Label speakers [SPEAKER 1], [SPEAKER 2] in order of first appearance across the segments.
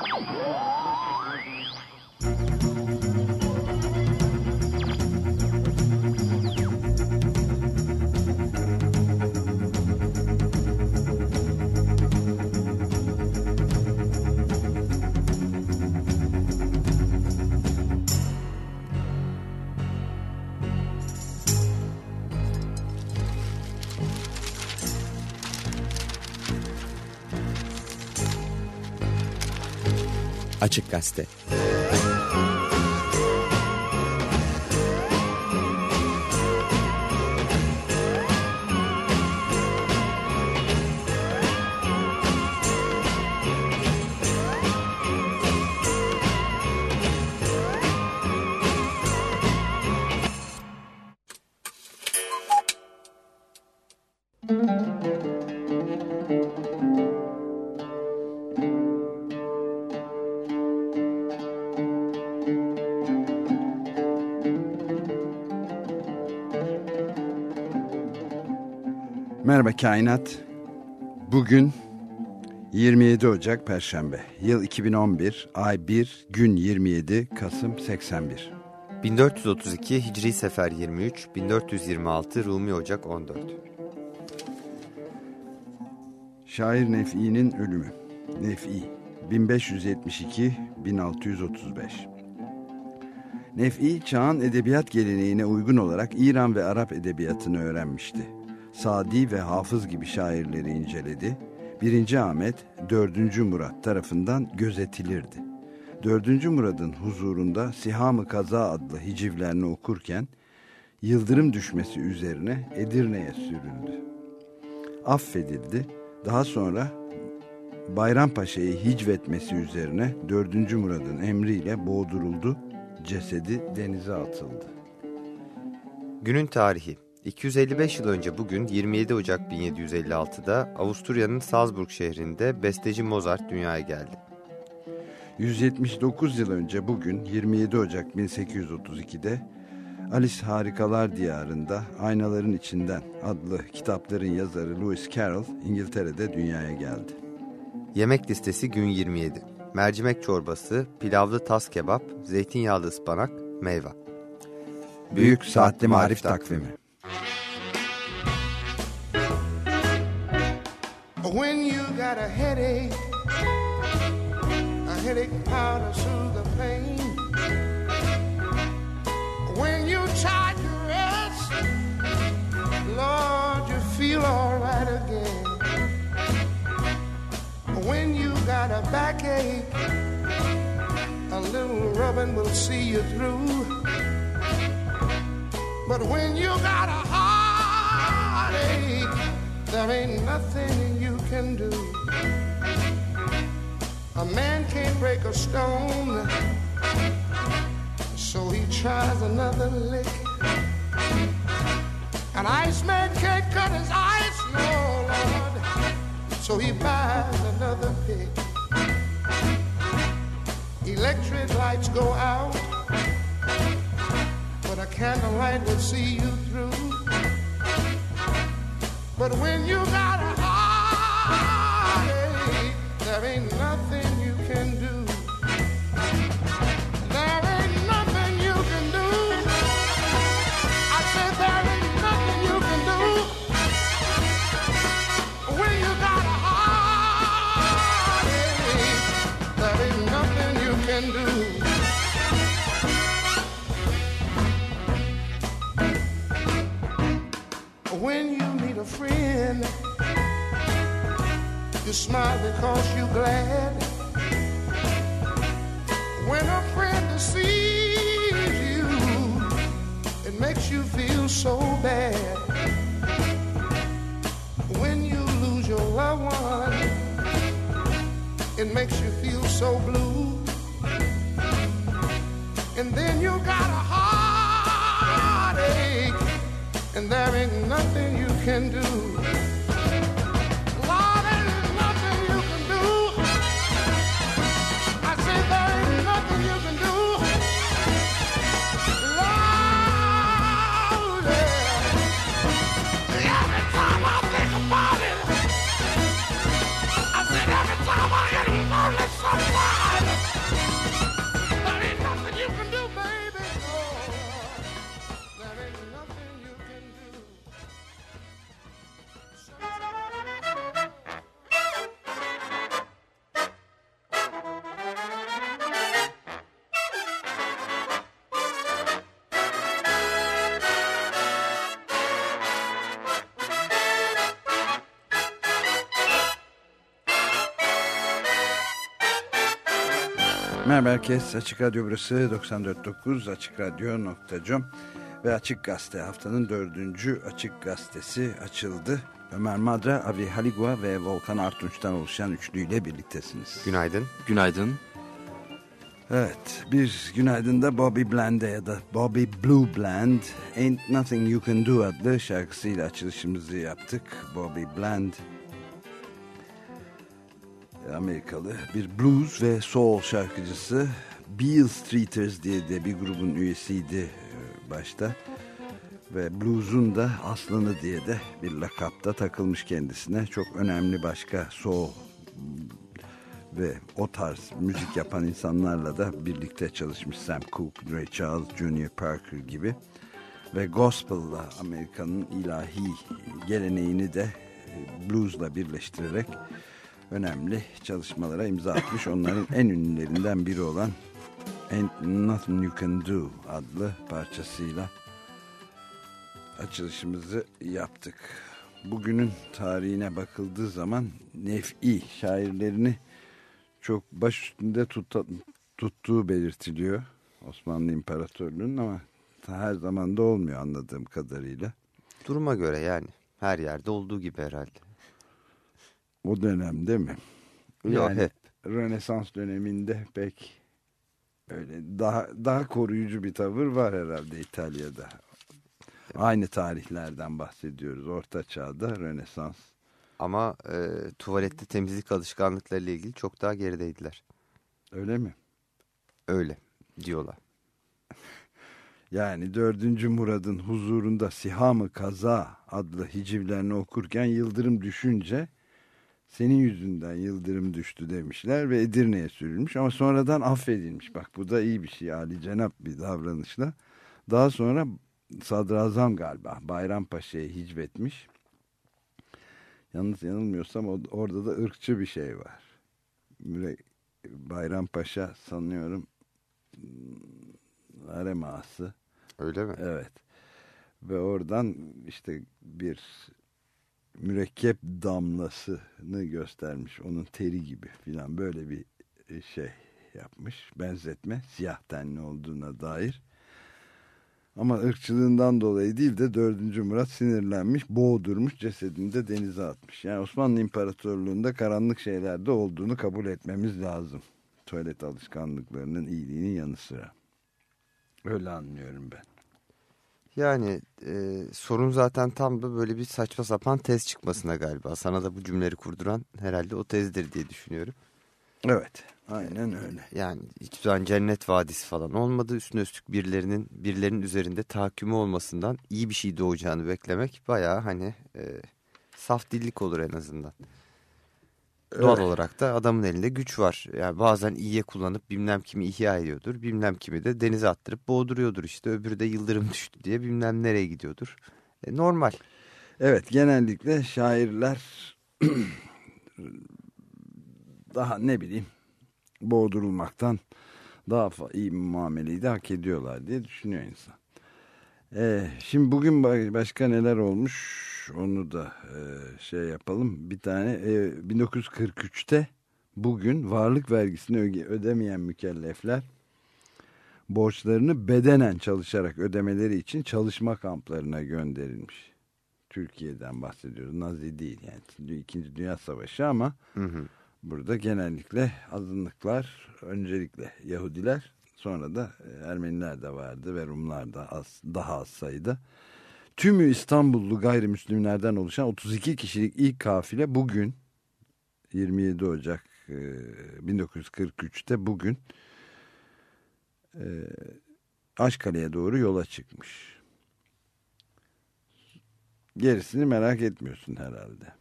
[SPEAKER 1] Música Açık Gazete
[SPEAKER 2] Merhaba Kainat. Bugün 27 Ocak Perşembe. Yıl 2011, ay 1, gün 27, Kasım 81.
[SPEAKER 1] 1432 Hicri Sefer 23, 1426 Rumi Ocak 14.
[SPEAKER 2] Şair Nef'i'nin ölümü. Nef'i 1572-1635 Nef'i çağın edebiyat geleneğine uygun olarak İran ve Arap edebiyatını öğrenmişti. Sadi ve Hafız gibi şairleri inceledi. 1. Ahmet 4. Murat tarafından gözetilirdi. 4. Murad'ın huzurunda Siham-ı Kaza adlı hicivlerini okurken yıldırım düşmesi üzerine Edirne'ye sürüldü. Affedildi. Daha sonra Bayrampaşa'yı hicvetmesi üzerine 4. Murad'ın emriyle boğduruldu. Cesedi denize atıldı.
[SPEAKER 1] Günün tarihi 255 yıl önce bugün 27 Ocak 1756'da Avusturya'nın Salzburg şehrinde besteci Mozart dünyaya geldi.
[SPEAKER 2] 179 yıl önce bugün 27 Ocak 1832'de Alice Harikalar Diyarında Aynaların İçinden adlı kitapların yazarı Lewis Carroll İngiltere'de dünyaya geldi.
[SPEAKER 1] Yemek listesi gün 27. Mercimek çorbası, pilavlı tas kebap, zeytinyağlı ıspanak, meyve.
[SPEAKER 2] Büyük Saatli Marif Takvimi
[SPEAKER 3] When you got a headache, a headache powder soothe the pain. When you try to rest, Lord, you feel alright again. When you got a backache, a little rubbing will see you through. But when you got a heartache, there ain't nothing you can do. A man can't break a stone, so he tries another lick. An iceman can't cut his ice, no, Lord, so he buys another pick. Electric lights go out, a candlelight will see you through. But when you got a heartache, there ain't nothing because you're glad. When a friend deceives you, it makes you feel so bad. When you lose your loved one, it makes you feel so blue. And then you got a heartache and there ain't nothing you can do.
[SPEAKER 2] Merhaba herkes. Açık Radyo burası 94.9 AçıkRadyo.com ve Açık Gazete haftanın dördüncü Açık Gazetesi açıldı. Ömer Madra, Avi Haligua ve Volkan Artunç'tan oluşan üçlüyle birliktesiniz.
[SPEAKER 1] Günaydın.
[SPEAKER 4] Günaydın.
[SPEAKER 2] Evet, bir günaydın da Bobby Bland'e ya da Bobby Blue Bland Ain't Nothing You Can Do adlı şarkısıyla açılışımızı yaptık. Bobby Bland Amerikalı bir blues ve soul şarkıcısı. Beale Streeters diye de bir grubun üyesiydi e, başta. Ve blues'un da aslını diye de bir lakapta takılmış kendisine. Çok önemli başka soul ve o tarz müzik yapan insanlarla da birlikte çalışmış. Sam Cooke, Ray Charles, Junior Parker gibi. Ve gospel'la Amerika'nın ilahi geleneğini de e, blues'la birleştirerek önemli çalışmalara imza atmış. Onların en ünlülerinden biri olan Ain't Nothing You Can Do adlı parçasıyla açılışımızı yaptık. Bugünün tarihine bakıldığı zaman Nef'i şairlerini çok baş üstünde tut, tuttuğu belirtiliyor Osmanlı İmparatorluğu'nun ama her zaman da olmuyor anladığım kadarıyla.
[SPEAKER 1] Duruma göre yani her yerde olduğu gibi herhalde.
[SPEAKER 2] O dönemde mi?
[SPEAKER 1] Yok hep.
[SPEAKER 2] Rönesans döneminde pek öyle daha daha koruyucu bir tavır var herhalde İtalya'da. Aynı tarihlerden bahsediyoruz. Orta Çağ'da Rönesans.
[SPEAKER 1] Ama e, tuvalette temizlik alışkanlıklarıyla ilgili çok daha gerideydiler.
[SPEAKER 2] Öyle mi?
[SPEAKER 1] Öyle diyorlar.
[SPEAKER 2] Yani 4. Murad'ın huzurunda Sihamı Kaza adlı hicivlerini okurken yıldırım düşünce senin yüzünden yıldırım düştü demişler ve Edirne'ye sürülmüş ama sonradan affedilmiş. Bak bu da iyi bir şey Ali Cenap bir davranışla. Daha sonra Sadrazam galiba Bayrampaşa'ya hicvetmiş. Yalnız yanılmıyorsam orada da ırkçı bir şey var. Bayrampaşa sanıyorum harem ağası.
[SPEAKER 1] Öyle mi?
[SPEAKER 2] Evet. Ve oradan işte bir mürekkep damlasını göstermiş. Onun teri gibi filan böyle bir şey yapmış. Benzetme siyah tenli olduğuna dair. Ama ırkçılığından dolayı değil de 4. Murat sinirlenmiş, boğdurmuş, cesedini de denize atmış. Yani Osmanlı İmparatorluğu'nda karanlık şeylerde olduğunu kabul etmemiz lazım. Tuvalet alışkanlıklarının iyiliğinin yanı sıra. Öyle anlıyorum ben.
[SPEAKER 1] Yani e, sorun zaten tam da böyle bir saçma sapan tez çıkmasına galiba. Sana da bu cümleleri kurduran herhalde o tezdir diye düşünüyorum.
[SPEAKER 2] Evet. Aynen öyle.
[SPEAKER 1] Yani hiçbir zaman cennet vadisi falan olmadı. Üstüne üstlük birilerinin birilerinin üzerinde tahakkümü olmasından iyi bir şey doğacağını beklemek baya hani e, saf dillik olur en azından. Evet. Doğal olarak da adamın elinde güç var. Yani bazen iyiye kullanıp bilmem kimi ihya ediyordur. Bilmem kimi de denize attırıp boğduruyordur işte. Öbürü de yıldırım düştü diye bilmem nereye gidiyordur. E, normal.
[SPEAKER 2] Evet genellikle şairler daha ne bileyim boğdurulmaktan daha iyi muameleyi de hak ediyorlar diye düşünüyor insan. Ee, şimdi bugün başka neler olmuş onu da e, şey yapalım. Bir tane e, 1943'te bugün varlık vergisini ödemeyen mükellefler borçlarını bedenen çalışarak ödemeleri için çalışma kamplarına gönderilmiş. Türkiye'den bahsediyoruz. Nazi değil yani. İkinci Dünya Savaşı ama hı hı. burada genellikle azınlıklar öncelikle Yahudiler sonra da e, Ermeniler de vardı ve Rumlar da az, daha az sayıda tümü İstanbullu gayrimüslimlerden oluşan 32 kişilik ilk kafile bugün 27 Ocak 1943'te bugün e, Aşkale'ye doğru yola çıkmış. Gerisini merak etmiyorsun herhalde.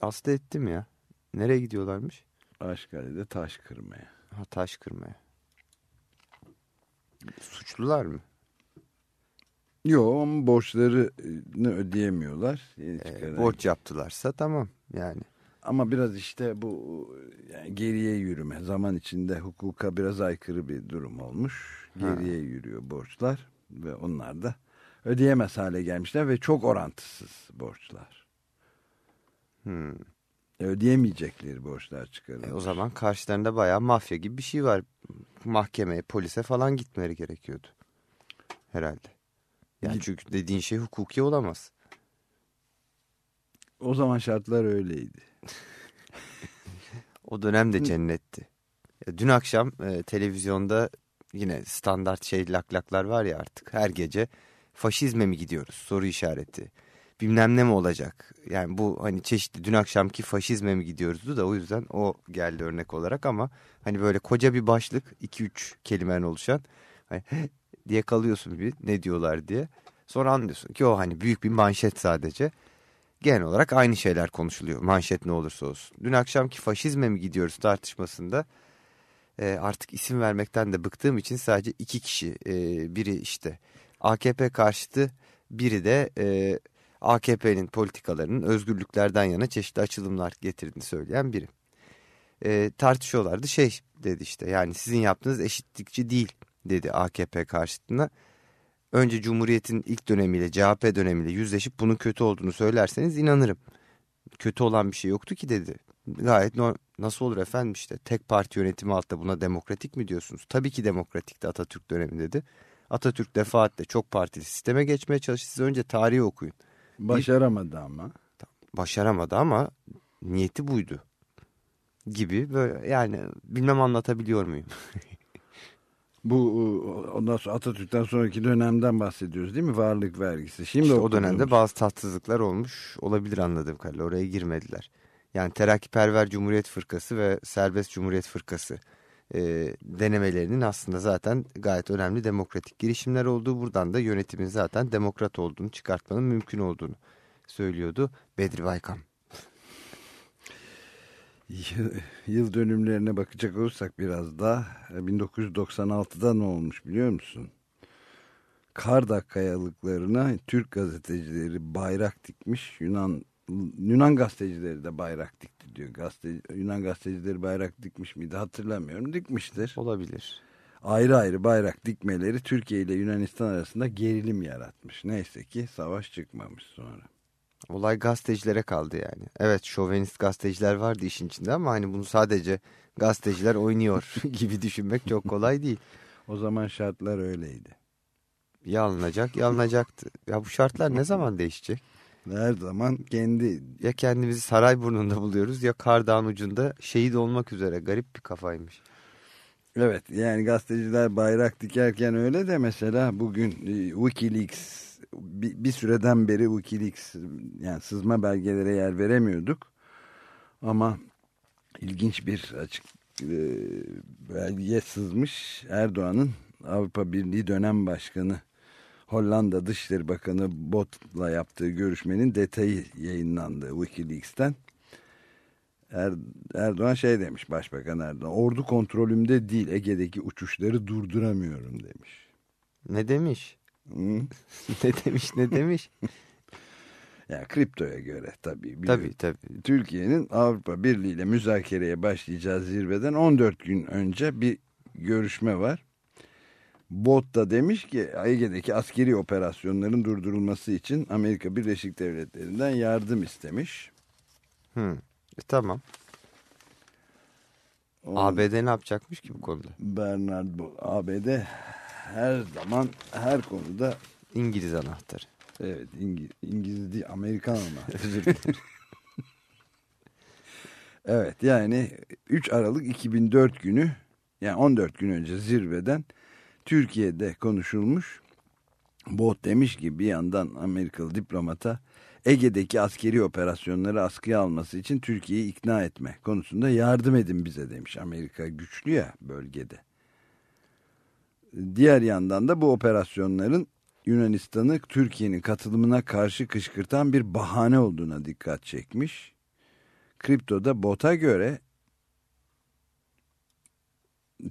[SPEAKER 1] Aslında ettim ya. Nereye gidiyorlarmış?
[SPEAKER 2] Aşkale'de taş kırmaya.
[SPEAKER 1] Ha taş kırmaya. Suçlular mı?
[SPEAKER 2] Yok ama borçlarını ödeyemiyorlar.
[SPEAKER 1] E, borç yaptılarsa tamam yani.
[SPEAKER 2] Ama biraz işte bu yani geriye yürüme zaman içinde hukuka biraz aykırı bir durum olmuş. Geriye ha. yürüyor borçlar ve onlar da ödeyemez hale gelmişler ve çok orantısız borçlar.
[SPEAKER 1] Hmm.
[SPEAKER 2] Ödeyemeyecekleri borçlar çıkarılmış.
[SPEAKER 1] E, o zaman karşılarında bayağı mafya gibi bir şey var. Mahkemeye, polise falan gitmeleri gerekiyordu. Herhalde. Yani çünkü dediğin şey hukuki olamaz.
[SPEAKER 2] O zaman şartlar öyleydi.
[SPEAKER 1] O dönem de cennetti. Ya dün akşam e, televizyonda yine standart şey laklaklar var ya artık her gece faşizme mi gidiyoruz soru işareti. Bilmem ne mi olacak? Yani bu hani çeşitli dün akşamki faşizme mi gidiyoruzdu da o yüzden o geldi örnek olarak ama hani böyle koca bir başlık 2-3 kelimen oluşan hani diye kalıyorsun bir ne diyorlar diye. Sonra anlıyorsun ki o hani büyük bir manşet sadece. Genel olarak aynı şeyler konuşuluyor manşet ne olursa olsun. Dün akşamki faşizme mi gidiyoruz tartışmasında e, artık isim vermekten de bıktığım için sadece iki kişi e, biri işte AKP karşıtı biri de e, AKP'nin politikalarının özgürlüklerden yana çeşitli açılımlar getirdiğini söyleyen biri. E, tartışıyorlardı şey dedi işte yani sizin yaptığınız eşitlikçi değil dedi AKP karşıtına. Önce Cumhuriyet'in ilk dönemiyle CHP dönemiyle yüzleşip bunun kötü olduğunu söylerseniz inanırım. Kötü olan bir şey yoktu ki dedi. Gayet nasıl olur efendim işte tek parti yönetimi altta buna demokratik mi diyorsunuz? Tabii ki demokratikti Atatürk dönemi dedi. Atatürk defaatle çok partili sisteme geçmeye çalıştı. Siz önce tarihi okuyun.
[SPEAKER 2] Başaramadı ama.
[SPEAKER 1] Başaramadı ama niyeti buydu. Gibi böyle yani bilmem anlatabiliyor muyum?
[SPEAKER 2] Bu ondan sonra Atatürk'ten sonraki dönemden bahsediyoruz değil mi? Varlık vergisi. Şimdi
[SPEAKER 1] İşte o dönemde bazı tatsızlıklar olmuş olabilir anladığım kadarıyla. Oraya girmediler. Yani Terakkiperver Cumhuriyet Fırkası ve Serbest Cumhuriyet Fırkası e, denemelerinin aslında zaten gayet önemli demokratik girişimler olduğu buradan da yönetimin zaten demokrat olduğunu çıkartmanın mümkün olduğunu söylüyordu Bedri Baykam.
[SPEAKER 2] Yıl- dönümlerine bakacak olursak biraz daha 1996'da ne olmuş biliyor musun? Kardak kayalıklarına Türk gazetecileri bayrak dikmiş. Yunan Yunan gazetecileri de bayrak dikti diyor. Gazete, Yunan gazetecileri bayrak dikmiş miydi hatırlamıyorum. Dikmiştir.
[SPEAKER 1] Olabilir.
[SPEAKER 2] Ayrı ayrı bayrak dikmeleri Türkiye ile Yunanistan arasında gerilim yaratmış. Neyse ki savaş çıkmamış sonra.
[SPEAKER 1] Olay gazetecilere kaldı yani. Evet şovenist gazeteciler vardı işin içinde ama hani bunu sadece gazeteciler oynuyor gibi düşünmek çok kolay değil.
[SPEAKER 2] O zaman şartlar öyleydi.
[SPEAKER 1] Ya alınacak ya alınacaktı. Ya bu şartlar ne zaman değişecek?
[SPEAKER 2] Her zaman kendi
[SPEAKER 1] Ya kendimizi saray burnunda buluyoruz ya kardağın ucunda şehit olmak üzere garip bir kafaymış.
[SPEAKER 2] Evet yani gazeteciler bayrak dikerken öyle de mesela bugün e, Wikileaks bir, bir süreden beri Wikileaks yani sızma belgelere yer veremiyorduk. Ama ilginç bir açık e, belge sızmış Erdoğan'ın Avrupa Birliği dönem başkanı Hollanda Dışişleri Bakanı Bot'la yaptığı görüşmenin detayı yayınlandı Wikileaks'ten. Er, Erdoğan şey demiş Başbakan Erdoğan ordu kontrolümde değil Ege'deki uçuşları durduramıyorum demiş.
[SPEAKER 1] Ne demiş?
[SPEAKER 2] Hı?
[SPEAKER 1] ne demiş ne demiş?
[SPEAKER 2] Yani kriptoya göre tabii. Bir-
[SPEAKER 1] tabii tabii.
[SPEAKER 2] Türkiye'nin Avrupa Birliği ile müzakereye başlayacağı zirveden 14 gün önce bir görüşme var. Bot da demiş ki Ege'deki askeri operasyonların durdurulması için Amerika Birleşik Devletleri'nden yardım istemiş.
[SPEAKER 1] Hı. E, tamam.
[SPEAKER 2] O
[SPEAKER 1] ABD ne yapacakmış ki bu konuda?
[SPEAKER 2] Bernard Bot. ABD her zaman her konuda
[SPEAKER 1] İngiliz anahtarı.
[SPEAKER 2] evet İngiliz, İngiliz değil Amerikan ama.
[SPEAKER 1] Özür dilerim.
[SPEAKER 2] Evet yani 3 Aralık 2004 günü yani 14 gün önce zirveden Türkiye'de konuşulmuş. Bot demiş ki bir yandan Amerikalı diplomata Ege'deki askeri operasyonları askıya alması için Türkiye'yi ikna etme konusunda yardım edin bize demiş. Amerika güçlü ya bölgede. Diğer yandan da bu operasyonların Yunanistan'ı Türkiye'nin katılımına karşı kışkırtan bir bahane olduğuna dikkat çekmiş. Kripto'da bota göre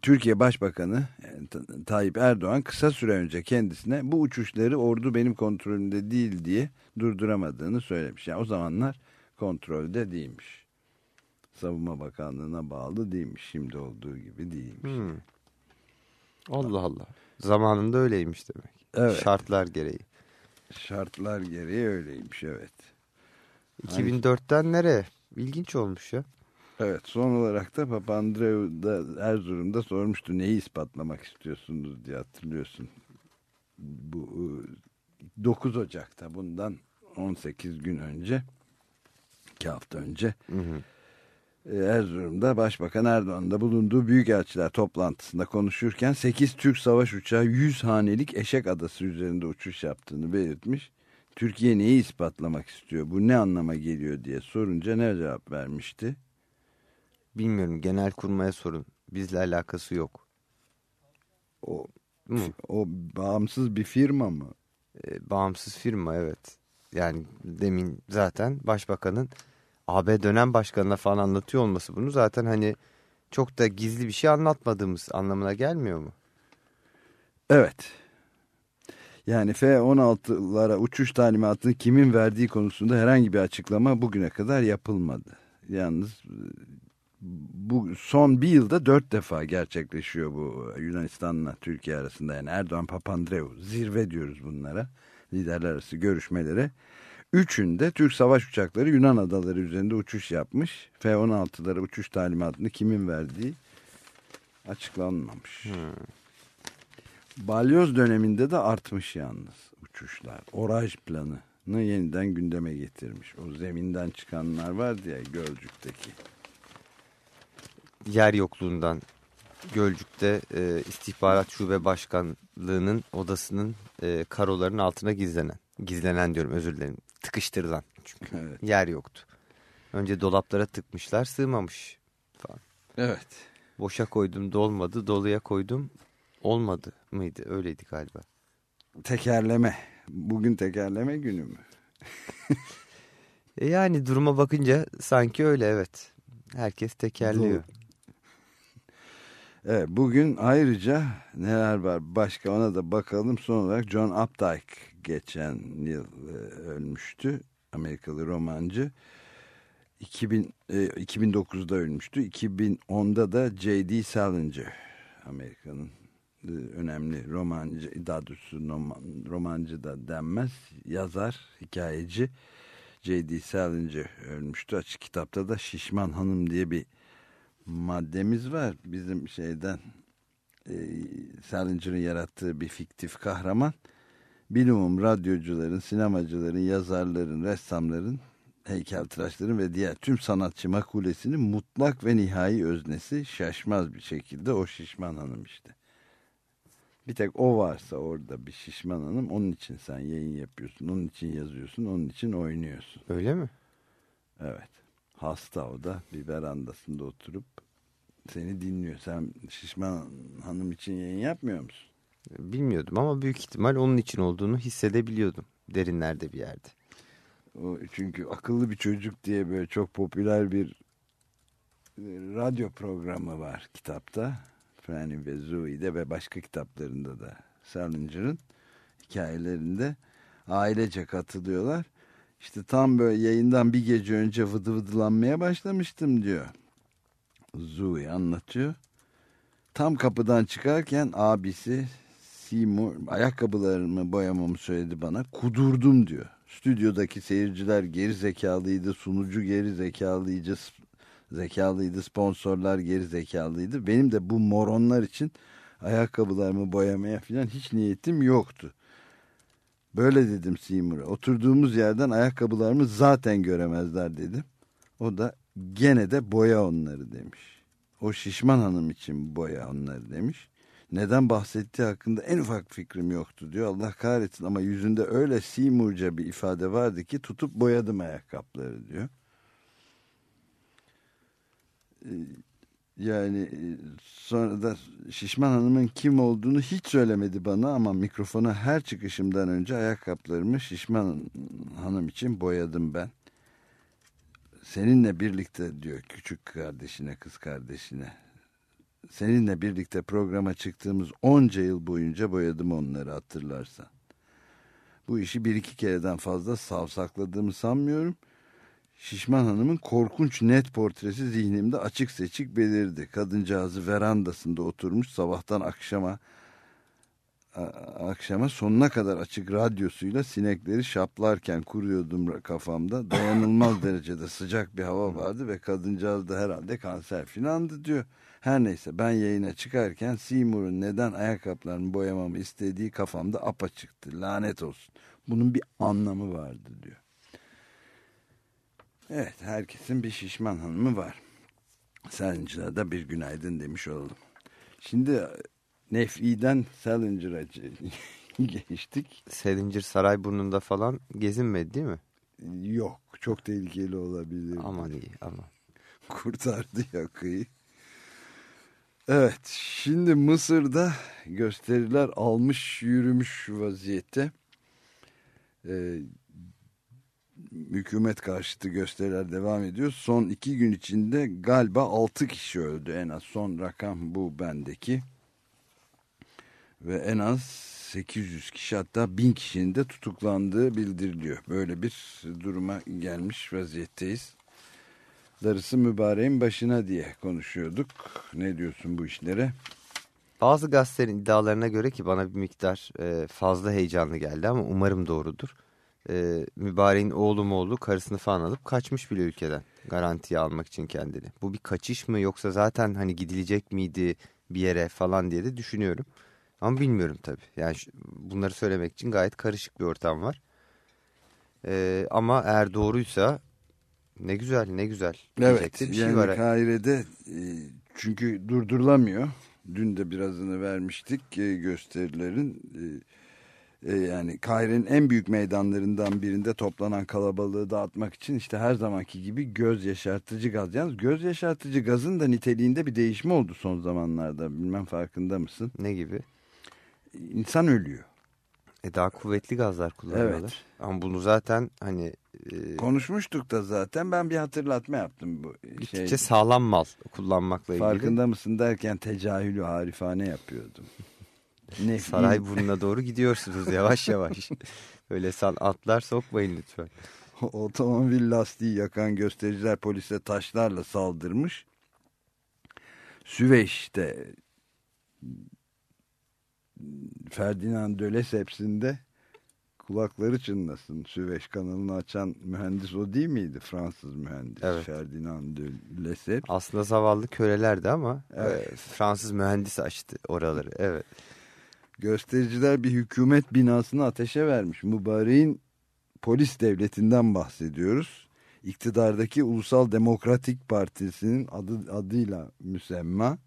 [SPEAKER 2] Türkiye Başbakanı Ta- Tayyip Erdoğan kısa süre önce kendisine bu uçuşları ordu benim kontrolümde değil diye durduramadığını söylemiş. Yani o zamanlar kontrolde değilmiş. Savunma Bakanlığı'na bağlı değilmiş. Şimdi olduğu gibi değilmiş.
[SPEAKER 1] Hmm. Allah Allah. Zamanında öyleymiş demek.
[SPEAKER 2] Evet.
[SPEAKER 1] Şartlar gereği.
[SPEAKER 2] Şartlar gereği öyleymiş evet.
[SPEAKER 1] 2004'ten nereye? İlginç olmuş ya.
[SPEAKER 2] Evet son olarak da Papandreou da Erzurum'da sormuştu neyi ispatlamak istiyorsunuz diye hatırlıyorsun. Bu 9 Ocak'ta bundan 18 gün önce iki hafta önce
[SPEAKER 1] Hı hı.
[SPEAKER 2] e, Erzurum'da Başbakan Erdoğan'da bulunduğu büyükelçiler toplantısında konuşurken 8 Türk savaş uçağı 100 hanelik Eşek Adası üzerinde uçuş yaptığını belirtmiş. Türkiye neyi ispatlamak istiyor bu ne anlama geliyor diye sorunca ne cevap vermişti?
[SPEAKER 1] Bilmiyorum genel kurmaya sorun. Bizle alakası yok.
[SPEAKER 2] O,
[SPEAKER 1] Mu?
[SPEAKER 2] o bağımsız bir firma mı?
[SPEAKER 1] E, bağımsız firma evet. Yani demin zaten başbakanın AB dönem başkanına falan anlatıyor olması bunu zaten hani çok da gizli bir şey anlatmadığımız anlamına gelmiyor mu?
[SPEAKER 2] Evet. Yani F-16'lara uçuş talimatını kimin verdiği konusunda herhangi bir açıklama bugüne kadar yapılmadı. Yalnız bu son bir yılda dört defa gerçekleşiyor bu Yunanistan'la Türkiye arasında. Yani Erdoğan Papandreou zirve diyoruz bunlara liderler arası görüşmelere. Üçünde Türk savaş uçakları Yunan adaları üzerinde uçuş yapmış. F-16'lara uçuş talimatını kimin verdiği açıklanmamış. Balyoz döneminde de artmış yalnız uçuşlar. Oraj planını yeniden gündeme getirmiş. O zeminden çıkanlar vardı ya Gölcük'teki.
[SPEAKER 1] Yer yokluğundan Gölcük'te e, istihbarat şube başkanlığının odasının e, karoların altına gizlenen. Gizlenen diyorum özür dilerim. Tıkıştırılan çünkü
[SPEAKER 2] Evet.
[SPEAKER 1] yer yoktu. Önce dolaplara tıkmışlar sığmamış falan.
[SPEAKER 2] Evet.
[SPEAKER 1] Boşa koydum dolmadı doluya koydum olmadı mıydı öyleydi galiba.
[SPEAKER 2] Tekerleme. Bugün tekerleme günü mü?
[SPEAKER 1] E yani duruma bakınca sanki öyle evet. Herkes tekerliyor.
[SPEAKER 2] Evet, bugün ayrıca neler var başka ona da bakalım. Son olarak John Updike geçen yıl e, ölmüştü. Amerikalı romancı. 2000, e, 2009'da ölmüştü. 2010'da da J.D. Salinger Amerika'nın e, önemli romancı, daha doğrusu roman- romancı da denmez. Yazar, hikayeci J.D. Salinger ölmüştü. Açık kitapta da Şişman Hanım diye bir maddemiz var. Bizim şeyden e, Salinger'ın yarattığı bir fiktif kahraman. Bilumum radyocuların, sinemacıların, yazarların, ressamların, heykeltıraşların ve diğer tüm sanatçı makulesinin mutlak ve nihai öznesi şaşmaz bir şekilde o şişman hanım işte. Bir tek o varsa orada bir şişman hanım onun için sen yayın yapıyorsun, onun için yazıyorsun, onun için oynuyorsun.
[SPEAKER 1] Öyle mi?
[SPEAKER 2] Evet. Hasta o da bir verandasında oturup seni dinliyor. Sen şişman hanım için yayın yapmıyor musun?
[SPEAKER 1] Bilmiyordum ama büyük ihtimal onun için olduğunu hissedebiliyordum. Derinlerde bir yerde.
[SPEAKER 2] O çünkü akıllı bir çocuk diye böyle çok popüler bir e, radyo programı var kitapta. Franny ve Zooey'de ve başka kitaplarında da Salinger'ın hikayelerinde ailece katılıyorlar. İşte tam böyle yayından bir gece önce vıdı vıdılanmaya başlamıştım diyor. Zooey anlatıyor. Tam kapıdan çıkarken abisi Seymour ayakkabılarımı boyamamı söyledi bana. Kudurdum diyor. Stüdyodaki seyirciler geri zekalıydı, sunucu geri zekalıydı, zekalıydı, sponsorlar geri zekalıydı. Benim de bu moronlar için ayakkabılarımı boyamaya falan hiç niyetim yoktu. Böyle dedim Seymour'a. Oturduğumuz yerden ayakkabılarımı zaten göremezler dedim. O da gene de boya onları demiş. O şişman hanım için boya onları demiş. Neden bahsettiği hakkında en ufak fikrim yoktu diyor. Allah kahretsin ama yüzünde öyle Seymour'ca bir ifade vardı ki tutup boyadım ayakkabıları diyor. Yani e, sonra da Şişman Hanım'ın kim olduğunu hiç söylemedi bana ama mikrofona her çıkışımdan önce ayakkabılarımı Şişman Hanım için boyadım ben. Seninle birlikte diyor küçük kardeşine, kız kardeşine. Seninle birlikte programa çıktığımız onca yıl boyunca boyadım onları hatırlarsan. Bu işi bir iki kereden fazla savsakladığımı sanmıyorum. Şişman Hanım'ın korkunç net portresi zihnimde açık seçik belirdi. Kadıncağızı verandasında oturmuş sabahtan akşama akşama sonuna kadar açık radyosuyla sinekleri şaplarken kuruyordum kafamda. Dayanılmaz derecede sıcak bir hava vardı ve kadıncağız da herhalde kanser filandı diyor. Her neyse ben yayına çıkarken Seymour'un neden ayakkabılarımı boyamamı istediği kafamda apaçıktı. Lanet olsun. Bunun bir anlamı vardı diyor. Evet herkesin bir şişman hanımı var. Salinger'a da bir günaydın demiş oldum. Şimdi Nef'i'den Salinger'a geçtik.
[SPEAKER 1] Salinger Sarayburnu'nda falan gezinmedi değil mi?
[SPEAKER 2] Yok çok tehlikeli olabilir.
[SPEAKER 1] Aman iyi aman.
[SPEAKER 2] Kurtardı yakayı. Evet şimdi Mısır'da gösteriler almış yürümüş vaziyette. Ee, hükümet karşıtı gösteriler devam ediyor. Son iki gün içinde galiba altı kişi öldü en az. Son rakam bu bendeki. Ve en az 800 kişi hatta 1000 kişinin de tutuklandığı bildiriliyor. Böyle bir duruma gelmiş vaziyetteyiz. Darısı mübareğin başına diye konuşuyorduk. Ne diyorsun bu işlere?
[SPEAKER 1] Bazı gazetelerin iddialarına göre ki bana bir miktar e, fazla heyecanlı geldi ama umarım doğrudur. E, mübareğin oğlu mu oğlu karısını falan alıp kaçmış bile ülkeden garantiye almak için kendini. Bu bir kaçış mı yoksa zaten hani gidilecek miydi bir yere falan diye de düşünüyorum. Ama bilmiyorum tabii. Yani şu- bunları söylemek için gayet karışık bir ortam var. E, ama eğer doğruysa ne güzel ne güzel.
[SPEAKER 2] Evet
[SPEAKER 1] bir
[SPEAKER 2] yani
[SPEAKER 1] şey var.
[SPEAKER 2] Kahire'de e, çünkü durdurulamıyor. Dün de birazını vermiştik e, gösterilerin. E, yani Kahire'nin en büyük meydanlarından birinde toplanan kalabalığı dağıtmak için işte her zamanki gibi göz yaşartıcı gaz. Yalnız göz yaşartıcı gazın da niteliğinde bir değişme oldu son zamanlarda. Bilmem farkında mısın?
[SPEAKER 1] Ne gibi?
[SPEAKER 2] İnsan ölüyor.
[SPEAKER 1] E daha kuvvetli gazlar kullanıyorlar.
[SPEAKER 2] Evet.
[SPEAKER 1] Ama bunu zaten hani e,
[SPEAKER 2] Konuşmuştuk da zaten ben bir hatırlatma yaptım bu
[SPEAKER 1] gittikçe
[SPEAKER 2] şey.
[SPEAKER 1] sağlam mal kullanmakla ilgili.
[SPEAKER 2] Farkında mısın derken tecahülü harifane yapıyordum. Ne
[SPEAKER 1] Sarayburnu'na doğru gidiyorsunuz yavaş yavaş. Böyle san atlar sokmayın lütfen.
[SPEAKER 2] Otomobil lastiği yakan göstericiler polise taşlarla saldırmış. Süveyş'te Ferdinand de Lesseps''inde kulakları çınlasın. Süveyş kanalını açan mühendis o değil miydi? Fransız mühendis
[SPEAKER 1] Evet.
[SPEAKER 2] Ferdinand de Lesseps.
[SPEAKER 1] Aslında zavallı kölelerdi ama
[SPEAKER 2] Evet.
[SPEAKER 1] e, Fransız mühendis açtı oraları. Evet.
[SPEAKER 2] Göstericiler bir hükümet binasını ateşe vermiş. Mübareğin polis devletinden bahsediyoruz. İktidardaki Ulusal Demokratik Partisi'nin adı, adıyla müsemma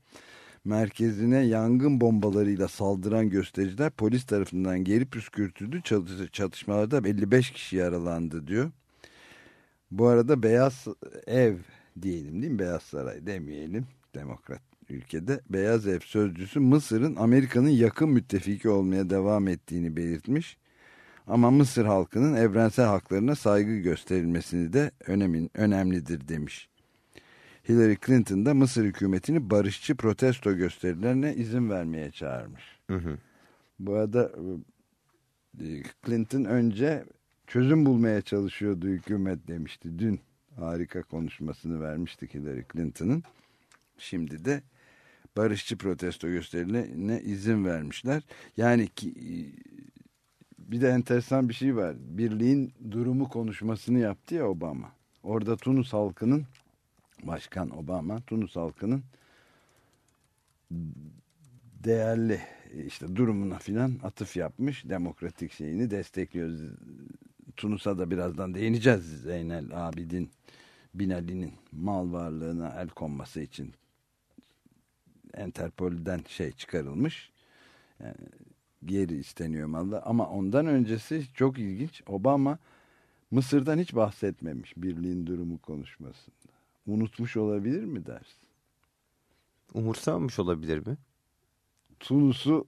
[SPEAKER 2] merkezine yangın bombalarıyla saldıran göstericiler polis tarafından geri püskürtüldü. Çatı- Çatışmalarda 55 kişi yaralandı diyor. Bu arada Beyaz Ev diyelim değil mi? Beyaz Saray demeyelim. Demokrat ülkede Beyaz Ev sözcüsü Mısır'ın Amerika'nın yakın müttefiki olmaya devam ettiğini belirtmiş. Ama Mısır halkının evrensel haklarına saygı gösterilmesini de önemin, önemlidir demiş. Hillary Clinton da Mısır hükümetini barışçı protesto gösterilerine izin vermeye çağırmış.
[SPEAKER 1] Hı hı.
[SPEAKER 2] Bu arada e, Clinton önce çözüm bulmaya çalışıyordu hükümet demişti. Dün harika konuşmasını vermiştik Hillary Clinton'ın. Şimdi de barışçı protesto gösterilerine izin vermişler. Yani ki, bir de enteresan bir şey var. Birliğin durumu konuşmasını yaptı ya Obama. Orada Tunus halkının Başkan Obama Tunus halkının değerli işte durumuna filan atıf yapmış. Demokratik şeyini destekliyoruz. Tunus'a da birazdan değineceğiz Zeynel Abidin Binali'nin mal varlığına el konması için Interpol'den şey çıkarılmış. Yani geri isteniyor mallar. Ama ondan öncesi çok ilginç. Obama Mısır'dan hiç bahsetmemiş birliğin durumu konuşmasında. Unutmuş olabilir mi dersin?
[SPEAKER 1] Umursamamış olabilir mi?
[SPEAKER 2] Tunus'u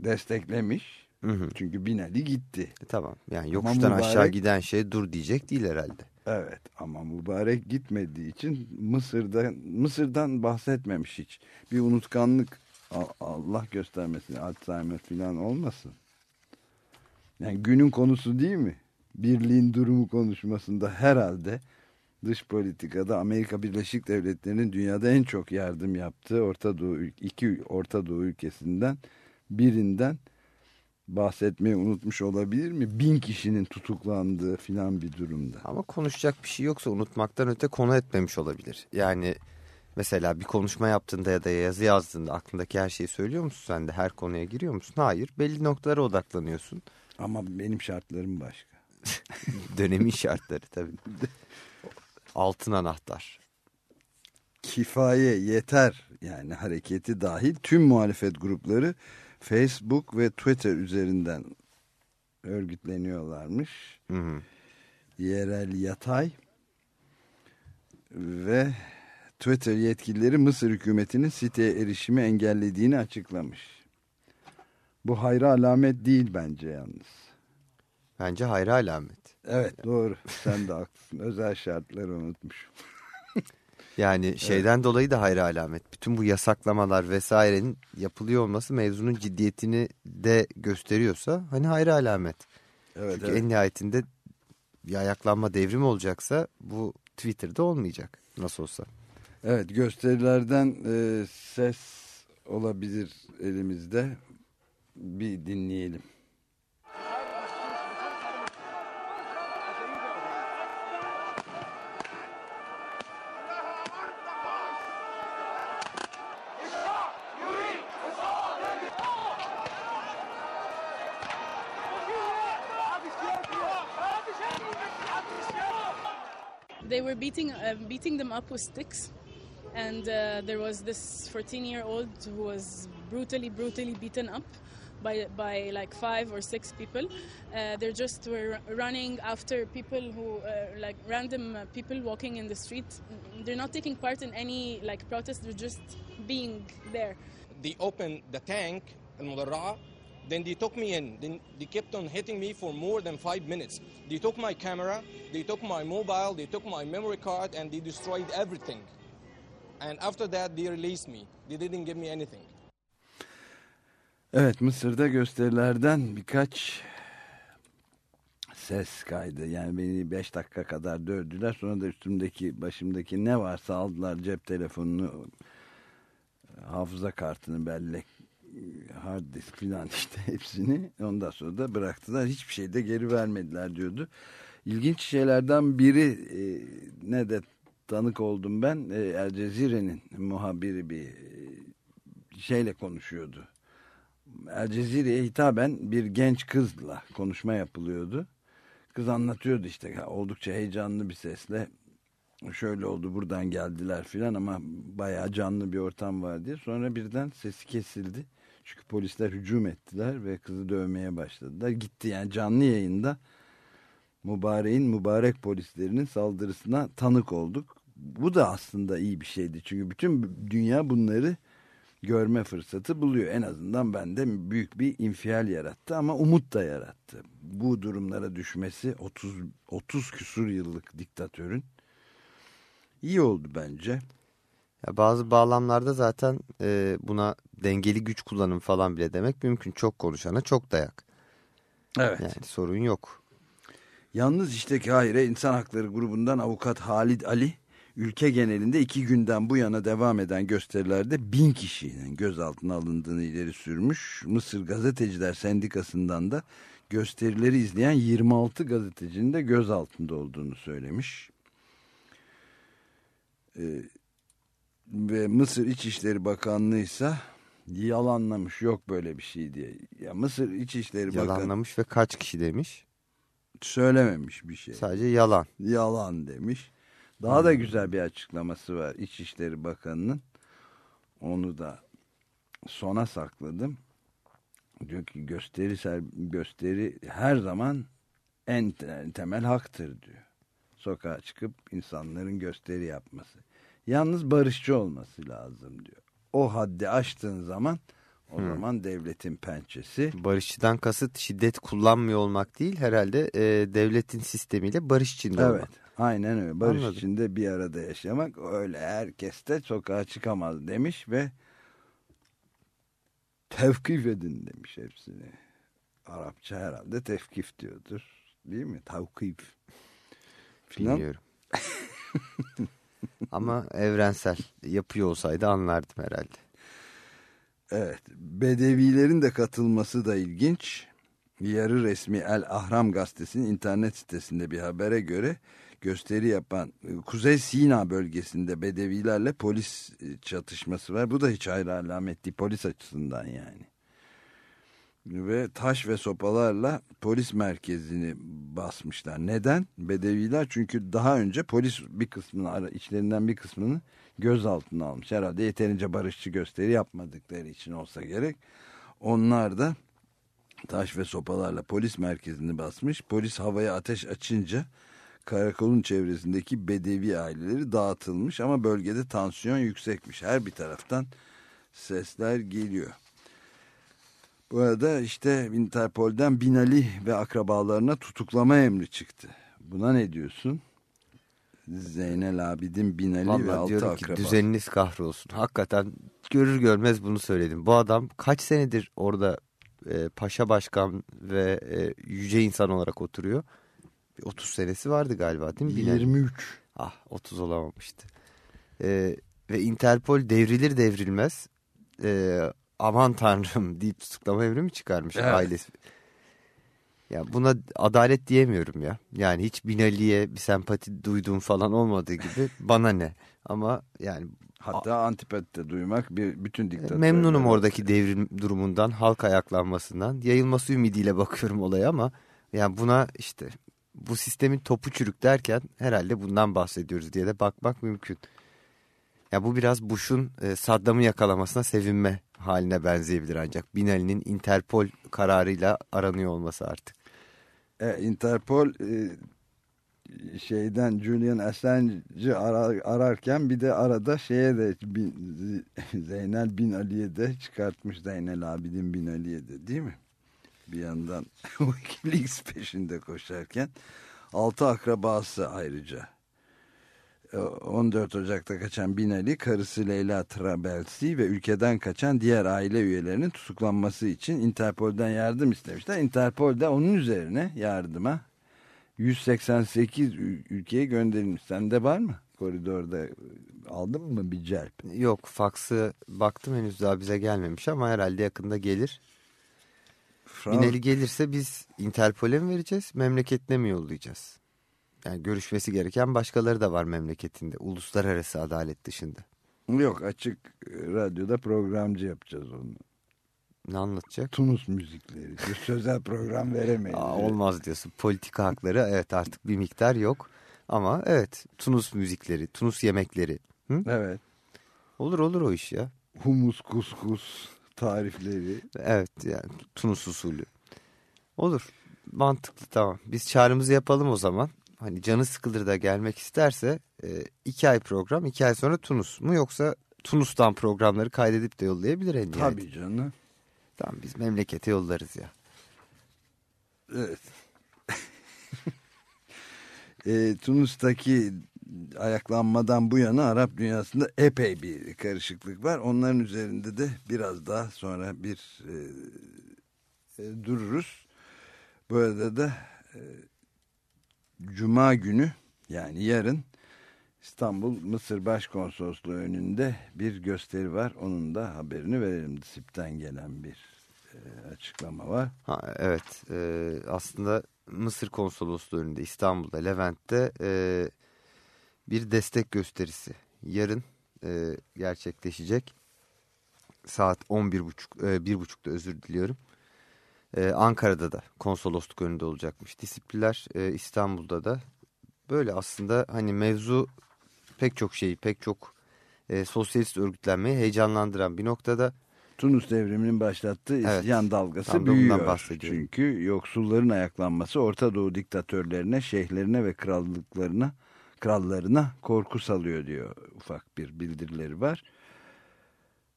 [SPEAKER 2] desteklemiş.
[SPEAKER 1] Hı hı.
[SPEAKER 2] Çünkü Binali gitti.
[SPEAKER 1] E, tamam. Yani
[SPEAKER 2] Ama
[SPEAKER 1] yokuştan
[SPEAKER 2] mübarek-
[SPEAKER 1] aşağı giden şey dur diyecek değil herhalde.
[SPEAKER 2] Evet ama mübarek gitmediği için Mısır'da Mısır'dan bahsetmemiş hiç. Bir unutkanlık Allah göstermesin Alzheimer falan olmasın. Yani günün konusu değil mi? Birliğin durumu konuşmasında herhalde dış politikada Amerika Birleşik Devletleri'nin dünyada en çok yardım yaptığı Orta Doğu iki Orta Doğu ülkesinden birinden bahsetmeyi unutmuş olabilir mi? Bin kişinin tutuklandığı filan bir durumda.
[SPEAKER 1] Ama konuşacak bir şey yoksa unutmaktan öte konu etmemiş olabilir. Yani mesela bir konuşma yaptığında ya da yazı yazdığında aklındaki her şeyi söylüyor musun sen de her konuya giriyor musun? Hayır belli noktalara odaklanıyorsun.
[SPEAKER 2] Ama benim şartlarım başka.
[SPEAKER 1] Dönemin şartları tabii. Altın anahtar.
[SPEAKER 2] Kifaye yeter yani hareketi dahil tüm muhalefet grupları Facebook ve Twitter üzerinden örgütleniyorlarmış.
[SPEAKER 1] Hı hı.
[SPEAKER 2] Yerel Yatay ve Twitter yetkilileri Mısır hükümetinin siteye erişimi engellediğini açıklamış. Bu hayra alamet değil bence yalnız.
[SPEAKER 1] Bence hayra alamet.
[SPEAKER 2] Evet doğru sen de haklısın özel şartları unutmuşum.
[SPEAKER 1] Yani şeyden dolayı da hayra alamet. Bütün bu yasaklamalar vesairenin yapılıyor olması mevzunun ciddiyetini de gösteriyorsa hani hayra alamet.
[SPEAKER 2] Evet,
[SPEAKER 1] Çünkü
[SPEAKER 2] evet.
[SPEAKER 1] en nihayetinde bir ayaklanma devrim olacaksa bu Twitter'da olmayacak nasıl olsa.
[SPEAKER 2] Evet gösterilerden e, ses olabilir elimizde. Bir dinleyelim.
[SPEAKER 4] They were beating, um, beating them up with sticks. And uh, there was this 14 year old who was brutally, brutally beaten up by, by like five or six people. Uh, they just were running after people who, uh, like random uh, people walking in the street. They're not taking part in any like protest, they're just being there.
[SPEAKER 5] They opened the tank, Al then they took me in. Then they kept on hitting me for more than five minutes. They took my camera they took my mobile they took my memory card and they destroyed everything. And after that they released me. They didn't give me anything.
[SPEAKER 2] Evet Mısır'da gösterilerden birkaç ses kaydı. Yani beni 5 dakika kadar dövdüler. Sonra da üstümdeki başımdaki ne varsa aldılar cep telefonunu, hafıza kartını, bellek, hard disk filan işte hepsini. Ondan sonra da bıraktılar. Hiçbir şey de geri vermediler diyordu. İlginç şeylerden biri e, ne de tanık oldum ben. E, El Cezire'nin muhabiri bir e, şeyle konuşuyordu. El Cezire'ye hitaben bir genç kızla konuşma yapılıyordu. Kız anlatıyordu işte oldukça heyecanlı bir sesle şöyle oldu buradan geldiler filan ama bayağı canlı bir ortam var diye. Sonra birden sesi kesildi. Çünkü polisler hücum ettiler ve kızı dövmeye başladılar. Gitti yani canlı yayında mübareğin mübarek polislerinin saldırısına tanık olduk. Bu da aslında iyi bir şeydi. Çünkü bütün dünya bunları görme fırsatı buluyor. En azından bende büyük bir infial yarattı ama umut da yarattı. Bu durumlara düşmesi 30 30 küsur yıllık diktatörün iyi oldu bence.
[SPEAKER 1] Ya bazı bağlamlarda zaten e, buna dengeli güç kullanım falan bile demek mümkün. Çok konuşana çok dayak.
[SPEAKER 2] Evet.
[SPEAKER 1] Yani sorun yok.
[SPEAKER 2] Yalnız işte Kahire İnsan Hakları grubundan avukat Halid Ali ülke genelinde iki günden bu yana devam eden gösterilerde bin kişinin gözaltına alındığını ileri sürmüş. Mısır Gazeteciler Sendikası'ndan da gösterileri izleyen 26 gazetecinin de gözaltında olduğunu söylemiş. Ee, ve Mısır İçişleri Bakanlığı ise yalanlamış yok böyle bir şey diye. Ya Mısır İçişleri Bakanı
[SPEAKER 1] Yalanlamış ve kaç kişi demiş.
[SPEAKER 2] söylememiş bir şey.
[SPEAKER 1] Sadece yalan.
[SPEAKER 2] Yalan demiş. Daha da güzel bir açıklaması var İçişleri Bakanı'nın. Onu da sona sakladım. Diyor ki gösteri gösteri her zaman en te- temel haktır diyor. Sokağa çıkıp insanların gösteri yapması. Yalnız barışçı olması lazım diyor. O haddi aştığın zaman o zaman devletin pençesi
[SPEAKER 1] Barışçıdan kasıt şiddet kullanmıyor olmak değil herhalde e, devletin sistemiyle barış içinde
[SPEAKER 2] Evet.
[SPEAKER 1] olmak.
[SPEAKER 2] Aynen öyle. Barış
[SPEAKER 1] Anladım.
[SPEAKER 2] içinde bir arada yaşamak öyle herkes de sokağa çıkamaz demiş ve tevkif edin demiş hepsini. Arapça herhalde tevkif diyordur. Değil mi? Filan.
[SPEAKER 1] Bilmiyorum. Ama evrensel yapıyor olsaydı anlardım herhalde.
[SPEAKER 2] Evet. Bedevilerin de katılması da ilginç. yarı resmi El Ahram gazetesinin internet sitesinde bir habere göre gösteri yapan e, Kuzey Sina bölgesinde Bedevilerle polis e, çatışması var. Bu da hiç hayra alamet değil polis açısından yani. Ve taş ve sopalarla polis merkezini basmışlar. Neden? Bedeviler çünkü daha önce polis bir kısmını içlerinden bir kısmını gözaltına almış. Herhalde yeterince barışçı gösteri yapmadıkları için olsa gerek. Onlar da taş ve sopalarla polis merkezini basmış. Polis havaya ateş açınca karakolun çevresindeki bedevi aileleri dağıtılmış ama bölgede tansiyon yüksekmiş. Her bir taraftan sesler geliyor. Bu arada işte Interpol'den Binali ve akrabalarına tutuklama emri çıktı. Buna ne diyorsun? Zeynel Abidin Binali
[SPEAKER 1] Vallahi
[SPEAKER 2] ve altı akraba.
[SPEAKER 1] ki düzeniniz kahrolsun. Hakikaten görür görmez bunu söyledim. Bu adam kaç senedir orada e, paşa başkan ve e, yüce insan olarak oturuyor. 30 senesi vardı galiba değil mi? Binali?
[SPEAKER 2] 23.
[SPEAKER 1] Ah 30 olamamıştı. E, ve Interpol devrilir devrilmez e, aman tanrım deyip tutuklama emri mi çıkarmış
[SPEAKER 2] Evet.
[SPEAKER 1] ailesi? Ya buna adalet diyemiyorum ya. Yani hiç Binali'ye bir sempati duyduğum falan olmadığı gibi bana ne. Ama yani
[SPEAKER 2] Hatta antipati de duymak bir bütün diktatörler.
[SPEAKER 1] memnunum oradaki devrim durumundan, halk ayaklanmasından. Yayılması ümidiyle bakıyorum olaya ama yani buna işte bu sistemin topu çürük derken herhalde bundan bahsediyoruz diye de bakmak mümkün. Ya bu biraz Bush'un e, Saddam'ı yakalamasına sevinme haline benzeyebilir ancak Binali'nin Interpol kararıyla aranıyor olması artık.
[SPEAKER 2] E, Interpol e, şeyden Julian Assange'ı arar, ararken bir de arada şeye de bin, Zeynel Bin Ali'ye de çıkartmış Zeynel Abidin Bin Ali'ye de değil mi? Bir yandan Wikileaks peşinde koşarken altı akrabası ayrıca. E, 14 Ocak'ta kaçan Binali, karısı Leyla Trabelsi ve ülkeden kaçan diğer aile üyelerinin tutuklanması için Interpol'den yardım istemişler. Interpol de onun üzerine yardıma 188 ül- ülkeye gönderilmiş. Sende var mı? Koridorda e, aldın mı bir celp?
[SPEAKER 1] Yok faksı baktım henüz daha bize gelmemiş ama herhalde yakında gelir.
[SPEAKER 2] Frans-
[SPEAKER 1] Binali gelirse biz Interpol'e mi vereceğiz, memleketine mi yollayacağız? Yani görüşmesi gereken başkaları da var memleketinde, uluslararası adalet dışında.
[SPEAKER 2] Yok açık e, radyoda programcı yapacağız onu.
[SPEAKER 1] Ne anlatacak?
[SPEAKER 2] Tunus müzikleri. Sözel program veremeyiz.
[SPEAKER 1] Aa, olmaz diyorsun. Politika hakları evet artık bir miktar yok. Ama evet Tunus müzikleri, Tunus yemekleri. Hı?
[SPEAKER 2] Evet.
[SPEAKER 1] Olur olur o iş ya.
[SPEAKER 2] Humus kuskus tarifleri.
[SPEAKER 1] Evet yani Tunus usulü. Olur. Mantıklı tamam. Biz çağrımızı yapalım o zaman. Hani canı sıkılır da gelmek isterse e, iki ay program iki ay sonra Tunus mu yoksa Tunus'tan programları kaydedip de yollayabilir en nihayet.
[SPEAKER 2] Tabii canım.
[SPEAKER 1] Tamam biz memlekete yollarız ya.
[SPEAKER 2] Evet. e, Tunus'taki ayaklanmadan bu yana Arap dünyasında epey bir karışıklık var. Onların üzerinde de biraz daha sonra bir e, e, dururuz. Bu arada da e, Cuma günü yani yarın İstanbul Mısır Başkonsolosluğu önünde bir gösteri var. Onun da haberini verelim. SİP'ten gelen bir e, açıklama var.
[SPEAKER 1] Ha, evet e, aslında Mısır konsolosluğu önünde İstanbul'da Levent'te e, bir destek gösterisi yarın e, gerçekleşecek saat 11.30 e, 1.30'da özür diliyorum. E, Ankara'da da konsolosluk önünde olacakmış disipliler e, İstanbul'da da böyle aslında hani mevzu pek çok şeyi pek çok e, sosyalist örgütlenmeyi heyecanlandıran bir noktada
[SPEAKER 2] Tunus devriminin başlattığı
[SPEAKER 1] Evet.
[SPEAKER 2] isyan dalgası
[SPEAKER 1] Tam da bundan
[SPEAKER 2] büyüyor. Çünkü yoksulların ayaklanması Orta Doğu diktatörlerine, şeyhlerine ve krallıklarına, krallarına korku salıyor diyor ufak bir bildirileri var.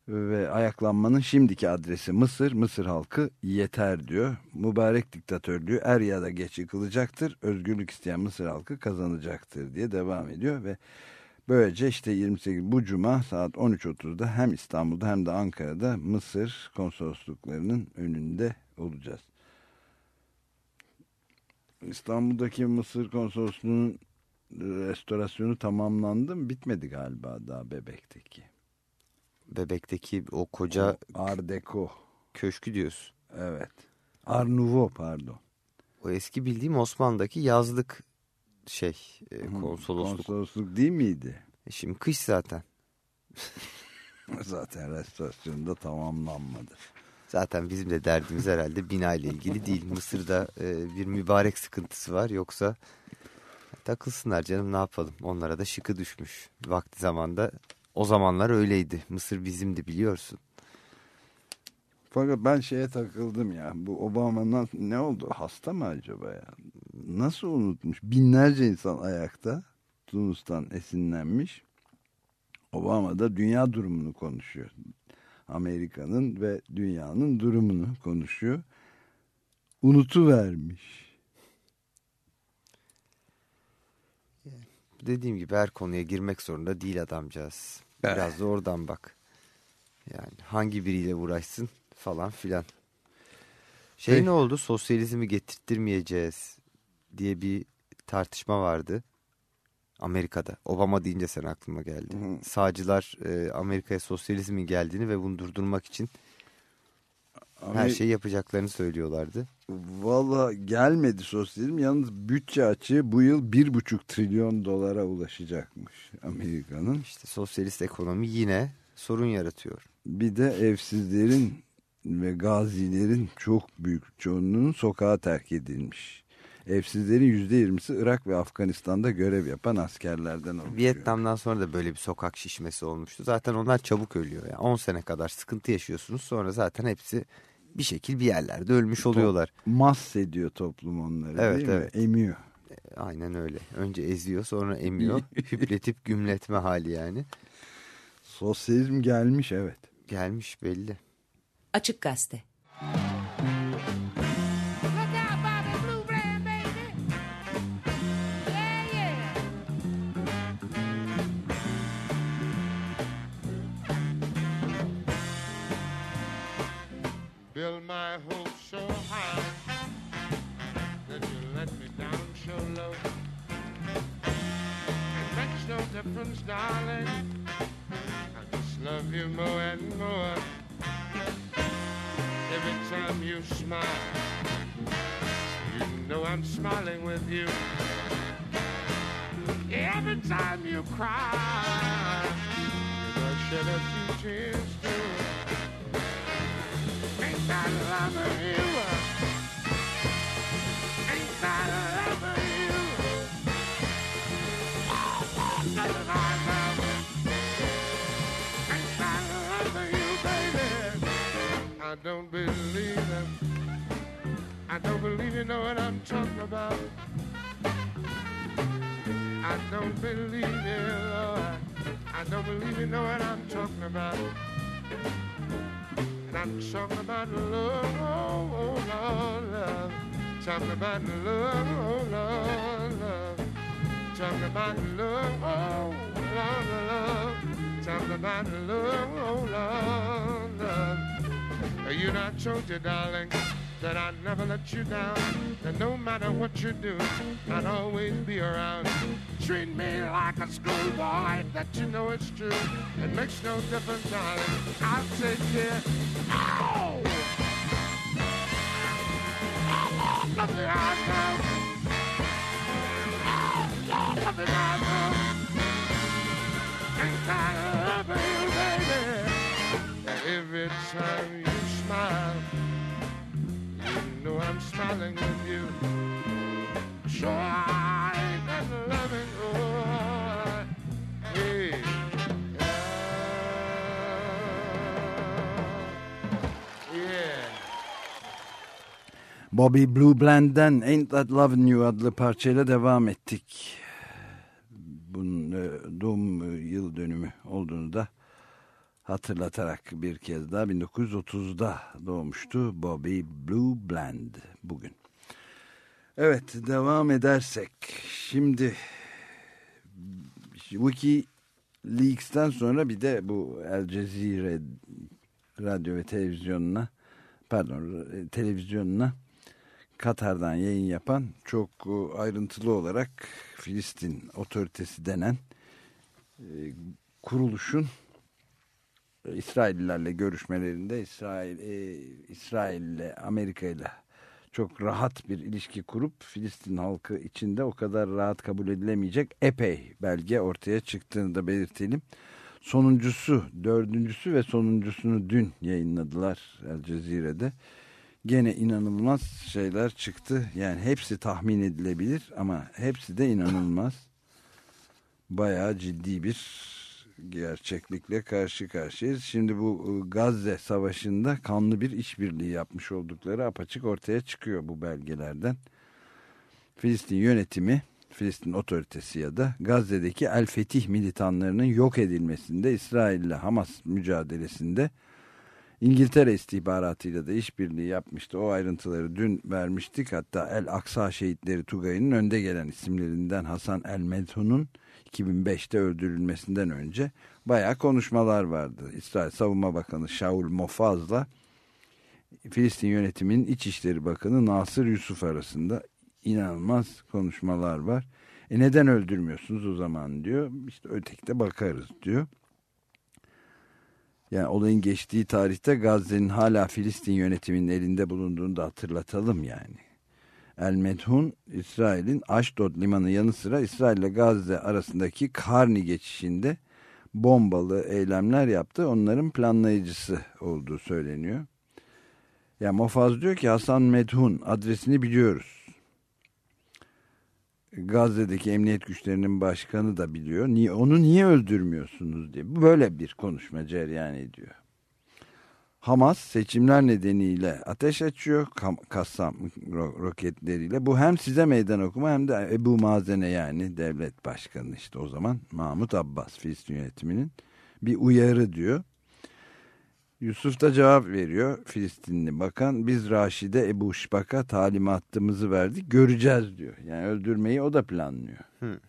[SPEAKER 2] Ve ayaklanmanın şimdiki adresi Mısır, Mısır halkı yeter diyor. Mübarek diktatörlüğü er ya da geç yıkılacaktır. Özgürlük isteyen Mısır halkı kazanacaktır diye devam ediyor ve Böylece işte 28 bu cuma saat 13.30'da hem İstanbul'da hem de Ankara'da Mısır konsolosluklarının önünde olacağız. İstanbul'daki Mısır konsolosluğunun restorasyonu tamamlandı mı? Bitmedi galiba daha Bebek'teki.
[SPEAKER 1] Bebek'teki o koca
[SPEAKER 2] Art Deco.
[SPEAKER 1] köşkü diyorsun.
[SPEAKER 2] Evet. Art Nouveau pardon.
[SPEAKER 1] O eski bildiğim Osmanlı'daki yazlık şey e, konsolosluk.
[SPEAKER 2] Konsolosluk değil miydi?
[SPEAKER 1] E Şimdi kış zaten.
[SPEAKER 2] Zaten restorasyonda tamamlanmadı.
[SPEAKER 1] Zaten bizim de derdimiz herhalde bina ile ilgili değil. Mısır'da e, bir mübarek sıkıntısı var. Yoksa takılsınlar canım ne yapalım. Onlara da şıkı düşmüş. Vakti zamanda o zamanlar öyleydi. Mısır bizimdi biliyorsun.
[SPEAKER 2] Fakat ben şeye takıldım ya. Bu Obama'nın ne oldu? Hasta mı acaba ya? Nasıl unutmuş? Binlerce insan ayakta. Tunus'tan esinlenmiş. Obama da dünya durumunu konuşuyor. Amerika'nın ve dünyanın durumunu konuşuyor. Unutuvermiş.
[SPEAKER 1] Dediğim gibi her konuya girmek zorunda değil adamcağız. Biraz da oradan bak. Yani hangi biriyle uğraşsın falan filan. Şey
[SPEAKER 2] Peki.
[SPEAKER 1] ne oldu? Sosyalizmi getirttirmeyeceğiz diye bir tartışma vardı. Amerika'da. Obama deyince sen aklıma geldi. Sağcılar e, Amerika'ya sosyalizmin geldiğini ve bunu durdurmak için her
[SPEAKER 2] Amer-
[SPEAKER 1] şeyi yapacaklarını söylüyorlardı.
[SPEAKER 2] Valla gelmedi sosyalizm. Yalnız bütçe açığı bu yıl bir buçuk trilyon dolara ulaşacakmış Amerika'nın.
[SPEAKER 1] İşte sosyalist ekonomi yine sorun yaratıyor.
[SPEAKER 2] Bir de evsizlerin ve gazilerin çok büyük çoğunluğunun sokağa terk edilmiş. Evsizlerin yüzde yirmisi Irak ve Afganistan'da görev yapan askerlerden oluşuyor.
[SPEAKER 1] Vietnam'dan sonra da böyle bir sokak şişmesi olmuştu. Zaten onlar çabuk ölüyor. Yani 10 sene kadar sıkıntı yaşıyorsunuz. Sonra zaten hepsi bir şekil bir yerlerde ölmüş oluyorlar.
[SPEAKER 2] Mas ediyor toplum onları
[SPEAKER 1] Evet,
[SPEAKER 2] değil mi?
[SPEAKER 1] evet.
[SPEAKER 2] Emiyor.
[SPEAKER 1] Aynen öyle. Önce eziyor sonra emiyor. Hüpletip gümletme hali yani.
[SPEAKER 2] Sosyalizm gelmiş evet.
[SPEAKER 1] Gelmiş belli.
[SPEAKER 6] Açık Gazete
[SPEAKER 3] Look difference, darling. I just love you more and more. Every time you smile, you know I'm smiling with you. Every time you cry, you I shed a few tears too. Ain't that loving you? Ain't that don't believe it. I don't believe you know what I'm talking about. I don't believe it, Lord. I don't believe you know what I'm talking about. And I'm talking about love, oh, oh, Lord, love. Talking about love, oh, Lord, love. Talking about love, oh, Lord, love. Talking about love, oh, Lord, love. You know, I told you, darling, that I'd never let you down. That no matter what you do, I'd always be around. Treat me like a schoolboy, that you know it's true. It makes no difference, darling. I'll take care. Ow! Every time you I'm smiling with you. Sure, I ain't that loving, oh, yeah, yeah.
[SPEAKER 2] Bobby Blue Bland'den Ain't That Lovin' You adlı parçayla devam ettik. Bunun e, doğum yıl dönümü olduğunu da hatırlatarak bir kez daha 1930'da doğmuştu Bobby Blue Bland bugün. Evet devam edersek şimdi Wikileaks'ten sonra bir de bu El Cezire radyo ve televizyonuna pardon televizyonuna Katar'dan yayın yapan çok e, ayrıntılı olarak Filistin otoritesi denen e, kuruluşun İsraillilerle görüşmelerinde İsrail e, İsrail ile Amerika ile çok rahat bir ilişki kurup Filistin halkı içinde o kadar rahat kabul edilemeyecek epey belge ortaya çıktığını da belirtelim. Sonuncusu, dördüncüsü ve sonuncusunu dün yayınladılar El Cezire'de. Gene inanılmaz şeyler çıktı. Yani hepsi tahmin edilebilir ama hepsi de inanılmaz. Bayağı ciddi bir gerçeklikle karşı karşıyayız. Şimdi bu e, Gazze Savaşı'nda kanlı bir işbirliği yapmış oldukları apaçık ortaya çıkıyor bu belgelerden. Filistin yönetimi, Filistin otoritesi ya da Gazze'deki El Fetih militanlarının yok edilmesinde İsrail ile Hamas mücadelesinde İngiltere istihbaratıyla da işbirliği yapmıştı. O ayrıntıları dün vermiştik. Hatta El Aksa şehitleri Tugay'ın önde gelen isimlerinden Hasan El Medhun'un 2005'te öldürülmesinden önce bayağı konuşmalar vardı. İsrail Savunma Bakanı Shaul Mofaz'la Filistin yönetiminin İçişleri Bakanı Nasır Yusuf arasında inanılmaz konuşmalar var. E neden öldürmüyorsunuz o zaman diyor. İşte ötekide bakarız diyor. Yani olayın geçtiği tarihte Gazze'nin hala Filistin yönetiminin elinde bulunduğunu da hatırlatalım yani. El Medhun, İsrail'in Ashdod limanı yanı sıra İsrail ile Gazze arasındaki Karni geçişinde bombalı eylemler yaptı. Onların planlayıcısı olduğu söyleniyor. Ya Mofaz diyor ki Hasan Medhun adresini biliyoruz. Gazze'deki emniyet güçlerinin başkanı da biliyor. Niye, onu niye öldürmüyorsunuz diye. Böyle bir konuşma cereyan ediyor. Hamas seçimler nedeniyle ateş açıyor Kassam roketleriyle. Bu hem size meydan okuma hem de Ebu Mazene yani devlet başkanı işte o zaman Mahmut Abbas Filistin yönetiminin bir uyarı diyor. Yusuf da cevap veriyor Filistinli bakan. Biz Raşide Ebu Şbak'a talimatımızı verdik göreceğiz diyor. Yani öldürmeyi o da planlıyor. Hı.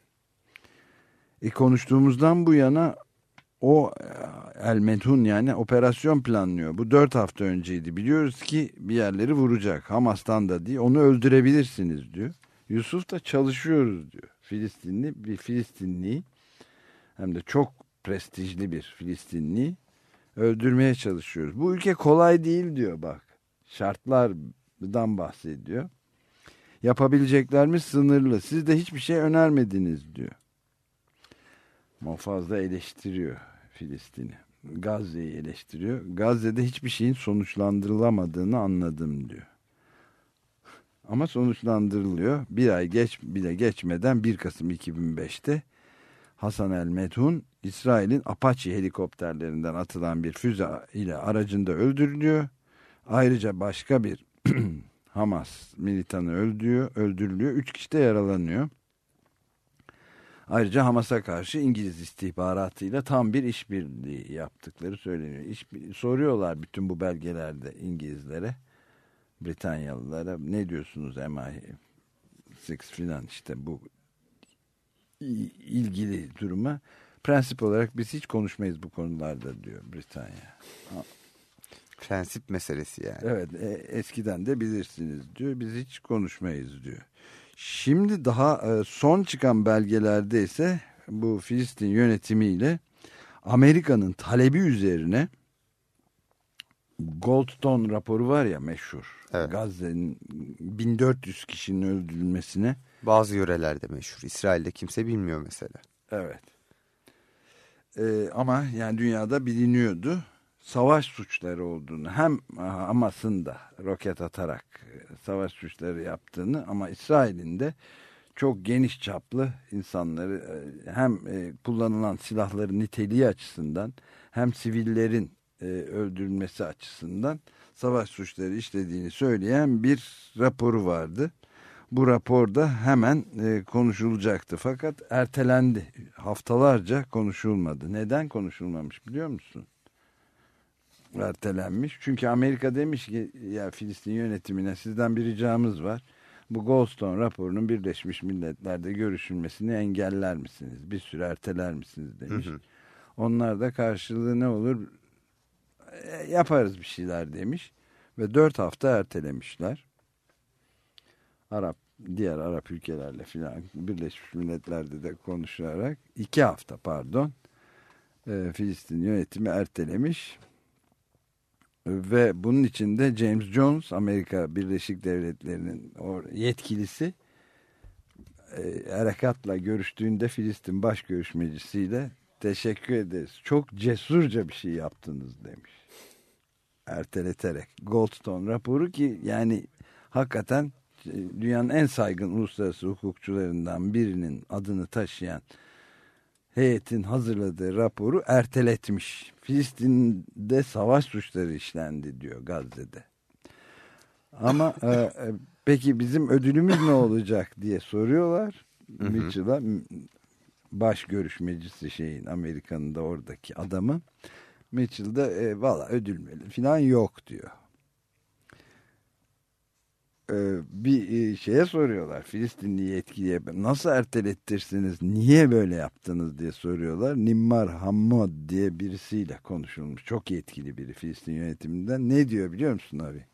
[SPEAKER 2] E konuştuğumuzdan bu yana o El Medhun yani operasyon planlıyor. Bu dört hafta önceydi. Biliyoruz ki bir yerleri vuracak. Hamas'tan da değil. Onu öldürebilirsiniz diyor. Yusuf da çalışıyoruz diyor. Filistinli bir Filistinli hem de çok prestijli bir Filistinli öldürmeye çalışıyoruz. Bu ülke kolay değil diyor bak. Şartlardan bahsediyor. Yapabileceklerimiz sınırlı. Siz de hiçbir şey önermediniz diyor. Mofaz da eleştiriyor Filistin'i. Gazze'yi eleştiriyor. Gazze'de hiçbir şeyin sonuçlandırılamadığını anladım diyor. Ama sonuçlandırılıyor. Bir ay geç bile geçmeden 1 Kasım 2005'te Hasan el Methun İsrail'in Apache helikopterlerinden atılan bir füze ile aracında öldürülüyor. Ayrıca başka bir Hamas militanı öldürüyor, öldürülüyor. Üç kişi de yaralanıyor. Ayrıca Hamas'a karşı İngiliz istihbaratıyla tam bir işbirliği yaptıkları söyleniyor. İş, soruyorlar bütün bu belgelerde İngilizlere, Britanyalılara ne diyorsunuz MI6 filan işte bu ilgili duruma. Prensip olarak biz hiç konuşmayız bu konularda diyor Britanya.
[SPEAKER 1] Prensip meselesi yani.
[SPEAKER 2] Evet e, eskiden de bilirsiniz diyor biz hiç konuşmayız diyor. Şimdi daha e, son çıkan belgelerde ise bu Filistin yönetimiyle Amerika'nın talebi üzerine Goldstone raporu var ya meşhur. Evet. Gazze'nin 1400 kişinin öldürülmesine.
[SPEAKER 1] Bazı yörelerde meşhur. İsrail'de kimse bilmiyor mesela.
[SPEAKER 2] Evet. Ee, ama yani dünyada biliniyordu savaş suçları olduğunu hem Hamas'ın da roket atarak e, savaş suçları yaptığını ama İsrail'in de çok geniş çaplı insanları e, hem e, kullanılan silahların niteliği açısından hem sivillerin öldürülmesi açısından savaş suçları işlediğini söyleyen bir raporu vardı. Bu raporda hemen konuşulacaktı fakat ertelendi. Haftalarca konuşulmadı. Neden konuşulmamış biliyor musun? Ertelenmiş. Çünkü Amerika demiş ki ya Filistin yönetimine sizden bir ricamız var. Bu Goldstone raporunun Birleşmiş Milletler'de görüşülmesini engeller misiniz? Bir süre erteler misiniz demiş. Hı hı. Onlar da karşılığı ne olur e, yaparız bir şeyler demiş. Ve dört hafta ertelemişler. Arap diğer Arap ülkelerle filan Birleşmiş Milletler'de de konuşarak iki hafta pardon e, Filistin yönetimi ertelemiş Ve bunun içinde James Jones Amerika Birleşik Devletleri'nin yetkilisi e, harekatla görüştüğünde Filistin baş görüşmecisiyle teşekkür ederiz. Çok cesurca bir şey yaptınız demiş. Erteleterek. Goldstone raporu ki yani hakikaten e, dünyanın en saygın uluslararası hukukçularından birinin adını taşıyan heyetin hazırladığı raporu erteletmiş. Filistin'de savaş suçları işlendi diyor Gazze'de. Ama e, e, peki bizim ödülümüz ne olacak diye soruyorlar. Mitchell'a baş görüşmecisi şeyin Amerika'nın da oradaki adamı. Mitchell da e, valla ödül falan yok diyor. E, bir e, şeye soruyorlar Filistinli yetkiliye nasıl ertelettirsiniz niye böyle yaptınız diye soruyorlar. Nimmar Hammad diye birisiyle konuşulmuş çok yetkili biri Filistin yönetiminden ne diyor biliyor musun abi?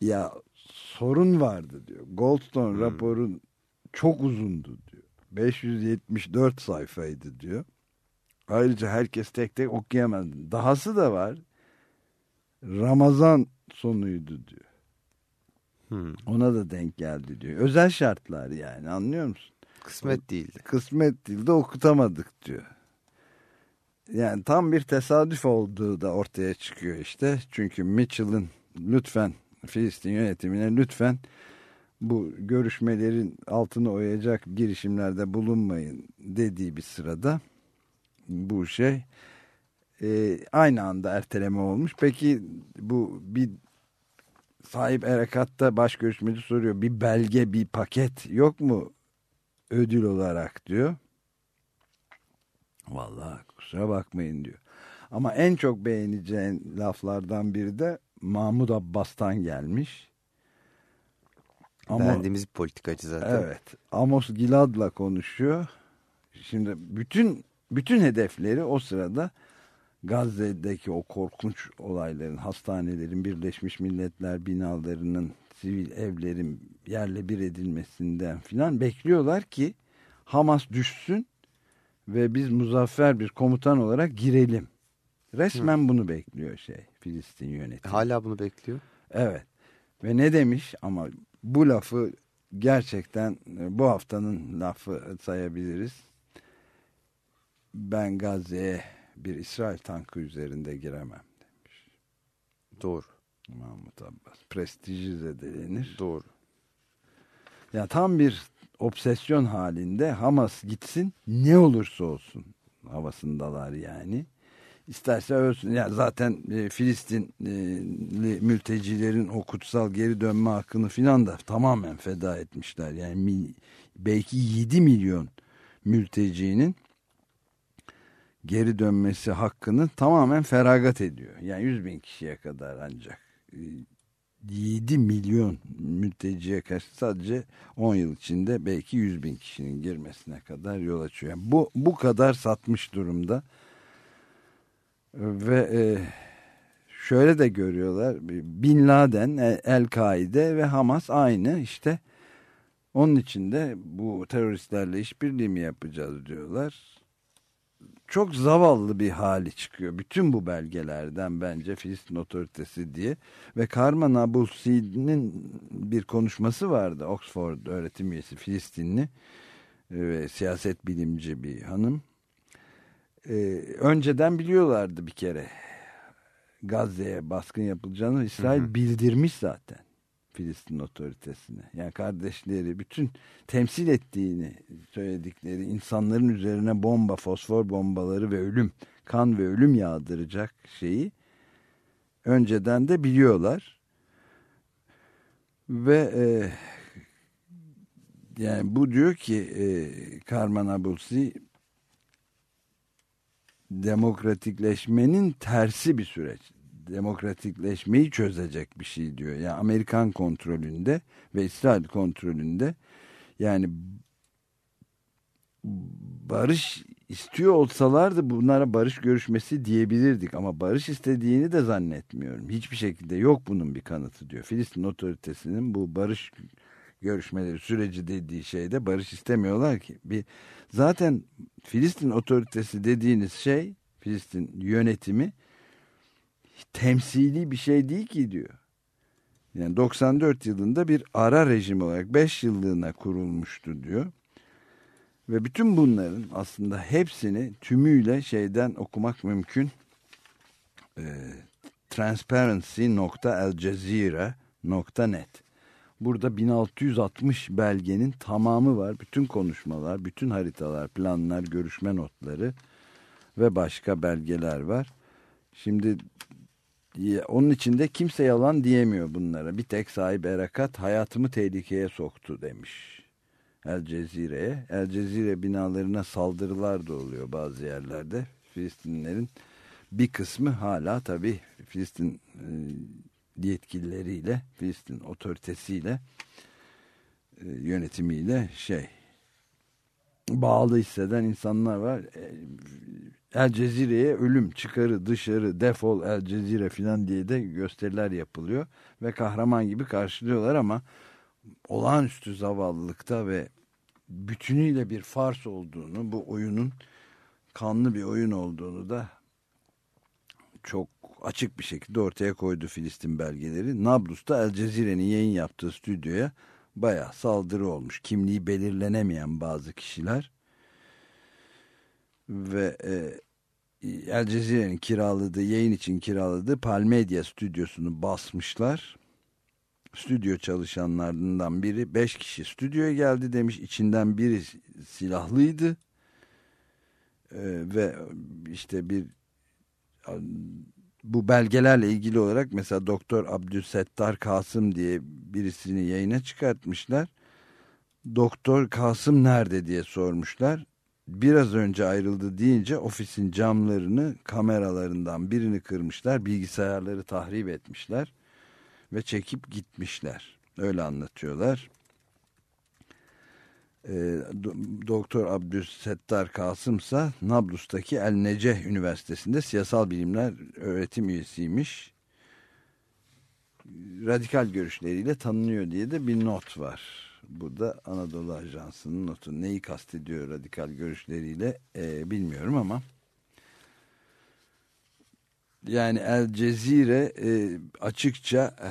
[SPEAKER 2] Ya sorun vardı diyor. Goldstone hmm. raporun çok uzundu diyor. 574 sayfaydı diyor. Ayrıca herkes tek tek okuyamadı. Dahası da var. Ramazan sonuydu diyor. Hmm. Ona da denk geldi diyor. Özel şartlar yani anlıyor musun?
[SPEAKER 1] Kısmet değildi.
[SPEAKER 2] Kısmet değildi okutamadık diyor. Yani tam bir tesadüf olduğu da ortaya çıkıyor işte. Çünkü Mitchell'ın lütfen Filistin yönetimine lütfen bu görüşmelerin altını oyacak girişimlerde bulunmayın dediği bir sırada bu şey e, aynı anda erteleme olmuş. Peki bu bir sahip Erekat'ta baş görüşmeci soruyor. Bir belge, bir paket yok mu ödül olarak diyor. Vallahi kusura bakmayın diyor. Ama en çok beğeneceğin laflardan biri de Mahmud Abbas'tan gelmiş.
[SPEAKER 1] Ama, Beğendiğimiz bir politikacı zaten.
[SPEAKER 2] Evet. Amos Gilad'la konuşuyor. Şimdi bütün bütün hedefleri o sırada Gazze'deki o korkunç olayların, hastanelerin, Birleşmiş Milletler binalarının, sivil evlerin yerle bir edilmesinden filan bekliyorlar ki Hamas düşsün ve biz muzaffer bir komutan olarak girelim. Resmen Hı. bunu bekliyor şey Filistin yönetimi.
[SPEAKER 1] Hala bunu bekliyor.
[SPEAKER 2] Evet. Ve ne demiş ama bu lafı gerçekten e, bu haftanın lafı sayabiliriz. Ben Gazze'ye bir İsrail tankı üzerinde giremem demiş.
[SPEAKER 1] Doğru.
[SPEAKER 2] Mahmut Abbas. Prestiji zedelenir.
[SPEAKER 1] Doğru.
[SPEAKER 2] Yani tam bir obsesyon halinde Hamas gitsin ne olursa olsun havasındalar yani. İsterse ölsün. Yani zaten e, Filistinli mültecilerin o kutsal geri dönme hakkını filan da tamamen feda etmişler. Yani belki 7 milyon mültecinin geri dönmesi hakkını tamamen feragat ediyor. Yani 100 bin kişiye kadar ancak. 7 milyon mülteciye karşı sadece 10 yıl içinde belki 100 bin kişinin girmesine kadar yol açıyor. Yani bu, bu kadar satmış durumda. Ve e, şöyle de görüyorlar. Bin Laden, e, El-Kaide ve Hamas aynı işte. Onun için de bu teröristlerle işbirliği mi yapacağız diyorlar çok zavallı bir hali çıkıyor. Bütün bu belgelerden bence Filistin otoritesi diye. Ve Karman Abulsi'nin bir konuşması vardı. Oxford öğretim üyesi Filistinli e, ve siyaset bilimci bir hanım. Ee, önceden biliyorlardı bir kere Gazze'ye baskın yapılacağını İsrail hı hı. bildirmiş zaten. Filistin otoritesine. Yani kardeşleri bütün temsil ettiğini söyledikleri insanların üzerine bomba, fosfor bombaları ve ölüm, kan ve ölüm yağdıracak şeyi önceden de biliyorlar. Ve e, yani bu diyor ki e, Karman Abulsi demokratikleşmenin tersi bir süreç demokratikleşmeyi çözecek bir şey diyor. Yani Amerikan kontrolünde ve İsrail kontrolünde yani barış istiyor olsalardı bunlara barış görüşmesi diyebilirdik ama barış istediğini de zannetmiyorum. Hiçbir şekilde yok bunun bir kanıtı diyor. Filistin otoritesinin bu barış görüşmeleri süreci dediği şeyde barış istemiyorlar ki. Bir zaten Filistin otoritesi dediğiniz şey Filistin yönetimi temsili bir şey değil ki diyor. Yani 94 yılında bir ara rejim olarak 5 yıllığına kurulmuştu diyor. Ve bütün bunların aslında hepsini tümüyle şeyden okumak mümkün. E, transparency.aljazeera.net Burada 1660 belgenin tamamı var. Bütün konuşmalar, bütün haritalar, planlar, görüşme notları ve başka belgeler var. Şimdi onun içinde kimse yalan diyemiyor bunlara. Bir tek sahip Erakat hayatımı tehlikeye soktu demiş. El Cezire'ye. El Cezire binalarına saldırılar da oluyor bazı yerlerde. Filistinlerin bir kısmı hala tabii Filistin e, yetkilileriyle, Filistin otoritesiyle e, yönetimiyle şey bağlı hisseden insanlar var. E, El Cezire'ye ölüm, çıkarı, dışarı, defol El Cezire filan diye de gösteriler yapılıyor. Ve kahraman gibi karşılıyorlar ama olağanüstü zavallılıkta ve bütünüyle bir fars olduğunu, bu oyunun kanlı bir oyun olduğunu da çok açık bir şekilde ortaya koydu Filistin belgeleri. Nablus'ta El Cezire'nin yayın yaptığı stüdyoya bayağı saldırı olmuş. Kimliği belirlenemeyen bazı kişiler ve e, El Cezire'nin kiraladığı, yayın için kiraladığı Palmedia stüdyosunu basmışlar. Stüdyo çalışanlarından biri beş kişi stüdyoya geldi demiş. İçinden biri silahlıydı. Ee, ve işte bir bu belgelerle ilgili olarak mesela Doktor Abdülsettar Kasım diye birisini yayına çıkartmışlar. Doktor Kasım nerede diye sormuşlar. Biraz önce ayrıldı deyince ofisin camlarını kameralarından birini kırmışlar. Bilgisayarları tahrip etmişler ve çekip gitmişler. Öyle anlatıyorlar. E, Doktor Abdüsettar Kasım ise Nablus'taki El Neceh Üniversitesi'nde siyasal bilimler öğretim üyesiymiş. Radikal görüşleriyle tanınıyor diye de bir not var. Burada Anadolu Ajansı'nın notu. Neyi kastediyor radikal görüşleriyle e, bilmiyorum ama yani El Cezire e, açıkça e,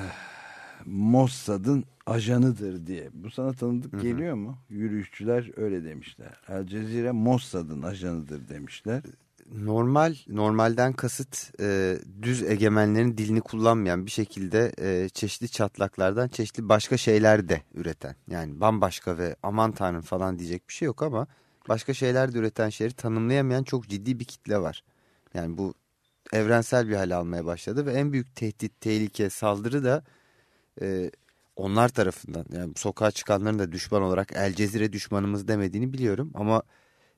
[SPEAKER 2] Mossad'ın ajanıdır diye. Bu sana tanıdık Hı -hı. geliyor mu? Yürüyüşçüler öyle demişler. El Cezire Mossad'ın ajanıdır demişler.
[SPEAKER 1] Normal, normalden kasıt e, düz egemenlerin dilini kullanmayan bir şekilde e, çeşitli çatlaklardan çeşitli başka şeyler de üreten. Yani bambaşka ve aman tanrım falan diyecek bir şey yok ama başka şeyler de üreten şeyleri tanımlayamayan çok ciddi bir kitle var. Yani bu evrensel bir hal almaya başladı ve en büyük tehdit, tehlike, saldırı da e, onlar tarafından yani sokağa çıkanların da düşman olarak El Cezire düşmanımız demediğini biliyorum ama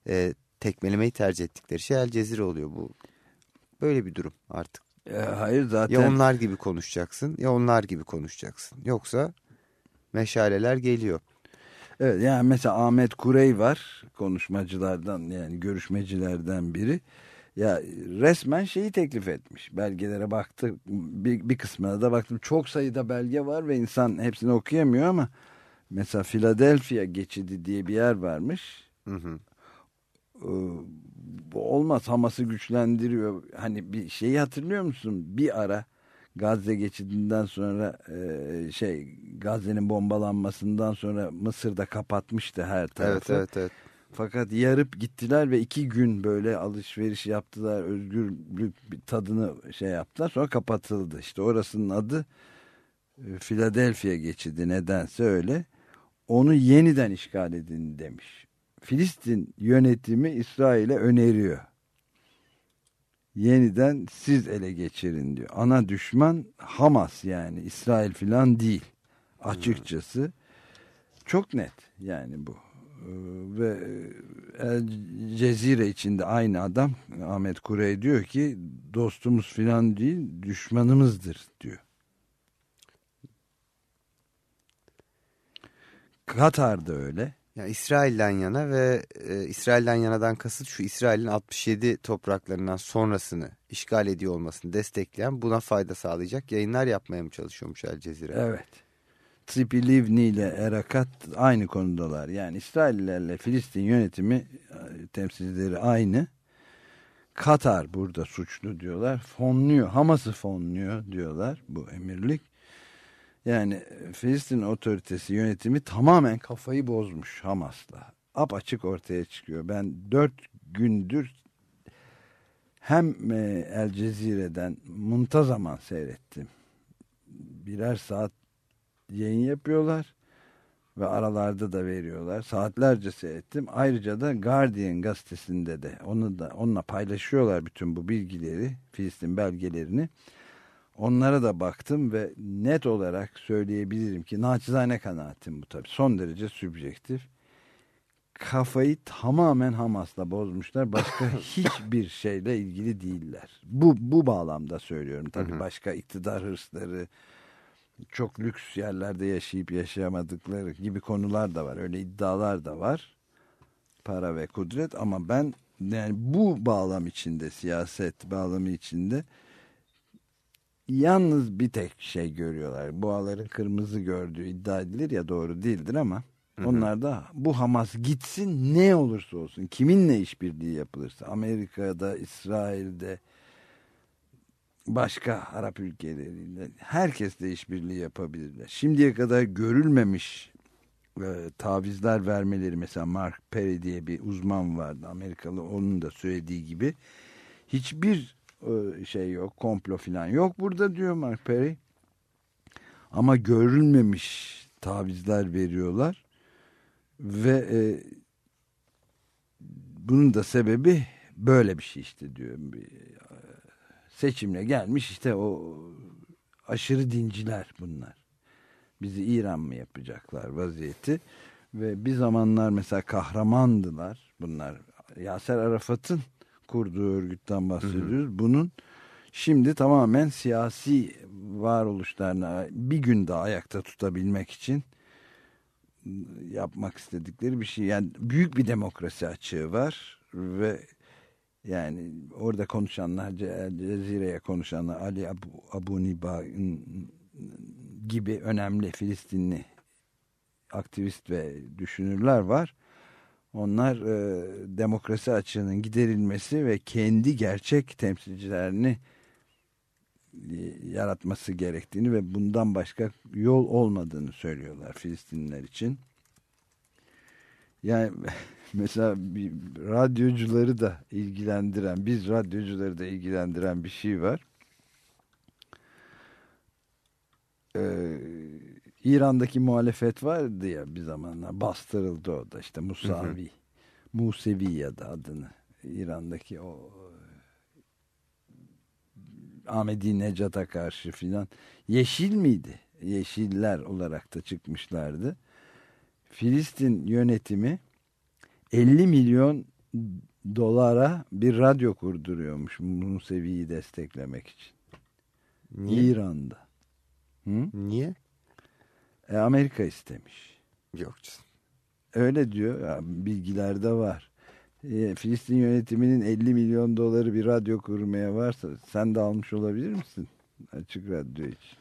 [SPEAKER 1] e, tekmelemeyi tercih ettikleri şey El Cezire oluyor bu böyle bir durum artık.
[SPEAKER 2] E, hayır zaten.
[SPEAKER 1] Ya onlar gibi konuşacaksın ya onlar gibi konuşacaksın yoksa meşaleler geliyor.
[SPEAKER 2] Evet yani mesela Ahmet Kurey var konuşmacılardan yani görüşmecilerden biri ya resmen şeyi teklif etmiş. Belgelere baktı bir, bir kısmına da baktım. Çok sayıda belge var ve insan hepsini okuyamıyor ama mesela Philadelphia geçidi diye bir yer varmış. Hı hı. Ee, olmaz Hamas'ı güçlendiriyor. Hani bir şeyi hatırlıyor musun? Bir ara Gazze geçidinden sonra e, şey Gazze'nin bombalanmasından sonra Mısır'da kapatmıştı her tarafı.
[SPEAKER 1] Evet evet evet.
[SPEAKER 2] Fakat yarıp gittiler ve iki gün böyle alışveriş yaptılar. Özgürlük tadını şey yaptılar. Sonra kapatıldı. İşte orasının adı e, Philadelphia geçidi nedense öyle. Onu yeniden işgal edin demiş. Filistin yönetimi İsrail'e öneriyor. Yeniden siz ele geçirin diyor. Ana düşman Hamas yani İsrail filan değil. Açıkçası çok net yani bu. Ee, ve El Cezire içinde aynı adam Ahmet Kurey diyor ki dostumuz filan değil düşmanımızdır diyor. Katar da öyle.
[SPEAKER 1] Ya İsrail'den yana ve e, İsrail'den yanadan kasıt şu İsrail'in 67 topraklarından sonrasını işgal ediyor olmasını destekleyen buna fayda sağlayacak yayınlar yapmaya mı çalışıyormuş El Cezire?
[SPEAKER 2] Evet. Tzipi Livni ile Erakat aynı konudalar. Yani İsraillerle Filistin yönetimi e, temsilcileri aynı. Katar burada suçlu diyorlar. Fonluyor, Hamas'ı fonluyor diyorlar bu emirlik. Yani Filistin otoritesi yönetimi tamamen kafayı bozmuş Hamas'la. Apaçık ortaya çıkıyor. Ben dört gündür hem e, El Cezire'den muntazaman seyrettim. Birer saat yayın yapıyorlar ve aralarda da veriyorlar. Saatlerce seyrettim. Ayrıca da Guardian gazetesinde de onu da onunla paylaşıyorlar bütün bu bilgileri, Filistin belgelerini. Onlara da baktım ve net olarak söyleyebilirim ki naçizane kanaatim bu tabii. Son derece sübjektif. Kafayı tamamen Hamas'la bozmuşlar. Başka hiçbir şeyle ilgili değiller. Bu bu bağlamda söylüyorum. Tabii başka iktidar hırsları, çok lüks yerlerde yaşayıp yaşayamadıkları gibi konular da var. Öyle iddialar da var. Para ve kudret ama ben yani bu bağlam içinde siyaset bağlamı içinde yalnız bir tek şey görüyorlar. Boğaların kırmızı gördüğü iddia edilir ya doğru değildir ama onlar da bu Hamas gitsin ne olursa olsun kiminle işbirliği yapılırsa Amerika'da, İsrail'de başka Arap ülkeleriyle herkesle işbirliği yapabilirler. Şimdiye kadar görülmemiş e, tavizler vermeleri mesela Mark Perry diye bir uzman vardı Amerikalı onun da söylediği gibi hiçbir e, şey yok komplo falan yok burada diyor Mark Perry ama görülmemiş tavizler veriyorlar ve e, bunun da sebebi böyle bir şey işte diyor seçimle gelmiş işte o aşırı dinciler bunlar. Bizi İran mı yapacaklar vaziyeti ve bir zamanlar mesela kahramandılar bunlar. Yaser Arafat'ın kurduğu örgütten bahsediyoruz. Bunun şimdi tamamen siyasi varoluşlarını bir gün daha ayakta tutabilmek için yapmak istedikleri bir şey. Yani büyük bir demokrasi açığı var ve yani orada konuşanlar Ce- Cezire'ye konuşanlar Ali Abu, Abu Niba gibi önemli Filistinli aktivist ve düşünürler var. Onlar e, demokrasi açığının giderilmesi ve kendi gerçek temsilcilerini e, yaratması gerektiğini ve bundan başka yol olmadığını söylüyorlar Filistinliler için. Yani mesela bir radyocuları da ilgilendiren, biz radyocuları da ilgilendiren bir şey var. Ee, İran'daki muhalefet vardı ya bir zamanlar bastırıldı o da işte Musavi, Musevi ya da adını İran'daki o Ahmedi Necat'a karşı filan Yeşil miydi? Yeşiller olarak da çıkmışlardı. Filistin yönetimi 50 milyon dolara bir radyo kurduruyormuş Musevi'yi desteklemek için.
[SPEAKER 1] Niye?
[SPEAKER 2] İran'da. Hı?
[SPEAKER 1] Niye?
[SPEAKER 2] E, Amerika istemiş.
[SPEAKER 1] Yok canım.
[SPEAKER 2] Öyle diyor. Ya, bilgilerde var. E, Filistin yönetiminin 50 milyon doları bir radyo kurmaya varsa sen de almış olabilir misin? Açık radyo için.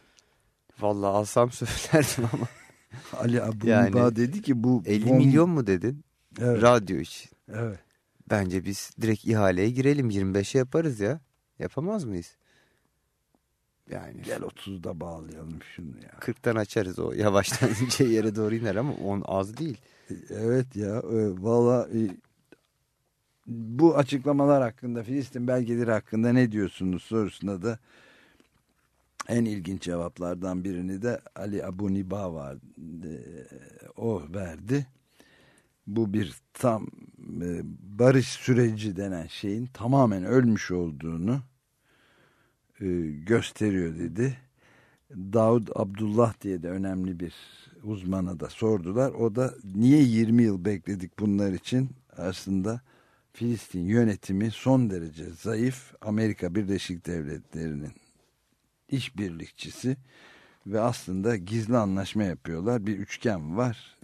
[SPEAKER 1] Vallahi alsam söylerdim ama.
[SPEAKER 2] Ali Abu
[SPEAKER 1] Yani
[SPEAKER 2] dedi ki bu
[SPEAKER 1] 50
[SPEAKER 2] bom-
[SPEAKER 1] milyon mu dedin?
[SPEAKER 2] Evet,
[SPEAKER 1] Radyo için.
[SPEAKER 2] evet.
[SPEAKER 1] Bence biz direkt ihaleye girelim. 25'e yaparız ya. Yapamaz mıyız? Yani
[SPEAKER 2] Gel 30'da bağlayalım şunu ya.
[SPEAKER 1] 40'tan açarız o yavaştan ince yere doğru iner ama 10 az değil.
[SPEAKER 2] Evet ya e, valla e, bu açıklamalar hakkında Filistin belgeleri hakkında ne diyorsunuz sorusuna da en ilginç cevaplardan birini de Ali Abu Niba var. O verdi. Bu bir tam e, barış süreci denen şeyin tamamen ölmüş olduğunu e, gösteriyor dedi. Davud Abdullah diye de önemli bir uzmana da sordular. O da niye 20 yıl bekledik bunlar için? Aslında Filistin yönetimi son derece zayıf. Amerika Birleşik Devletleri'nin işbirlikçisi ve aslında gizli anlaşma yapıyorlar. Bir üçgen var.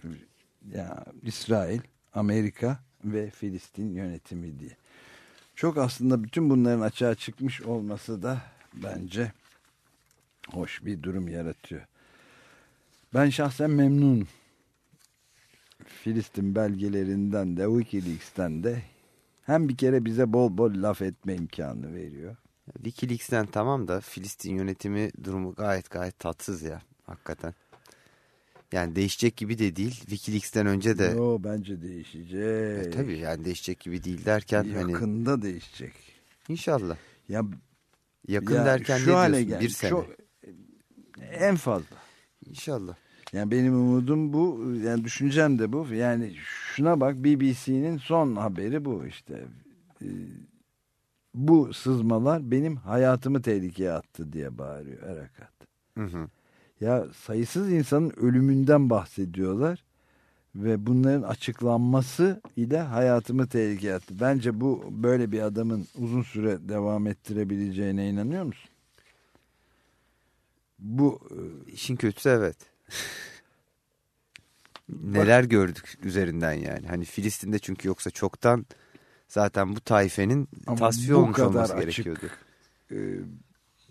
[SPEAKER 2] Ya İsrail, Amerika ve Filistin yönetimi diye. Çok aslında bütün bunların açığa çıkmış olması da bence hoş bir durum yaratıyor. Ben şahsen memnunum. Filistin belgelerinden de Wikileaks'ten de Hem bir kere bize bol bol laf etme imkanı veriyor.
[SPEAKER 1] Wikileaks'ten tamam da Filistin yönetimi durumu gayet gayet tatsız ya hakikaten. Yani değişecek gibi de değil. Wikileaks'ten önce de
[SPEAKER 2] Yo bence değişecek.
[SPEAKER 1] e, tabii yani değişecek gibi değil derken hani
[SPEAKER 2] Yakında değişecek.
[SPEAKER 1] inşallah.
[SPEAKER 2] Ya,
[SPEAKER 1] Yakın
[SPEAKER 2] ya
[SPEAKER 1] derken
[SPEAKER 2] şu
[SPEAKER 1] ne
[SPEAKER 2] hale
[SPEAKER 1] diyorsun?
[SPEAKER 2] geldi.
[SPEAKER 1] Bir sene.
[SPEAKER 2] Şu- en fazla.
[SPEAKER 1] İnşallah.
[SPEAKER 2] Yani benim umudum bu. Yani düşüncem de bu. Yani şuna bak BBC'nin son haberi bu işte. Bu sızmalar benim hayatımı tehlikeye attı diye bağırıyor Erakat.
[SPEAKER 1] Hı hı.
[SPEAKER 2] Ya sayısız insanın ölümünden bahsediyorlar ve bunların açıklanması ile hayatımı tehlikeye attı. Bence bu böyle bir adamın uzun süre devam ettirebileceğine inanıyor musun? Bu e,
[SPEAKER 1] İşin kötüsü evet. Neler gördük üzerinden yani. Hani Filistin'de çünkü yoksa çoktan zaten bu taifenin
[SPEAKER 2] Ama
[SPEAKER 1] tasfiye olmuş
[SPEAKER 2] kadar
[SPEAKER 1] olması
[SPEAKER 2] açık.
[SPEAKER 1] gerekiyordu.
[SPEAKER 2] e,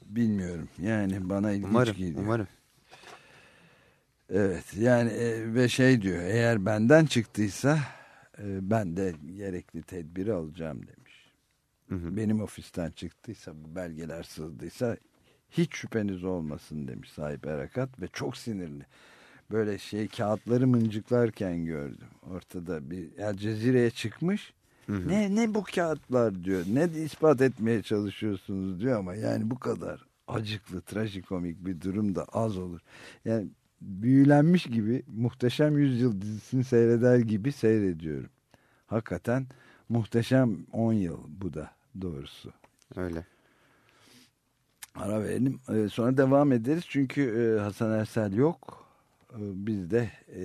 [SPEAKER 2] bilmiyorum. Yani bana ilginç
[SPEAKER 1] Umarım,
[SPEAKER 2] geliyor.
[SPEAKER 1] umarım.
[SPEAKER 2] Evet yani e, ve şey diyor eğer benden çıktıysa e, ben de gerekli tedbiri alacağım demiş.
[SPEAKER 1] Hı hı.
[SPEAKER 2] Benim ofisten çıktıysa bu belgeler sızdıysa hiç şüpheniz olmasın demiş sahip Erakat ve çok sinirli. Böyle şey kağıtları mıncıklarken gördüm. Ortada bir El Cezire'ye çıkmış.
[SPEAKER 1] Hı hı.
[SPEAKER 2] Ne ne bu kağıtlar diyor. Ne ispat etmeye çalışıyorsunuz diyor ama yani bu kadar acıklı, trajikomik bir durum da az olur. Yani büyülenmiş gibi muhteşem yüzyıl dizisini seyreder gibi seyrediyorum. Hakikaten muhteşem 10 yıl bu da doğrusu.
[SPEAKER 1] Öyle.
[SPEAKER 2] Ara verelim. Ee, sonra devam ederiz. Çünkü e, Hasan Ersel yok. Ee, biz de e,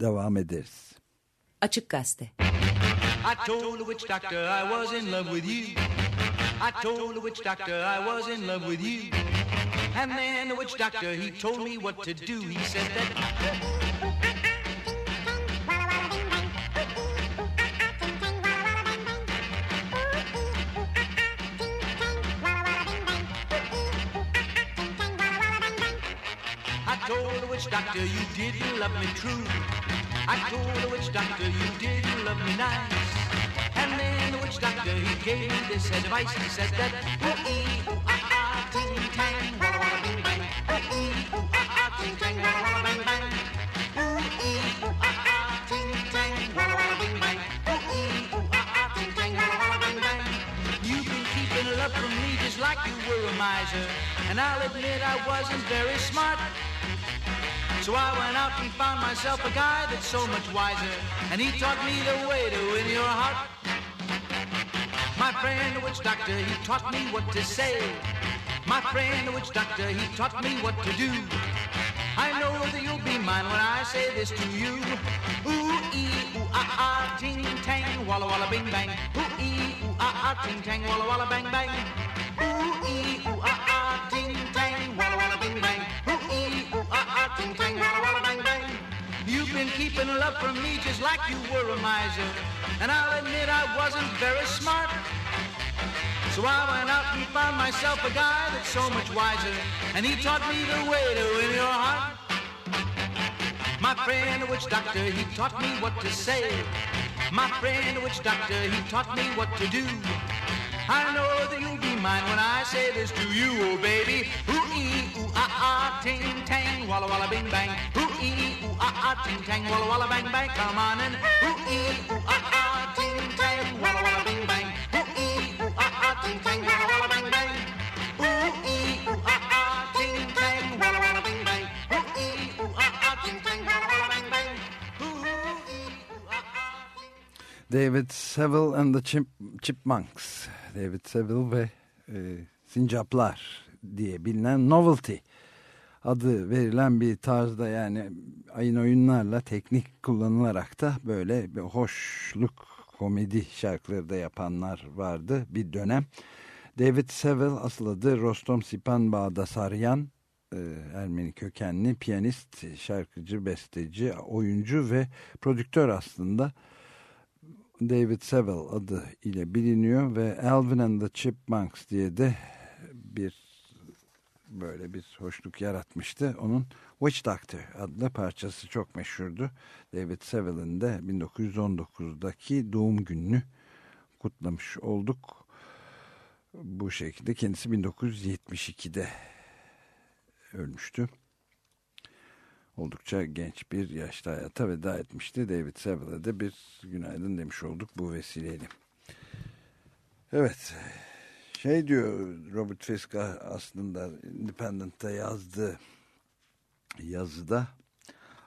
[SPEAKER 2] devam ederiz.
[SPEAKER 6] Açık Gazete.
[SPEAKER 7] I told the witch doctor I was in love with you. I told the witch doctor I was in love with you. And then the witch doctor, he told me what to do. He said that I told the witch doctor you didn't love me true. I told the witch doctor you didn't love me nice. And then the witch doctor he gave me this advice. He said that ooh ee ooh ah ah ting tang walla bing bang. Ooh ooh ah ah ting bang bang. Ooh ee ooh ah ah ting tang walla bing bang. Ooh ooh ah ah ting bang bang. You've been keeping love from me just like you were a miser. And I'll admit I wasn't very smart. So I went out and found myself a guy that's so much wiser. And he taught me the way to win your heart. My friend, the witch doctor, he taught me what to say. My friend, the witch doctor, he taught me what to do. I know that you'll be mine when I say this to you. Ooh, ee, ooh, ah, ah, ting, tang, walla, walla, bing, bang. Ooh, ee, ooh, ah, ah, ting, tang, walla, walla, bang, bang. Ooh, ee, ooh, ah, ah, ting, tang, walla, walla, bing, bang. Ooh, ee, ting, bang, bang. You've been keeping love from me just like you were a miser. And I'll admit I wasn't very smart. So I went out and found myself a guy that's so much wiser. And he taught me the way to win your heart. My friend, the witch doctor, he taught me what to say. My friend, the witch doctor, he taught me what to do. I know that you'll be mine when I say this to you, oh baby. Ooh ee ah ah ting tang walla walla bing bang. Ooh ee ooh ah ah ting tang walla walla bang bang. Come on and ooh ee ooh ah ah ting tang walla walla bing bang. Ooh ee ooh ah ah ting tang walla walla bang bang. Ooh ee ooh ah ah ting tang walla walla bing bang. Ooh ee ooh ah ah ting tang walla walla bang bang.
[SPEAKER 2] David Seville and the Chip, Chipmunks. David Seville ve e, Sincaplar diye bilinen Novelty adı verilen bir tarzda yani ayın oyunlarla teknik kullanılarak da böyle bir hoşluk komedi şarkıları da yapanlar vardı bir dönem. David Seville asıl adı Rostom Sipan Bağdasaryan e, Ermeni kökenli piyanist, şarkıcı, besteci, oyuncu ve prodüktör aslında. David Seville adı ile biliniyor ve Alvin and the Chipmunks diye de bir böyle bir hoşluk yaratmıştı. Onun Witch Doctor adlı parçası çok meşhurdu. David Seville'in de 1919'daki doğum gününü kutlamış olduk. Bu şekilde kendisi 1972'de ölmüştü. Oldukça genç bir yaşta hayata veda etmişti. David Seville'e de bir günaydın demiş olduk bu vesileyle. Evet. Şey diyor Robert Fisk aslında Independent'ta yazdığı yazıda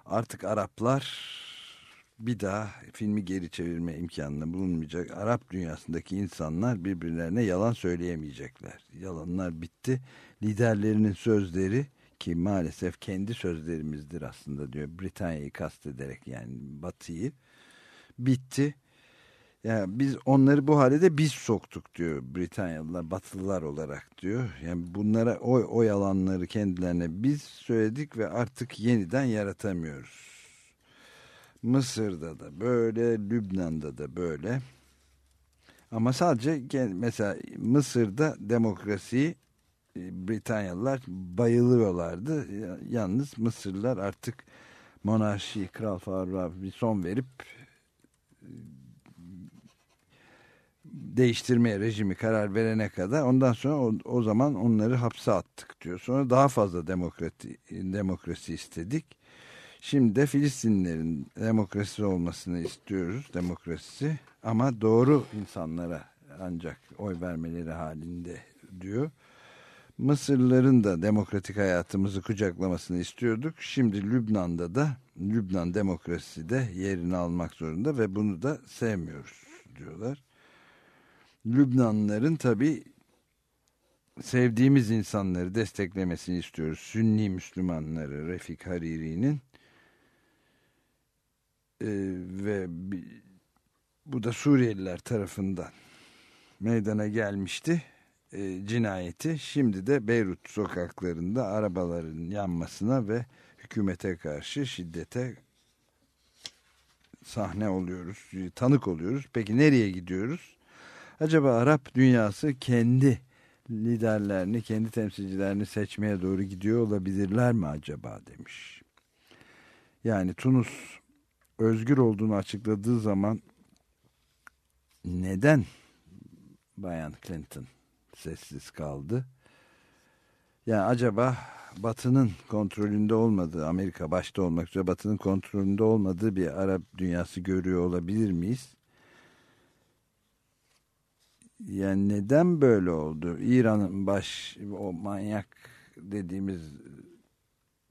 [SPEAKER 2] artık Araplar bir daha filmi geri çevirme imkanına bulunmayacak. Arap dünyasındaki insanlar birbirlerine yalan söyleyemeyecekler. Yalanlar bitti. Liderlerinin sözleri ki maalesef kendi sözlerimizdir aslında diyor. Britanya'yı kastederek yani Batı'yı bitti. Yani biz onları bu hale biz soktuk diyor Britanyalılar, Batılılar olarak diyor. Yani bunlara o, o yalanları kendilerine biz söyledik ve artık yeniden yaratamıyoruz. Mısır'da da böyle, Lübnan'da da böyle. Ama sadece mesela Mısır'da demokrasiyi e, Britanyalılar bayılıyorlardı. Yalnız Mısırlılar artık monarşi, Kral Faruk'a bir son verip e, değiştirmeye rejimi karar verene kadar ondan sonra o, o zaman onları hapse attık diyor. Sonra daha fazla demokrasi, demokrasi istedik. Şimdi de Filistinlerin demokrasi olmasını istiyoruz. Demokrasi ama doğru insanlara ancak oy vermeleri halinde diyor. Mısırlıların da demokratik hayatımızı kucaklamasını istiyorduk. Şimdi Lübnan'da da Lübnan demokrasisi de yerini almak zorunda ve bunu da sevmiyoruz diyorlar. Lübnanlıların tabi sevdiğimiz insanları desteklemesini istiyoruz. Sünni Müslümanları Refik Hariri'nin ee, ve bu da Suriyeliler tarafından meydana gelmişti e, cinayeti. Şimdi de Beyrut sokaklarında arabaların yanmasına ve hükümete karşı şiddete sahne oluyoruz, tanık oluyoruz. Peki nereye gidiyoruz? Acaba Arap dünyası kendi liderlerini, kendi temsilcilerini seçmeye doğru gidiyor olabilirler mi acaba demiş. Yani Tunus özgür olduğunu açıkladığı zaman neden Bayan Clinton sessiz kaldı? Yani acaba Batı'nın kontrolünde olmadığı, Amerika başta olmak üzere Batı'nın kontrolünde olmadığı bir Arap dünyası görüyor olabilir miyiz? Yani neden böyle oldu? İran'ın baş, o manyak dediğimiz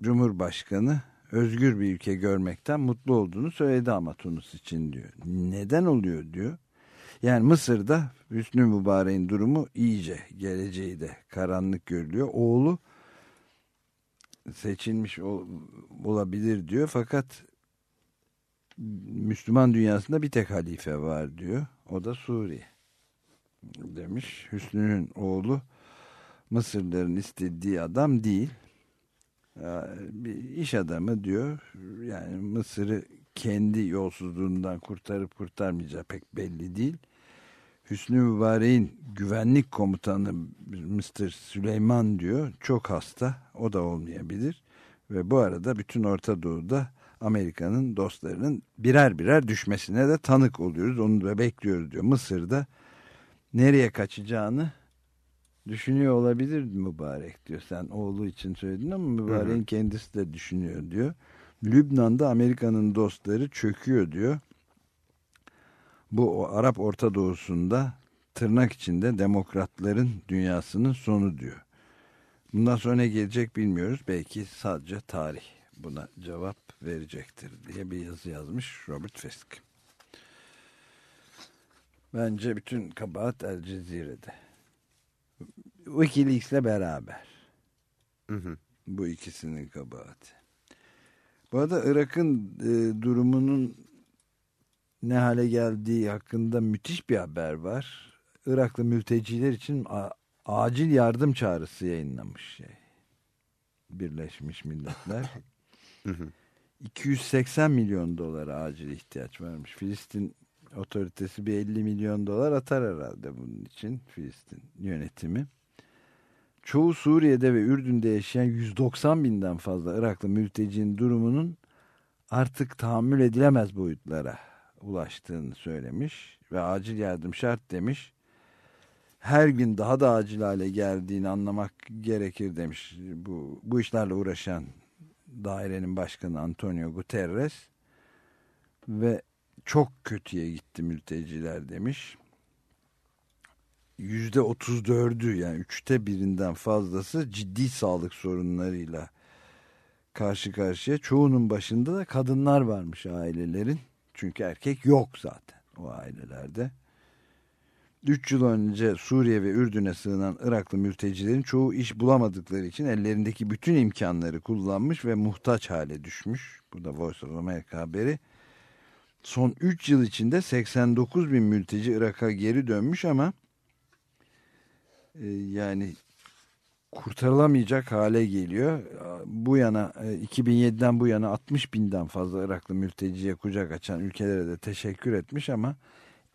[SPEAKER 2] Cumhurbaşkanı özgür bir ülke görmekten mutlu olduğunu söyledi ama Tunus için diyor. Neden oluyor diyor. Yani Mısır'da Hüsnü Mübarek'in durumu iyice geleceği de karanlık görülüyor. Oğlu seçilmiş ol, olabilir diyor fakat Müslüman dünyasında bir tek halife var diyor. O da Suriye demiş. Hüsnü'nün oğlu Mısırların istediği adam değil bir iş adamı diyor. Yani Mısır'ı kendi yolsuzluğundan kurtarıp kurtarmayacağı pek belli değil. Hüsnü Mübarek'in güvenlik komutanı Mr. Süleyman diyor çok hasta o da olmayabilir ve bu arada bütün Orta Doğu'da Amerika'nın dostlarının birer birer düşmesine de tanık oluyoruz onu da bekliyoruz diyor Mısır'da nereye kaçacağını düşünüyor olabilir mübarek diyor. Sen oğlu için söyledin ama mübareğin kendisi de düşünüyor diyor. Lübnan'da Amerika'nın dostları çöküyor diyor. Bu Arap Orta Doğu'sunda tırnak içinde demokratların dünyasının sonu diyor. Bundan sonra ne gelecek bilmiyoruz. Belki sadece tarih buna cevap verecektir diye bir yazı yazmış Robert Fisk. Bence bütün kabahat El Cezire'de. Wikileaks'le beraber.
[SPEAKER 1] Hı hı.
[SPEAKER 2] Bu ikisinin kabahati. Bu arada Irak'ın e, durumunun ne hale geldiği hakkında müthiş bir haber var. Iraklı mülteciler için acil yardım çağrısı yayınlamış şey. Birleşmiş Milletler. 280 milyon dolara acil ihtiyaç varmış. Filistin otoritesi bir 50 milyon dolar atar herhalde bunun için Filistin yönetimi. çoğu Suriye'de ve Ürdün'de yaşayan 190 binden fazla Iraklı mültecinin durumunun artık tahammül edilemez boyutlara ulaştığını söylemiş ve acil yardım şart demiş. Her gün daha da acil hale geldiğini anlamak gerekir demiş. Bu, bu işlerle uğraşan dairenin başkanı Antonio Guterres ve çok kötüye gitti mülteciler demiş. Yüzde otuz dördü yani üçte birinden fazlası ciddi sağlık sorunlarıyla karşı karşıya. Çoğunun başında da kadınlar varmış ailelerin. Çünkü erkek yok zaten o ailelerde. 3 yıl önce Suriye ve Ürdün'e sığınan Iraklı mültecilerin çoğu iş bulamadıkları için ellerindeki bütün imkanları kullanmış ve muhtaç hale düşmüş. Bu da Voice of America haberi. Son 3 yıl içinde 89 bin mülteci Irak'a geri dönmüş ama e, yani kurtarılamayacak hale geliyor. Bu yana 2007'den bu yana 60 binden fazla Iraklı mülteciye kucak açan ülkelere de teşekkür etmiş ama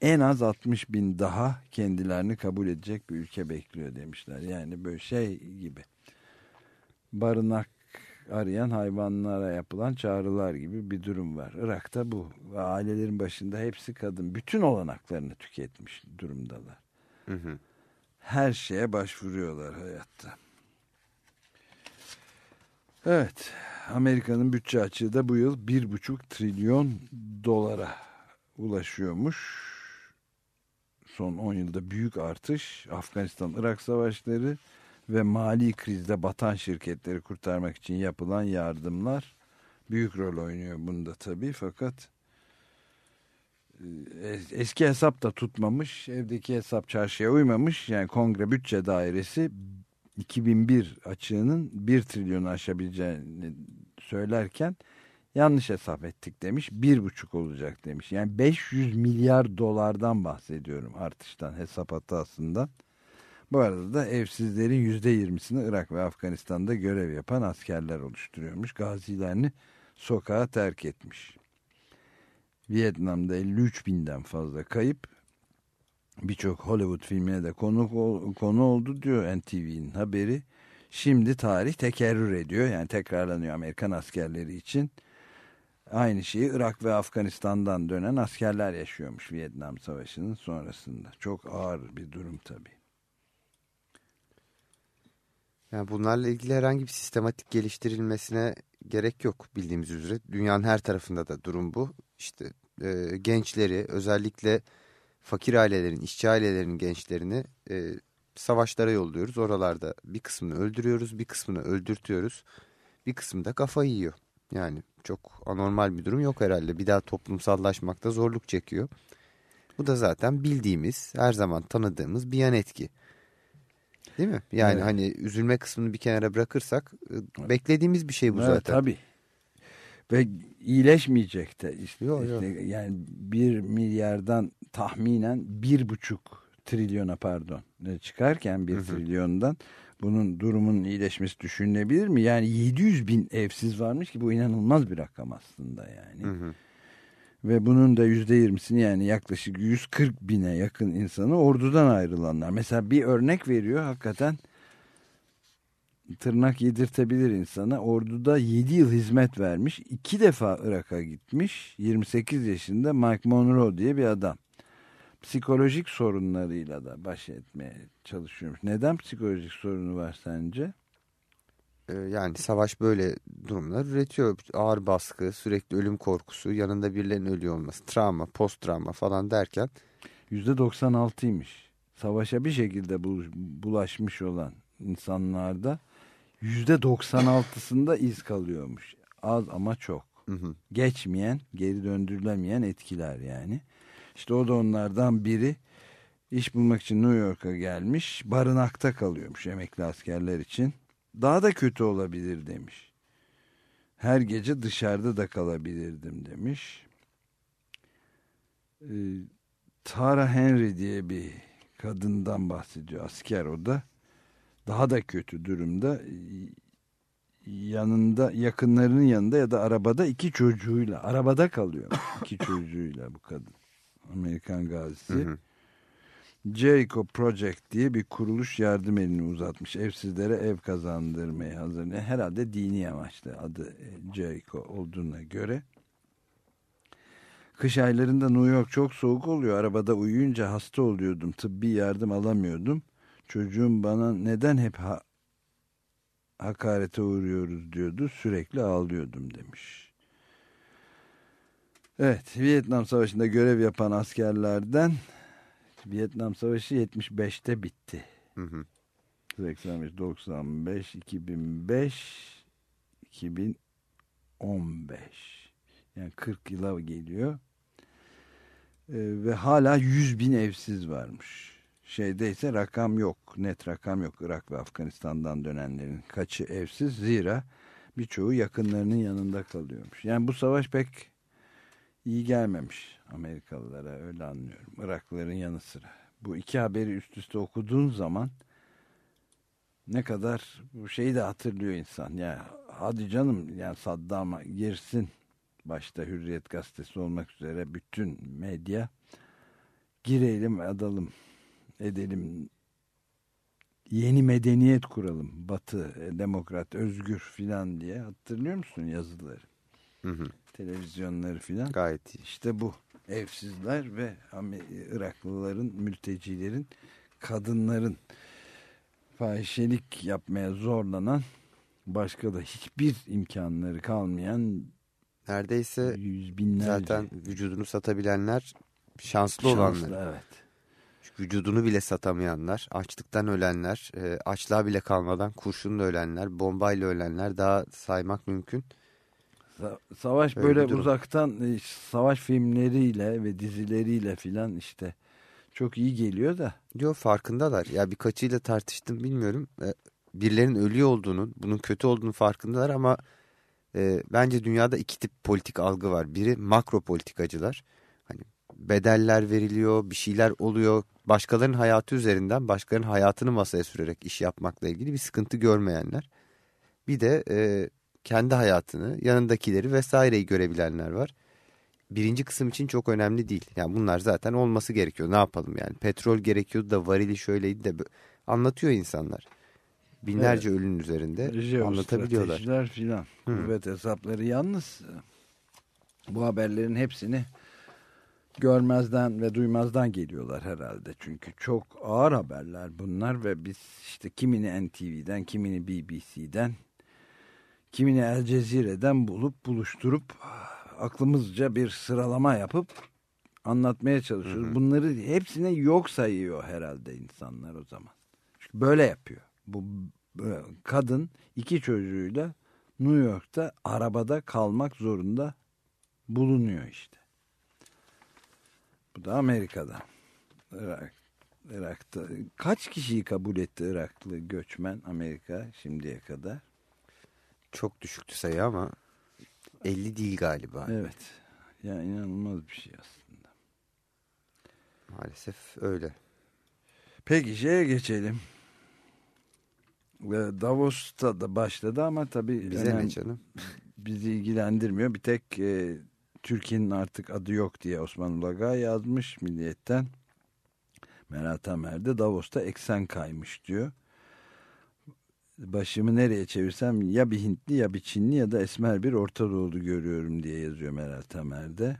[SPEAKER 2] en az 60 bin daha kendilerini kabul edecek bir ülke bekliyor demişler. Yani böyle şey gibi barınak arayan hayvanlara yapılan çağrılar gibi bir durum var. Irak'ta bu. Ailelerin başında hepsi kadın. Bütün olanaklarını tüketmiş durumdalar.
[SPEAKER 1] Hı hı.
[SPEAKER 2] Her şeye başvuruyorlar hayatta. Evet. Amerika'nın bütçe açığı da bu yıl 1,5 trilyon dolara ulaşıyormuş. Son 10 yılda büyük artış. Afganistan-Irak savaşları ve mali krizde batan şirketleri kurtarmak için yapılan yardımlar büyük rol oynuyor bunda tabii fakat e, eski hesap da tutmamış evdeki hesap çarşıya uymamış yani kongre bütçe dairesi 2001 açığının 1 trilyonu aşabileceğini söylerken yanlış hesap ettik demiş. Bir buçuk olacak demiş. Yani 500 milyar dolardan bahsediyorum artıştan hesap hatasından. Bu arada da evsizlerin yüzde yirmisini Irak ve Afganistan'da görev yapan askerler oluşturuyormuş. Gazilerini sokağa terk etmiş. Vietnam'da 53 binden fazla kayıp. Birçok Hollywood filmine de konu, konu oldu diyor NTV'nin haberi. Şimdi tarih tekerrür ediyor. Yani tekrarlanıyor Amerikan askerleri için. Aynı şeyi Irak ve Afganistan'dan dönen askerler yaşıyormuş Vietnam Savaşı'nın sonrasında. Çok ağır bir durum tabii.
[SPEAKER 1] Yani bunlarla ilgili herhangi bir sistematik geliştirilmesine gerek yok bildiğimiz üzere. Dünyanın her tarafında da durum bu. İşte e, gençleri özellikle fakir ailelerin, işçi ailelerinin gençlerini e, savaşlara yolluyoruz. Oralarda bir kısmını öldürüyoruz, bir kısmını öldürtüyoruz. Bir kısmı da kafayı yiyor. Yani çok anormal bir durum yok herhalde. Bir daha toplumsallaşmakta zorluk çekiyor. Bu da zaten bildiğimiz, her zaman tanıdığımız bir yan etki. Değil mi? Yani evet. hani üzülme kısmını bir kenara bırakırsak e, beklediğimiz bir şey bu
[SPEAKER 2] evet,
[SPEAKER 1] zaten.
[SPEAKER 2] Tabii. Ve iyileşmeyecek de işte,
[SPEAKER 1] yok,
[SPEAKER 2] işte
[SPEAKER 1] yok.
[SPEAKER 2] yani bir milyardan tahminen bir buçuk trilyona pardon çıkarken bir hı hı. trilyondan bunun durumun iyileşmesi düşünülebilir mi? Yani 700 bin evsiz varmış ki bu inanılmaz bir rakam aslında yani.
[SPEAKER 1] Hı hı.
[SPEAKER 2] Ve bunun da yüzde yirmisini yani yaklaşık 140 bine yakın insanı ordudan ayrılanlar. Mesela bir örnek veriyor hakikaten tırnak yedirtebilir insana. Orduda 7 yıl hizmet vermiş. iki defa Irak'a gitmiş. 28 yaşında Mike Monroe diye bir adam. Psikolojik sorunlarıyla da baş etmeye çalışıyormuş. Neden psikolojik sorunu var sence?
[SPEAKER 1] Yani savaş böyle durumlar üretiyor. Ağır baskı, sürekli ölüm korkusu, yanında birilerinin ölüyor olması, travma, post travma falan derken.
[SPEAKER 2] %96'ymış. Savaşa bir şekilde bulaşmış olan insanlarda %96'sında iz kalıyormuş. Az ama çok.
[SPEAKER 1] Hı hı.
[SPEAKER 2] Geçmeyen, geri döndürülemeyen etkiler yani. İşte o da onlardan biri. İş bulmak için New York'a gelmiş. Barınakta kalıyormuş emekli askerler için. Daha da kötü olabilir demiş. Her gece dışarıda da kalabilirdim demiş. Ee, Tara Henry diye bir kadından bahsediyor. Asker o da. Daha da kötü durumda. Yanında yakınlarının yanında ya da arabada iki çocuğuyla. Arabada kalıyor. iki çocuğuyla bu kadın. Amerikan gazisi. Hı hı. Jericho Project diye bir kuruluş yardım elini uzatmış. Evsizlere ev kazandırmayı hazırlıyor. Herhalde dini amaçlı adı e, Jericho olduğuna göre. Kış aylarında New York çok soğuk oluyor. Arabada uyuyunca hasta oluyordum. Tıbbi yardım alamıyordum. Çocuğum bana neden hep ha hakarete uğruyoruz diyordu. Sürekli ağlıyordum demiş. Evet, Vietnam Savaşı'nda görev yapan askerlerden Vietnam Savaşı 75'te bitti.
[SPEAKER 1] Hı hı.
[SPEAKER 2] 85, 95, 2005, 2015. Yani 40 yıla geliyor. Ee, ve hala 100 bin evsiz varmış. Şeyde ise rakam yok. Net rakam yok. Irak ve Afganistan'dan dönenlerin kaçı evsiz. Zira birçoğu yakınlarının yanında kalıyormuş. Yani bu savaş pek iyi gelmemiş Amerikalılara öyle anlıyorum. Iraklıların yanı sıra. Bu iki haberi üst üste okuduğun zaman ne kadar bu şeyi de hatırlıyor insan. Ya hadi canım yani Saddam'a girsin başta Hürriyet gazetesi olmak üzere bütün medya girelim adalım edelim yeni medeniyet kuralım batı e, demokrat özgür filan diye hatırlıyor musun yazıları
[SPEAKER 1] Hı hı.
[SPEAKER 2] Televizyonları filan
[SPEAKER 1] Gayet iyi.
[SPEAKER 2] işte bu evsizler ve Iraklıların mültecilerin kadınların fahişelik yapmaya zorlanan başka da hiçbir imkanları kalmayan
[SPEAKER 1] Neredeyse
[SPEAKER 2] yüz binlerce
[SPEAKER 1] zaten vücudunu satabilenler şanslı,
[SPEAKER 2] şanslı,
[SPEAKER 1] olanlar.
[SPEAKER 2] evet.
[SPEAKER 1] Çünkü Vücudunu bile satamayanlar, açlıktan ölenler, e, açlığa bile kalmadan kurşunla ölenler, bombayla ölenler daha saymak mümkün.
[SPEAKER 2] Sa- Savaş
[SPEAKER 1] Öyle
[SPEAKER 2] böyle uzaktan e, savaş filmleriyle ve dizileriyle filan işte çok iyi geliyor da
[SPEAKER 1] Diyor farkındalar. Ya birkaçıyla tartıştım bilmiyorum. E, birilerinin ölüyor olduğunu, bunun kötü olduğunu farkındalar ama e, bence dünyada iki tip politik algı var. Biri makro politikacılar. Hani bedeller veriliyor, bir şeyler oluyor. Başkalarının hayatı üzerinden başkalarının hayatını masaya sürerek iş yapmakla ilgili bir sıkıntı görmeyenler. Bir de e, kendi hayatını, yanındakileri vesaireyi görebilenler var. Birinci kısım için çok önemli değil. Yani bunlar zaten olması gerekiyor. Ne yapalım yani? Petrol gerekiyordu da varili şöyleydi de anlatıyor insanlar. Binlerce ölünün üzerinde anlatabiliyorlar.
[SPEAKER 2] Jeostratejiler filan. Kuvvet hesapları yalnız e, bu haberlerin hepsini görmezden ve duymazdan geliyorlar herhalde. Çünkü çok ağır haberler bunlar ve biz işte kimini NTV'den, kimini BBC'den, kimini El Cezire'den bulup buluştururup aklımızca bir sıralama yapıp anlatmaya çalışıyoruz. Bunları hepsine yok sayıyor herhalde insanlar o zaman. Çünkü böyle yapıyor. Bu bu kadın iki çocuğuyla New York'ta arabada kalmak zorunda bulunuyor işte. Bu da Amerika'da. Irak, Irak'ta. Kaç kişiyi kabul etti Iraklı göçmen Amerika şimdiye kadar?
[SPEAKER 1] Çok düşüktü sayı ama 50 değil galiba.
[SPEAKER 2] Evet. Ya inanılmaz bir şey aslında.
[SPEAKER 1] Maalesef öyle.
[SPEAKER 2] Peki şeye geçelim. Ve Davos'ta da başladı ama tabii
[SPEAKER 1] Bize
[SPEAKER 2] önem-
[SPEAKER 1] ne canım?
[SPEAKER 2] bizi ilgilendirmiyor. Bir tek e, Türkiye'nin artık adı yok diye Osman Ulaga yazmış Milliyet'ten. Merat Amer de Davos'ta eksen kaymış diyor. Başımı nereye çevirsem ya bir Hintli ya bir Çinli ya da esmer bir Orta Doğulu görüyorum diye yazıyor Merat Amer'de.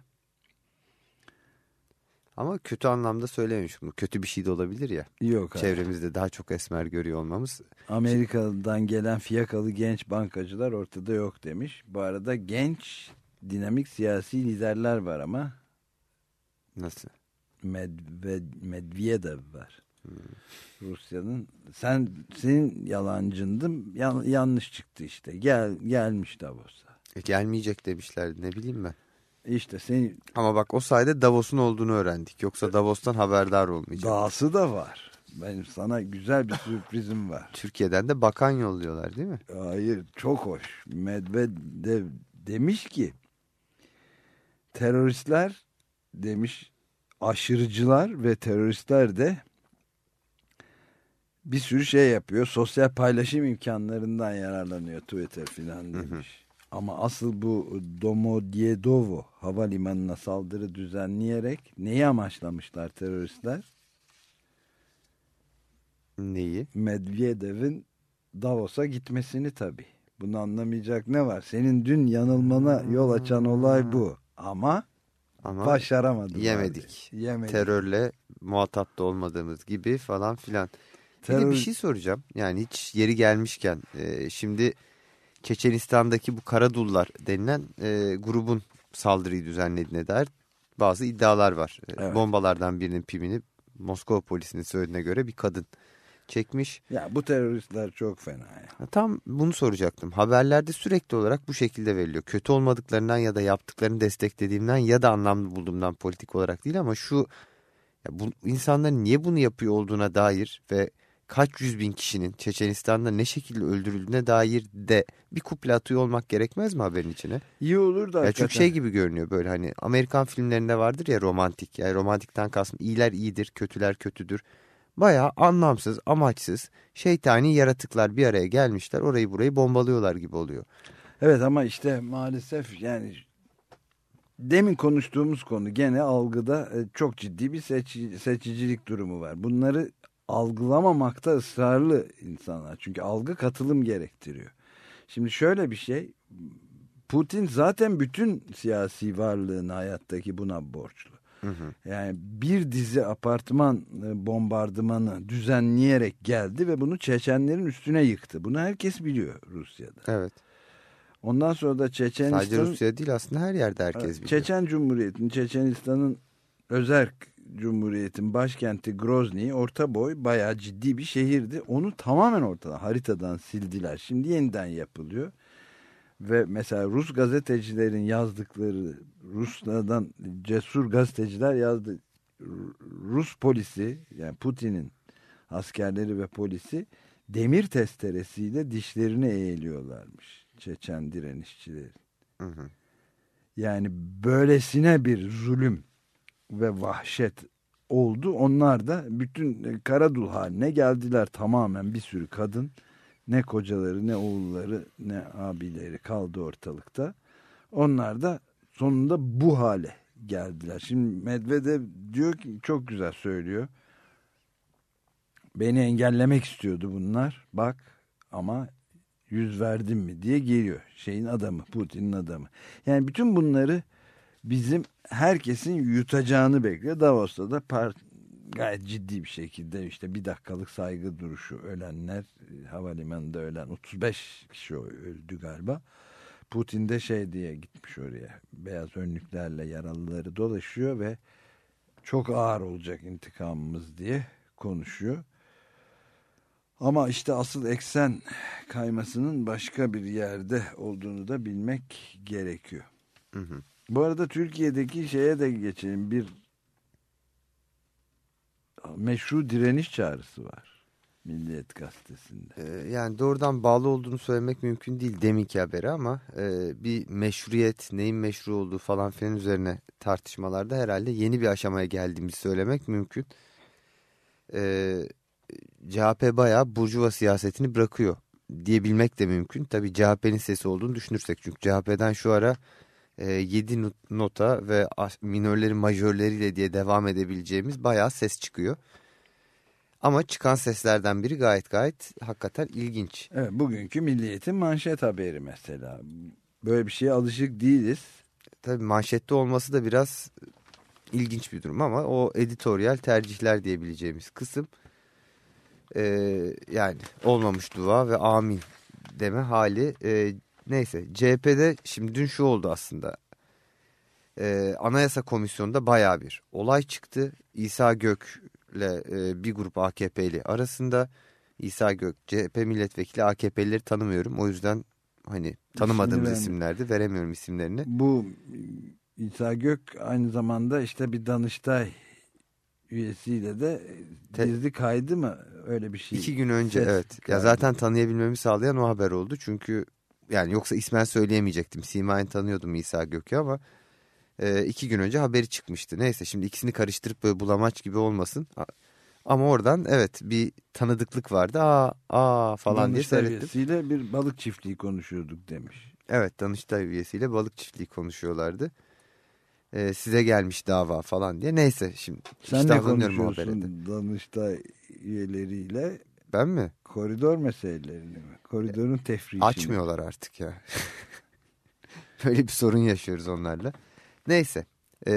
[SPEAKER 1] Ama kötü anlamda söylememiş bunu. Kötü bir şey de olabilir ya.
[SPEAKER 2] Yok.
[SPEAKER 1] Çevremizde daha çok esmer görüyor olmamız.
[SPEAKER 2] Amerika'dan gelen fiyakalı genç bankacılar ortada yok demiş. Bu arada genç dinamik siyasi liderler var ama
[SPEAKER 1] Nasıl?
[SPEAKER 2] Medved, Medvedev var. Rusya'nın sen senin yalancındım yan- yanlış çıktı işte. Gel gelmiş Davos'a.
[SPEAKER 1] E, gelmeyecek demişlerdi ne bileyim ben.
[SPEAKER 2] İşte senin
[SPEAKER 1] Ama bak o sayede Davos'un olduğunu öğrendik. Yoksa Davos'tan haberdar olmayacak.
[SPEAKER 2] dahası da var. Benim sana güzel bir sürprizim var.
[SPEAKER 1] Türkiye'den de bakan yolluyorlar değil mi?
[SPEAKER 2] Hayır çok hoş. Medvedev demiş ki teröristler demiş aşırıcılar ve teröristler de bir sürü şey yapıyor. Sosyal paylaşım imkanlarından yararlanıyor Twitter filan demiş. Ama asıl bu Domodyedovo havalimanına saldırı düzenleyerek neyi amaçlamışlar teröristler?
[SPEAKER 1] Neyi?
[SPEAKER 2] Medvedev'in Davos'a gitmesini tabii. Bunu anlamayacak ne var? Senin dün yanılmana yol açan olay bu. Ama,
[SPEAKER 1] Ama
[SPEAKER 2] başaramadılar.
[SPEAKER 1] yemedik.
[SPEAKER 2] Yemedik.
[SPEAKER 1] terörle muhatap da olmadığımız gibi falan filan. Bir de
[SPEAKER 2] Terör-
[SPEAKER 1] bir şey soracağım. Yani hiç yeri gelmişken e, şimdi Çeçenistan'daki bu Karadullar denilen e, grubun saldırıyı düzenlediğine dair bazı iddialar var. E,
[SPEAKER 2] Evet.
[SPEAKER 1] Bombalardan birinin pimini Moskova polisinin söylediğine göre bir kadın çekmiş.
[SPEAKER 2] Ya bu teröristler çok fena ya.
[SPEAKER 1] Tam bunu soracaktım. Haberlerde sürekli olarak bu şekilde veriliyor. Kötü olmadıklarından ya da yaptıklarını desteklediğimden ya da anlamlı bulduğumdan politik olarak değil ama şu ya bu insanların niye bunu yapıyor olduğuna dair ve kaç yüz bin kişinin Çeçenistan'da ne şekilde öldürüldüğüne dair de bir kuple atıyor olmak gerekmez mi haberin içine?
[SPEAKER 2] İyi olur da
[SPEAKER 1] Ya çünkü şey gibi görünüyor böyle hani Amerikan filmlerinde vardır ya romantik. Yani romantikten kastım iyiler iyidir, kötüler kötüdür. Bayağı anlamsız, amaçsız, şeytani yaratıklar bir araya gelmişler. Orayı burayı bombalıyorlar gibi oluyor.
[SPEAKER 2] Evet ama işte maalesef yani demin konuştuğumuz konu gene algıda e, çok ciddi bir seçi- seçicilik durumu var. Bunları algılamamakta ısrarlı insanlar. Çünkü algı katılım gerektiriyor. Şimdi şöyle bir şey Putin zaten bütün siyasi varlığını hayattaki buna borçlu. Yani bir dizi apartman e, bombardımanı düzenleyerek geldi ve bunu Çeçenlerin üstüne yıktı. Bunu herkes biliyor Rusya'da.
[SPEAKER 1] Evet.
[SPEAKER 2] Ondan sonra da Çeçenistan
[SPEAKER 1] Sadece Rusya değil aslında her yerde herkes biliyor.
[SPEAKER 2] Çeçen Cumhuriyeti'nin Çeçenistan'ın Özerk Cumhuriyet'in başkenti Grozny orta boy bayağı ciddi bir şehirdi. Onu tamamen ortadan haritadan sildiler. Şimdi yeniden yapılıyor. Ve mesela Rus gazetecilerin yazdıkları Ruslardan cesur gazeteciler yazdı. Rus polisi yani Putin'in askerleri ve polisi demir testeresiyle dişlerini eğiliyorlarmış. Çeçen direnişçileri.
[SPEAKER 1] Hı hı.
[SPEAKER 2] Yani böylesine bir zulüm ve vahşet oldu. Onlar da bütün Karadul haline geldiler tamamen bir sürü kadın. Ne kocaları ne oğulları ne abileri kaldı ortalıkta. Onlar da sonunda bu hale geldiler. Şimdi Medvedev diyor ki çok güzel söylüyor. Beni engellemek istiyordu bunlar. Bak ama yüz verdim mi diye geliyor. Şeyin adamı, Putin'in adamı. Yani bütün bunları bizim herkesin yutacağını bekliyor. Davos'ta da par gayet ciddi bir şekilde işte bir dakikalık saygı duruşu ölenler havalimanında ölen 35 kişi öldü galiba. Putin de şey diye gitmiş oraya beyaz önlüklerle yaralıları dolaşıyor ve çok ağır olacak intikamımız diye konuşuyor. Ama işte asıl eksen kaymasının başka bir yerde olduğunu da bilmek gerekiyor.
[SPEAKER 1] Hı hı.
[SPEAKER 2] Bu arada Türkiye'deki şeye de geçelim. Bir meşru direniş çağrısı var. Milliyet gazetesinde.
[SPEAKER 1] Ee, yani doğrudan bağlı olduğunu söylemek mümkün değil deminki haberi ama e, bir meşruiyet, neyin meşru olduğu falan filan üzerine tartışmalarda herhalde yeni bir aşamaya geldiğimizi söylemek mümkün. Ee, CHP bayağı burjuva siyasetini bırakıyor diyebilmek de mümkün. Tabii CHP'nin sesi olduğunu düşünürsek çünkü CHP'den şu ara e, 7 not- nota ve minörlerin majörleriyle diye devam edebileceğimiz bayağı ses çıkıyor. Ama çıkan seslerden biri gayet gayet hakikaten ilginç.
[SPEAKER 2] Evet, bugünkü Milliyet'in manşet haberi mesela. Böyle bir şeye alışık değiliz.
[SPEAKER 1] Tabii manşette olması da biraz ilginç bir durum ama o editoryal tercihler diyebileceğimiz kısım e, yani olmamış dua ve amin deme hali. E, neyse CHP'de şimdi dün şu oldu aslında. E, Anayasa Komisyonu'nda baya bir olay çıktı. İsa Gök'le e, bir grup AKP'li arasında. İsa Gök CHP milletvekili AKP'lileri tanımıyorum. O yüzden hani tanımadığımız
[SPEAKER 2] verme.
[SPEAKER 1] isimlerdi veremiyorum isimlerini.
[SPEAKER 2] Bu İsa Gök aynı zamanda işte bir Danıştay üyesiyle de gizli kaydı mı öyle bir şey.
[SPEAKER 1] İki gün önce
[SPEAKER 2] Ses
[SPEAKER 1] evet. Ya
[SPEAKER 2] kaydı.
[SPEAKER 1] zaten tanıyabilmemi sağlayan o haber oldu. Çünkü yani yoksa ismen söyleyemeyecektim. Simay'ın tanıyordum İsa Gök'ü ama e, iki gün önce haberi çıkmıştı. Neyse şimdi ikisini karıştırıp böyle bulamaç gibi olmasın. Ama oradan evet bir tanıdıklık vardı. Aa, aa falan diye
[SPEAKER 2] Danıştay
[SPEAKER 1] seyrettim.
[SPEAKER 2] üyesiyle bir balık çiftliği konuşuyorduk demiş.
[SPEAKER 1] Evet Danıştay üyesiyle balık çiftliği konuşuyorlardı. E, size gelmiş dava falan diye. Neyse şimdi
[SPEAKER 2] Sen ne konuşuyorsun Danıştay üyeleriyle?
[SPEAKER 1] Ben mi?
[SPEAKER 2] Koridor meselelerini mi? Koridorun tefrişini.
[SPEAKER 1] Açmıyorlar artık ya. Böyle bir sorun yaşıyoruz onlarla. Neyse. E,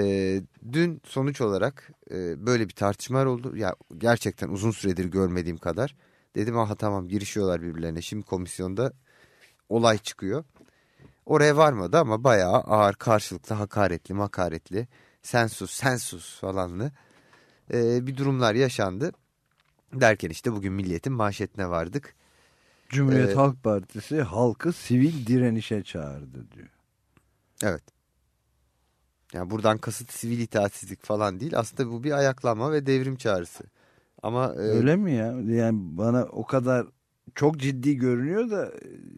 [SPEAKER 1] dün sonuç olarak e, böyle bir tartışmalar oldu. Ya gerçekten uzun süredir görmediğim kadar. Dedim aha tamam girişiyorlar birbirlerine. Şimdi komisyonda olay çıkıyor. Oraya varmadı ama bayağı ağır karşılıklı hakaretli makaretli sen sus sen sus falanlı e, bir durumlar yaşandı. Derken işte bugün Milliyet'in manşetine vardık.
[SPEAKER 2] Cumhuriyet
[SPEAKER 1] Ee,
[SPEAKER 2] Halk Partisi halkı sivil direnişe çağırdı diyor.
[SPEAKER 1] Evet. Yani buradan kasıt sivil itaatsizlik falan değil. Aslında bu bir ayaklanma ve devrim çağrısı. Ama e,
[SPEAKER 2] Öyle mi ya? Yani bana o kadar çok ciddi görünüyor da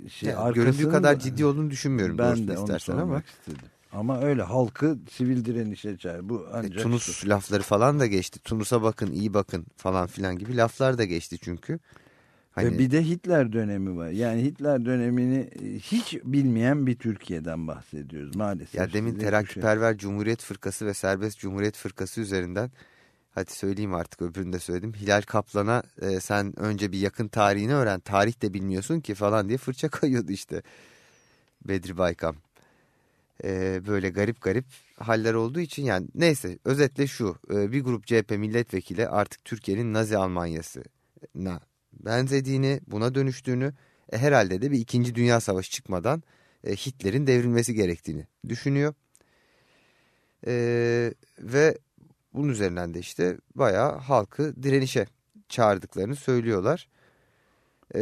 [SPEAKER 2] şey
[SPEAKER 1] yani göründüğü kadar
[SPEAKER 2] da-
[SPEAKER 1] ciddi olduğunu düşünmüyorum.
[SPEAKER 2] Ben de onu
[SPEAKER 1] istersen
[SPEAKER 2] sormak
[SPEAKER 1] ama.
[SPEAKER 2] istedim. Ama öyle halkı sivil direnişe çağır. Bu
[SPEAKER 1] E,
[SPEAKER 2] ancak
[SPEAKER 1] Tunus lafları falan da geçti. Tunus'a bakın, iyi bakın falan filan gibi laflar da geçti çünkü. Hani
[SPEAKER 2] bir de Hitler dönemi var. Yani Hitler dönemini e, hiç bilmeyen bir Türkiye'den bahsediyoruz maalesef.
[SPEAKER 1] ya demin
[SPEAKER 2] bu şey-
[SPEAKER 1] Terakkiperver Cumhuriyet Fırkası ve Serbest Cumhuriyet Fırkası üzerinden hadi söyleyeyim artık öbürünü de söyledim. Hilal Kaplan'a e, sen önce bir yakın tarihini öğren. Tarih de bilmiyorsun ki falan diye fırça koyuyordu işte. Bedri Baykam. E, böyle garip garip haller olduğu için yani neyse özetle şu e, bir grup CHP milletvekili artık Türkiye'nin Nazi Almanyası'na benzediğini buna dönüştüğünü e, herhalde de bir ikinci dünya savaşı çıkmadan e, Hitler'in devrilmesi gerektiğini düşünüyor. E, ve bunun üzerinden de işte bayağı halkı direnişe çağırdıklarını söylüyorlar. E,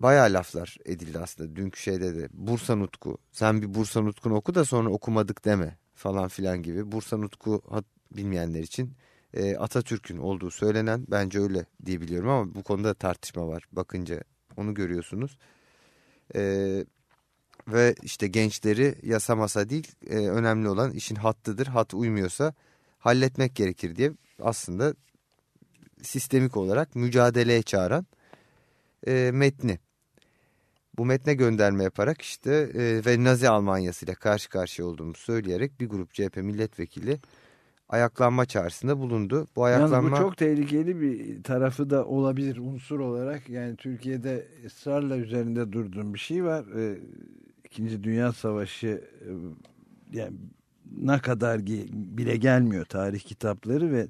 [SPEAKER 1] bayağı laflar edildi aslında dünkü şeyde de. Bursa Nutku sen bir Bursa Nutku'nu oku da sonra okumadık deme falan filan gibi. Bursa Nutku bilmeyenler için e, Atatürk'ün olduğu söylenen bence öyle diye biliyorum ama bu konuda tartışma var. Bakınca onu görüyorsunuz. E, ve işte gençleri yasa masa değil e, önemli olan işin hattıdır. Hat uymuyorsa halletmek gerekir diye aslında sistemik olarak mücadeleye çağıran e, metni. Bu metne gönderme yaparak işte e, ve Nazi Almanyası ile karşı karşıya olduğumuzu söyleyerek bir grup CHP milletvekili ayaklanma çağrısında bulundu. Bu ayaklanma
[SPEAKER 2] Yalnız bu çok tehlikeli bir tarafı da olabilir unsur olarak. Yani Türkiye'de ısrarla üzerinde durduğum bir şey var. Ee, İkinci Dünya Savaşı e, yani ne kadar bile gelmiyor tarih kitapları ve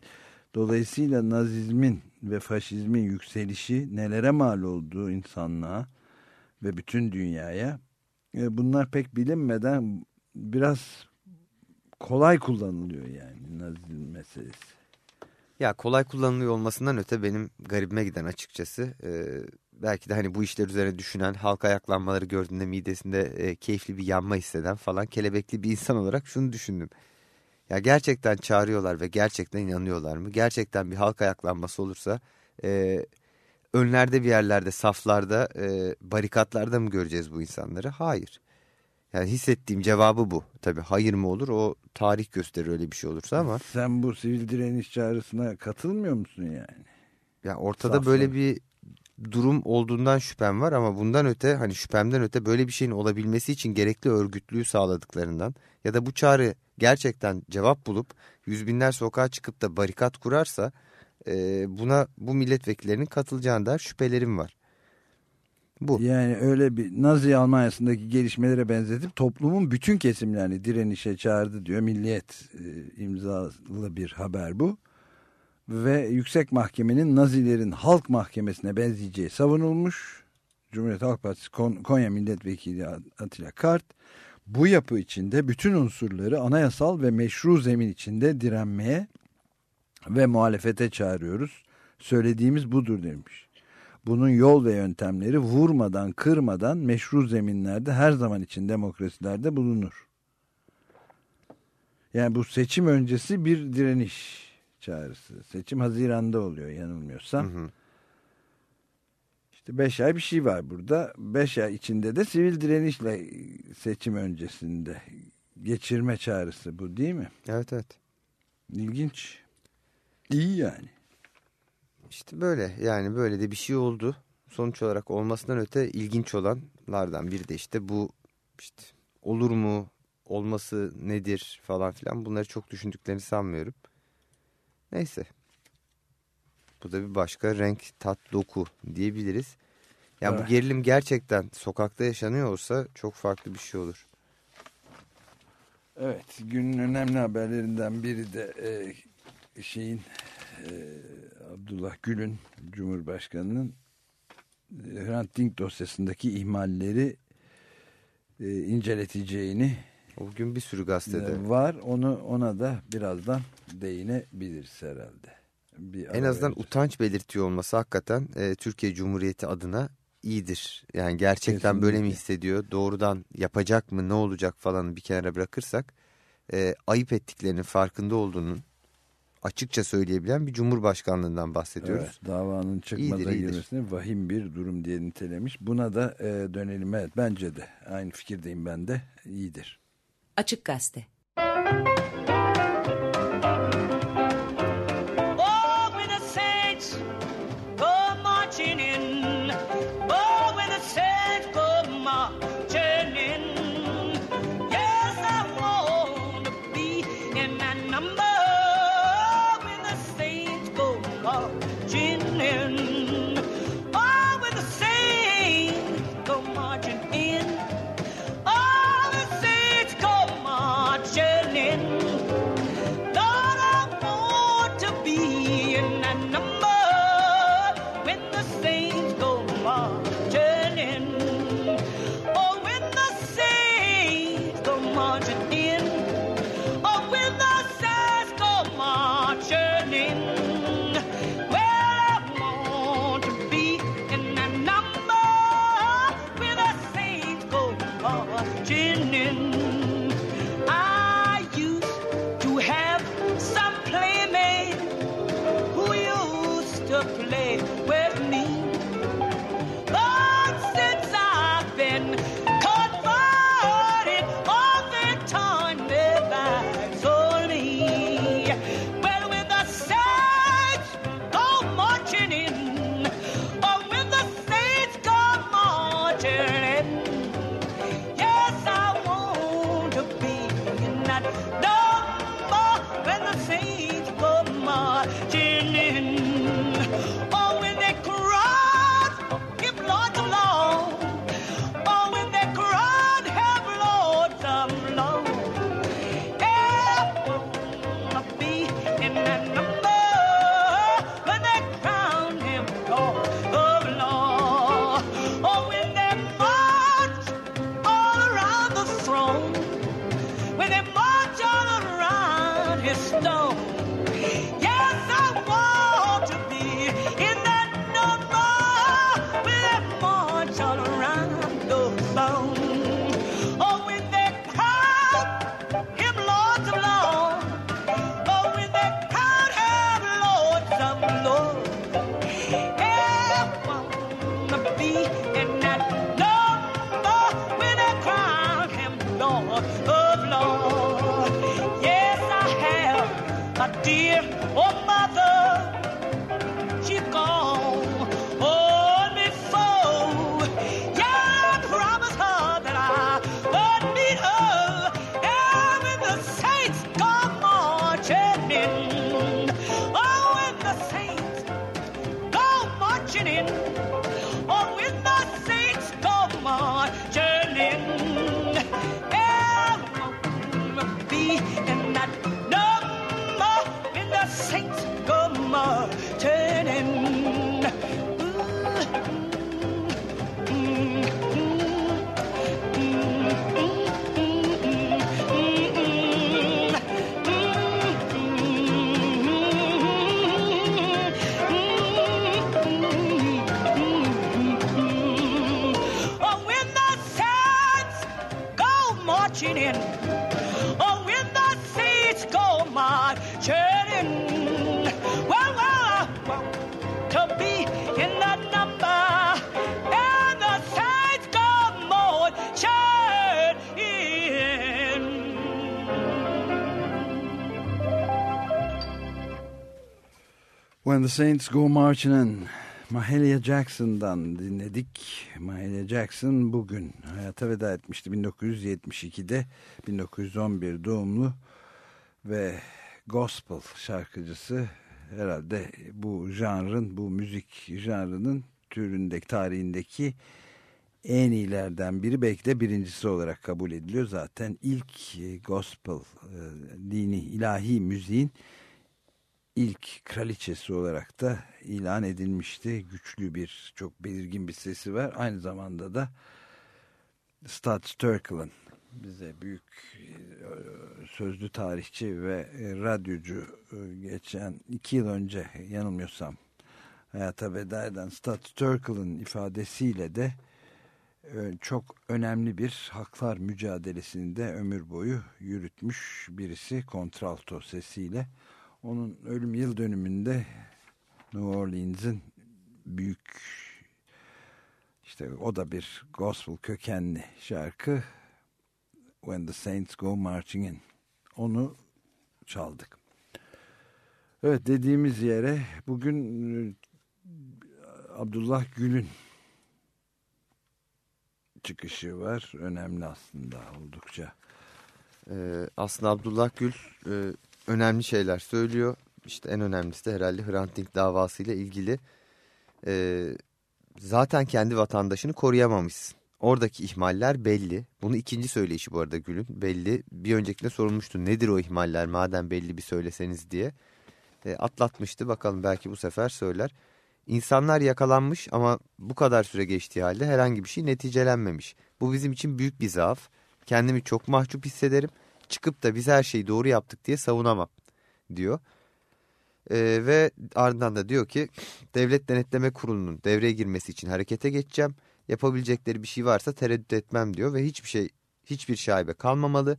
[SPEAKER 2] dolayısıyla Nazizmin ve faşizmin yükselişi nelere mal olduğu insanlığa ve bütün dünyaya e, bunlar pek bilinmeden biraz kolay kullanılıyor yani Nazizm meselesi.
[SPEAKER 1] Ya kolay kullanılıyor olmasından öte benim garibime giden açıkçası. Ee, belki de hani bu işler üzerine düşünen, halk ayaklanmaları gördüğünde midesinde e, keyifli bir yanma hisseden falan kelebekli bir insan olarak şunu düşündüm. Ya gerçekten çağırıyorlar ve gerçekten inanıyorlar mı? Gerçekten bir halk ayaklanması olursa e, önlerde bir yerlerde, saflarda, e, barikatlarda mı göreceğiz bu insanları? Hayır. Yani hissettiğim cevabı bu. Tabii hayır mı olur o tarih gösterir öyle bir şey olursa ama.
[SPEAKER 2] Sen bu sivil direniş çağrısına katılmıyor musun yani?
[SPEAKER 1] Ya ortada
[SPEAKER 2] Safları.
[SPEAKER 1] böyle bir durum olduğundan şüphem var ama bundan öte hani şüphemden öte böyle bir şeyin olabilmesi için gerekli örgütlüğü sağladıklarından ya da bu çağrı gerçekten cevap bulup yüz binler sokağa çıkıp da barikat kurarsa e, buna bu milletvekillerinin katılacağından şüphelerim var. Bu.
[SPEAKER 2] Yani öyle bir Nazi Almanya'sındaki gelişmelere benzetip toplumun bütün kesimlerini direnişe çağırdı diyor. Milliyet e, imzalı bir haber bu. Ve yüksek mahkemenin Nazilerin halk mahkemesine benzeyeceği savunulmuş. Cumhuriyet Halk Partisi Kon- Konya Milletvekili Atilla Kart bu yapı içinde bütün unsurları anayasal ve meşru zemin içinde direnmeye ve muhalefete çağırıyoruz. Söylediğimiz budur demiş. Bunun yol ve yöntemleri vurmadan, kırmadan meşru zeminlerde her zaman için demokrasilerde bulunur. Yani bu seçim öncesi bir direniş çağrısı. Seçim Haziran'da oluyor yanılmıyorsam.
[SPEAKER 1] Hı hı.
[SPEAKER 2] İşte beş ay bir şey var burada. Beş ay içinde de sivil direnişle seçim öncesinde geçirme çağrısı bu değil mi?
[SPEAKER 1] Evet evet.
[SPEAKER 2] İlginç. İyi yani.
[SPEAKER 1] İşte böyle yani böyle de bir şey oldu. Sonuç olarak olmasından öte ilginç olanlardan biri de işte bu işte olur mu olması nedir falan filan bunları çok düşündüklerini sanmıyorum. Neyse. Bu da bir başka renk, tat, doku diyebiliriz. Yani
[SPEAKER 2] evet.
[SPEAKER 1] bu gerilim gerçekten sokakta yaşanıyor olsa çok farklı bir şey olur.
[SPEAKER 2] Evet, günün önemli haberlerinden biri de e, şeyin e, Abdullah Gül'ün Cumhurbaşkanı'nın e, Hrant Dink dosyasındaki ihmalleri e, inceleteceğini
[SPEAKER 1] o gün bir sürü gazetede
[SPEAKER 2] e, var. Onu ona da birazdan değinebiliriz herhalde. Bir
[SPEAKER 1] en azından
[SPEAKER 2] veririz.
[SPEAKER 1] utanç belirtiyor olması hakikaten e, Türkiye Cumhuriyeti adına iyidir. Yani gerçekten Kesinlikle. böyle mi hissediyor? Doğrudan yapacak mı? Ne olacak falan bir kenara bırakırsak e, ayıp ettiklerinin farkında olduğunun açıkça söyleyebilen bir cumhurbaşkanlığından bahsediyoruz.
[SPEAKER 2] Evet, davanın çıkmaza
[SPEAKER 1] iyidir,
[SPEAKER 2] girmesini vahim bir durum diye nitelemiş. Buna da e, dönelim. Evet bence de aynı fikirdeyim ben de iyidir.
[SPEAKER 6] Açık Gazete
[SPEAKER 8] Müzik The Saints Go
[SPEAKER 2] March'ının Mahalia Jackson'dan dinledik. Mahalia Jackson bugün hayata veda etmişti. 1972'de 1911 doğumlu ve gospel şarkıcısı. Herhalde bu janrın bu müzik janrının türündeki tarihindeki en iyilerden biri. Belki de birincisi olarak kabul ediliyor. Zaten ilk e, gospel e, dini ilahi müziğin ilk kraliçesi olarak da ilan edilmişti. Güçlü bir, çok belirgin bir sesi var. Aynı zamanda da Stud Sterkel'ın bize büyük e, sözlü tarihçi ve e, radyocu e, geçen iki yıl önce yanılmıyorsam hayata veda eden Stud Sterkel'ın ifadesiyle de çok önemli bir haklar mücadelesini de ömür boyu yürütmüş birisi kontralto sesiyle. Onun ölüm yıl dönümünde New Orleans'in büyük işte o da bir gospel kökenli şarkı When the Saints Go Marching In. Onu çaldık. Evet dediğimiz yere bugün e, Abdullah Gül'ün çıkışı var. Önemli aslında oldukça.
[SPEAKER 1] Ee, aslında Abdullah Gül e, önemli şeyler söylüyor. İşte en önemlisi de herhalde Hrant Dink davasıyla ilgili. E, zaten kendi vatandaşını koruyamamışsın. Oradaki ihmaller belli. Bunu ikinci söyleyişi bu arada Gül'ün. Belli. Bir öncekinde sorulmuştu nedir o ihmaller madem belli bir söyleseniz diye. E, atlatmıştı. Bakalım belki bu sefer söyler. İnsanlar yakalanmış ama bu kadar süre geçtiği halde herhangi bir şey neticelenmemiş. Bu bizim için büyük bir zaaf. Kendimi çok mahcup hissederim. Çıkıp da biz her şeyi doğru yaptık diye savunamam diyor. Ee, ve ardından da diyor ki devlet denetleme kurulunun devreye girmesi için harekete geçeceğim. Yapabilecekleri bir şey varsa tereddüt etmem diyor ve hiçbir şey hiçbir şaibe kalmamalı.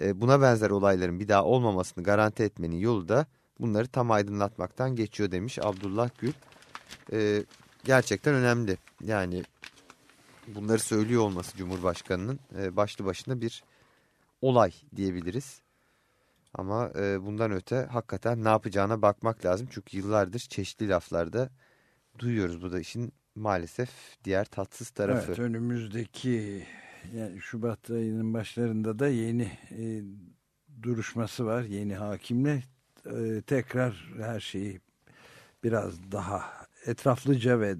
[SPEAKER 1] Ee, buna benzer olayların bir daha olmamasını garanti etmenin yolu da bunları tam aydınlatmaktan geçiyor demiş Abdullah Gül. Ee, gerçekten önemli. Yani bunları söylüyor olması Cumhurbaşkanı'nın e, başlı başına bir olay diyebiliriz. Ama e, bundan öte hakikaten ne yapacağına bakmak lazım. Çünkü yıllardır çeşitli laflarda duyuyoruz. Bu da işin maalesef diğer tatsız tarafı.
[SPEAKER 2] Evet önümüzdeki yani Şubat ayının başlarında da yeni e, duruşması var. Yeni hakimle e, tekrar her şeyi biraz daha etraflıca ve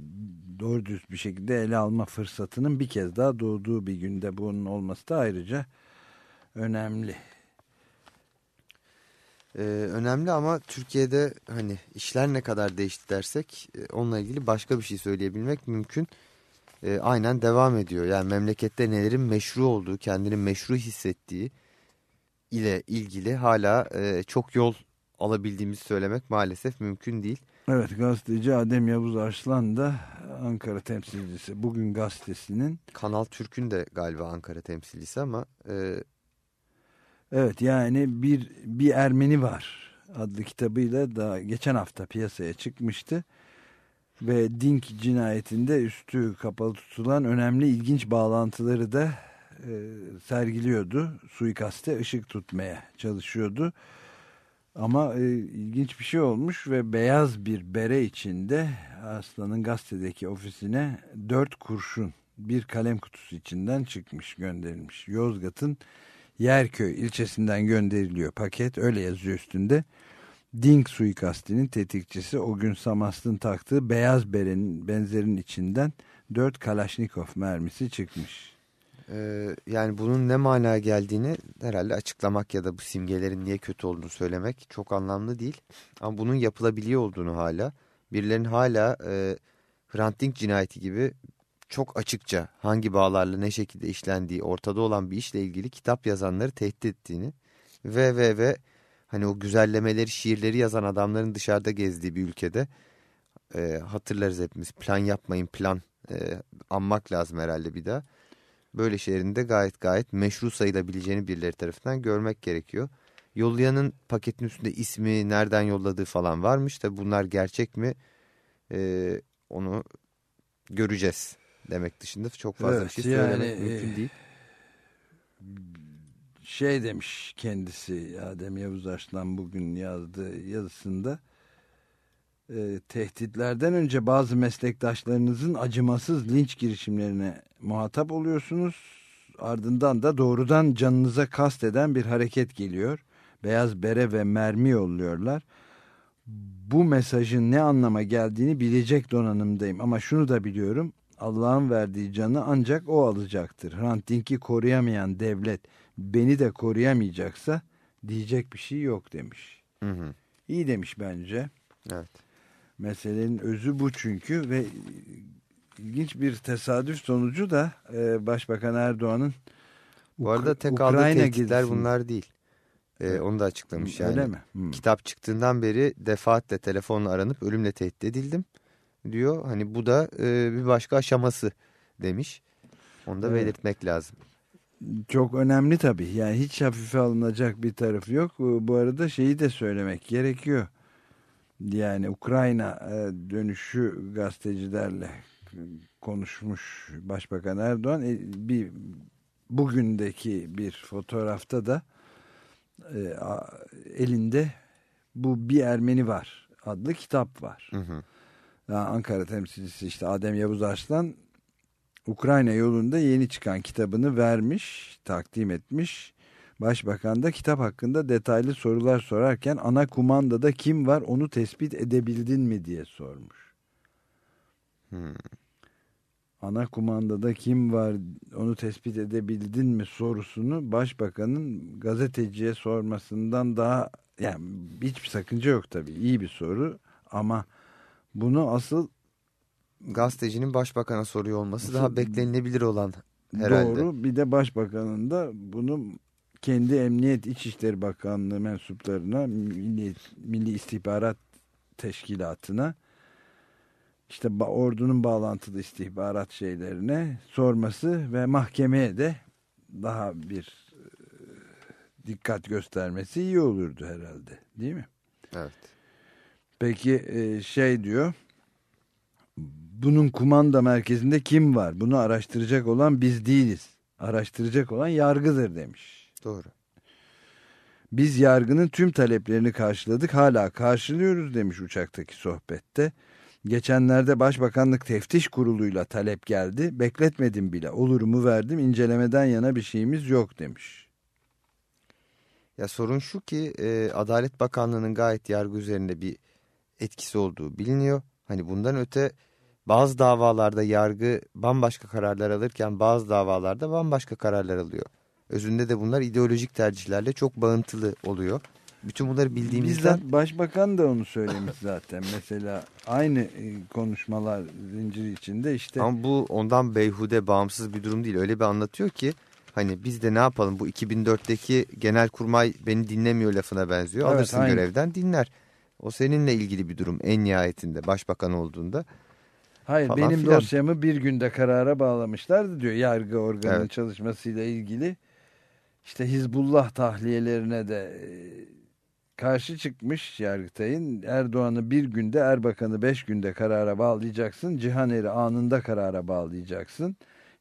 [SPEAKER 2] doğru düz bir şekilde ele alma fırsatının bir kez daha doğduğu bir günde bunun olması da ayrıca önemli.
[SPEAKER 1] Ee, önemli ama Türkiye'de hani işler ne kadar değişti dersek e, onunla ilgili başka bir şey söyleyebilmek mümkün. Ee, aynen devam ediyor. Yani memlekette nelerin meşru olduğu, kendini meşru hissettiği ile ilgili hala e, çok yol alabildiğimizi söylemek maalesef mümkün değil.
[SPEAKER 2] Evet gazeteci Adem Yavuz Arslan da Ankara temsilcisi. Bugün gazetesinin.
[SPEAKER 1] Kanal Türk'ün de galiba Ankara temsilcisi ama e,
[SPEAKER 2] Evet yani bir bir Ermeni var adlı kitabıyla da geçen hafta piyasaya çıkmıştı. Ve Dink cinayetinde üstü kapalı tutulan önemli ilginç bağlantıları da e, sergiliyordu. Suikaste ışık tutmaya çalışıyordu. Ama e, ilginç bir şey olmuş ve beyaz bir bere içinde Aslan'ın gazetedeki ofisine dört kurşun bir kalem kutusu içinden çıkmış gönderilmiş. Yozgat'ın Yerköy ilçesinden gönderiliyor paket öyle yazıyor üstünde. Dink suikastinin tetikçisi o gün Samast'ın taktığı beyaz berenin benzerinin içinden 4 Kalaşnikov mermisi çıkmış.
[SPEAKER 1] Ee, yani bunun ne manaya geldiğini herhalde açıklamak ya da bu simgelerin niye kötü olduğunu söylemek çok anlamlı değil. Ama bunun yapılabiliyor olduğunu hala, birilerinin hala e, Hrant Dink cinayeti gibi çok açıkça hangi bağlarla ne şekilde işlendiği ortada olan bir işle ilgili kitap yazanları tehdit ettiğini ve ve ve hani o güzellemeleri, şiirleri yazan adamların dışarıda gezdiği bir ülkede e, hatırlarız hepimiz plan yapmayın plan e, anmak lazım herhalde bir daha. Böyle şeylerin gayet gayet meşru sayılabileceğini birileri tarafından görmek gerekiyor. Yollayanın paketin üstünde ismi, nereden yolladığı falan varmış. da bunlar gerçek mi e, onu göreceğiz demek dışında çok fazla
[SPEAKER 2] evet,
[SPEAKER 1] bir şey söylemek
[SPEAKER 2] yani,
[SPEAKER 1] mümkün
[SPEAKER 2] e,
[SPEAKER 1] değil.
[SPEAKER 2] Şey demiş kendisi Adem Yavuz Arslan bugün yazdığı yazısında e, tehditlerden önce bazı meslektaşlarınızın acımasız linç girişimlerine muhatap oluyorsunuz. Ardından da doğrudan canınıza kast eden bir hareket geliyor. Beyaz bere ve mermi yolluyorlar bu mesajın ne anlama geldiğini bilecek donanımdayım. Ama şunu da biliyorum. Allah'ın verdiği canı ancak o alacaktır. Hrant Dink'i koruyamayan devlet beni de koruyamayacaksa diyecek bir şey yok demiş.
[SPEAKER 1] Hı hı.
[SPEAKER 2] İyi demiş bence.
[SPEAKER 1] Evet.
[SPEAKER 2] Meselenin özü bu çünkü ve ilginç bir tesadüf sonucu da e, Başbakan Erdoğan'ın
[SPEAKER 1] Bu arada tek
[SPEAKER 2] Ukrayna
[SPEAKER 1] tehditler bunlar değil. Ee, onu da açıklamış yani.
[SPEAKER 2] Öyle mi? Hmm.
[SPEAKER 1] Kitap çıktığından beri defaatle telefonla aranıp ölümle tehdit edildim diyor. Hani bu da e, bir başka aşaması demiş. Onu da
[SPEAKER 2] Evet.
[SPEAKER 1] belirtmek lazım.
[SPEAKER 2] Çok önemli tabii. Yani hiç hafife alınacak bir tarafı yok. Bu arada şeyi de söylemek gerekiyor. Yani Ukrayna e, dönüşü gazetecilerle konuşmuş Başbakan Erdoğan. E, Bir bugündeki bir fotoğrafta da e, elinde bu bir Ermeni var adlı kitap var.
[SPEAKER 1] Hı hı.
[SPEAKER 2] Ankara temsilcisi işte Adem Yavuz Arslan Ukrayna yolunda yeni çıkan kitabını vermiş, takdim etmiş. Başbakan da kitap hakkında detaylı sorular sorarken ana kumandada kim var onu tespit edebildin mi diye sormuş.
[SPEAKER 1] Hmm.
[SPEAKER 2] Ana kumandada kim var onu tespit edebildin mi sorusunu başbakanın gazeteciye sormasından daha yani hiçbir sakınca yok tabii iyi bir soru ama bunu asıl
[SPEAKER 1] Gazetecinin başbakana soruyor olması daha beklenilebilir olan herhalde.
[SPEAKER 2] Doğru. Bir de başbakanın da bunu kendi Emniyet İçişleri Bakanlığı mensuplarına, Milli, Milli İstihbarat Teşkilatı'na, işte ordunun bağlantılı istihbarat şeylerine sorması ve mahkemeye de daha bir e, dikkat göstermesi iyi olurdu herhalde. Değil mi?
[SPEAKER 1] Evet.
[SPEAKER 2] Peki e, şey diyor. Bunun kumanda merkezinde kim var? Bunu araştıracak olan biz değiliz. Araştıracak olan yargıdır demiş.
[SPEAKER 1] Doğru.
[SPEAKER 2] Biz yargının tüm taleplerini karşıladık. Hala karşılıyoruz demiş uçaktaki sohbette. Geçenlerde Başbakanlık Teftiş Kurulu'yla talep geldi. Bekletmedim bile. Olurumu verdim. İncelemeden yana bir şeyimiz yok demiş.
[SPEAKER 1] Ya sorun şu ki e, Adalet Bakanlığı'nın gayet yargı üzerinde bir etkisi olduğu biliniyor. Hani bundan öte bazı davalarda yargı bambaşka kararlar alırken bazı davalarda bambaşka kararlar alıyor. Özünde de bunlar ideolojik tercihlerle çok bağıntılı oluyor. Bütün bunları bildiğimizden
[SPEAKER 2] Bizzat Başbakan da onu söylemiş zaten. Mesela aynı e, konuşmalar zinciri içinde işte
[SPEAKER 1] ama bu ondan beyhude bağımsız bir durum değil. Öyle bir anlatıyor ki hani biz de ne yapalım bu 2004'teki genelkurmay beni dinlemiyor lafına benziyor.
[SPEAKER 2] Evet,
[SPEAKER 1] Alırsın
[SPEAKER 2] aynı.
[SPEAKER 1] görevden dinler. O seninle ilgili bir durum en nihayetinde başbakan olduğunda.
[SPEAKER 2] Hayır
[SPEAKER 1] falan
[SPEAKER 2] benim
[SPEAKER 1] filan.
[SPEAKER 2] dosyamı bir günde karara bağlamışlardı diyor yargı organının
[SPEAKER 1] Evet.
[SPEAKER 2] çalışmasıyla ilgili. İşte Hizbullah tahliyelerine de e, karşı çıkmış Yargıtay'ın Erdoğan'ı bir günde Erbakan'ı beş günde karara bağlayacaksın. Cihaner'i anında karara bağlayacaksın.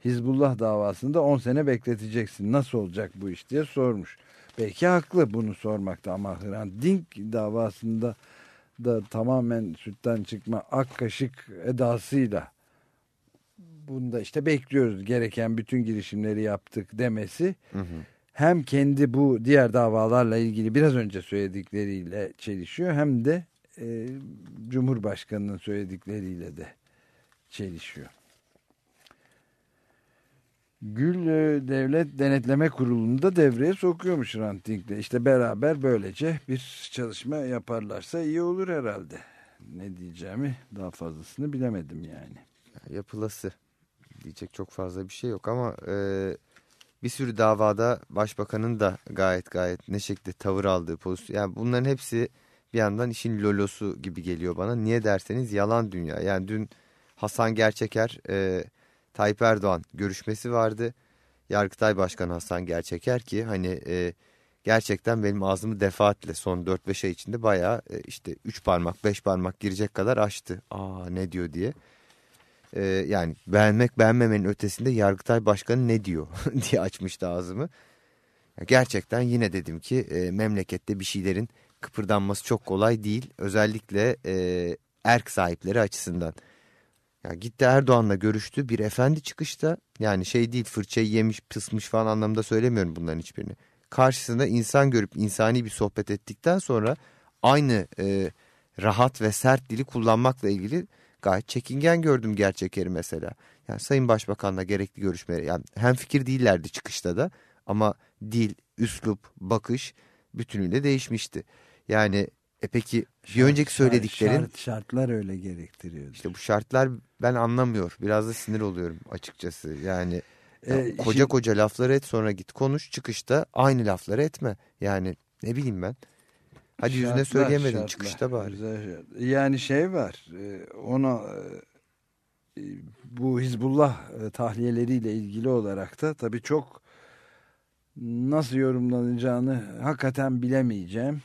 [SPEAKER 2] Hizbullah davasında 10 sene bekleteceksin. Nasıl olacak bu iş diye sormuş. Belki haklı bunu sormakta ama Hrant Dink davasında da tamamen sütten çıkma ak kaşık edasıyla bunda işte bekliyoruz gereken bütün girişimleri yaptık demesi
[SPEAKER 1] Hı hı.
[SPEAKER 2] hem kendi bu diğer davalarla ilgili biraz önce söyledikleriyle çelişiyor hem de e, Cumhurbaşkanı'nın söyledikleriyle de çelişiyor. Gül e, Devlet Denetleme Kurulu'nda devreye sokuyormuş Hrant Dink'le. İşte beraber böylece bir çalışma yaparlarsa iyi olur herhalde. Ne diyeceğimi daha fazlasını bilemedim yani.
[SPEAKER 1] yapılası diyecek çok fazla bir şey yok ama e, bir sürü davada başbakanın da gayet gayet ne şekilde tavır aldığı pozisyon. Yani bunların hepsi bir yandan işin lolosu gibi geliyor bana. Niye derseniz yalan dünya. Yani dün Hasan Gerçeker, e, Tayyip Erdoğan görüşmesi vardı. Yargıtay Başkanı Hasan Gerçeker ki hani e, gerçekten benim ağzımı defaatle son 4-5 ay içinde bayağı e, işte 3 parmak 5 parmak girecek kadar açtı. Aa ne diyor diye. Ee, yani beğenmek beğenmemenin ötesinde Yargıtay Başkanı ne diyor diye açmıştı ağzımı. Gerçekten yine dedim ki e, memlekette bir şeylerin kıpırdanması çok kolay değil. Özellikle e, erk sahipleri açısından. Ya gitti Erdoğan'la görüştü bir efendi çıkışta yani şey değil fırçayı yemiş pısmış falan anlamda söylemiyorum bunların hiçbirini. Karşısında insan görüp insani bir sohbet ettikten sonra aynı e, rahat ve sert dili kullanmakla ilgili gayet çekingen gördüm gerçekleri mesela. Yani Sayın Başbakan'la gerekli görüşmeleri yani hem fikir değillerdi çıkışta da ama dil, üslup, bakış bütünüyle değişmişti. Yani e peki bir önceki söylediklerin
[SPEAKER 2] Şart, şartlar öyle gerektiriyor.
[SPEAKER 1] işte bu şartlar ben anlamıyor. Biraz da sinir oluyorum açıkçası. Yani ya
[SPEAKER 2] Ee,
[SPEAKER 1] koca
[SPEAKER 2] şimdi-
[SPEAKER 1] koca lafları et sonra git konuş çıkışta aynı lafları etme. Yani ne bileyim ben. Hadi yüzüne
[SPEAKER 2] Şartlar,
[SPEAKER 1] söyleyemedin
[SPEAKER 2] şartlar.
[SPEAKER 1] çıkışta bari.
[SPEAKER 2] Güzel şart. Yani şey var e, ona e, bu Hizbullah e, tahliyeleriyle ilgili olarak da tabii çok nasıl yorumlanacağını hakikaten bilemeyeceğim.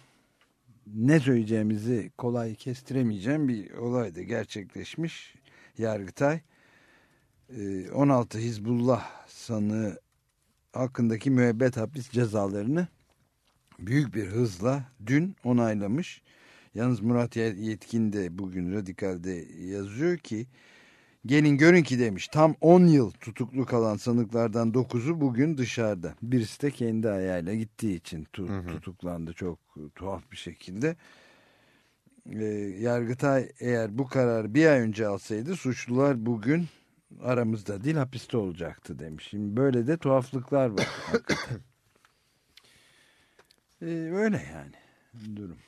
[SPEAKER 2] Ne söyleyeceğimizi kolay kestiremeyeceğim bir olay da gerçekleşmiş. Yargıtay e, 16 Hizbullah sanığı hakkındaki müebbet hapis cezalarını büyük bir hızla dün onaylamış. Yalnız Murat Yetkin de bugün Radikal'de yazıyor ki gelin görün ki demiş tam 10 yıl tutuklu kalan sanıklardan 9'u bugün dışarıda. Birisi de kendi ayağıyla gittiği için tu- tutuklandı çok tuhaf bir şekilde. Ee, Yargıtay eğer bu kararı bir ay önce alsaydı suçlular bugün aramızda değil hapiste olacaktı demiş. Şimdi böyle de tuhaflıklar var. hakikaten. Ee, öyle yani durum.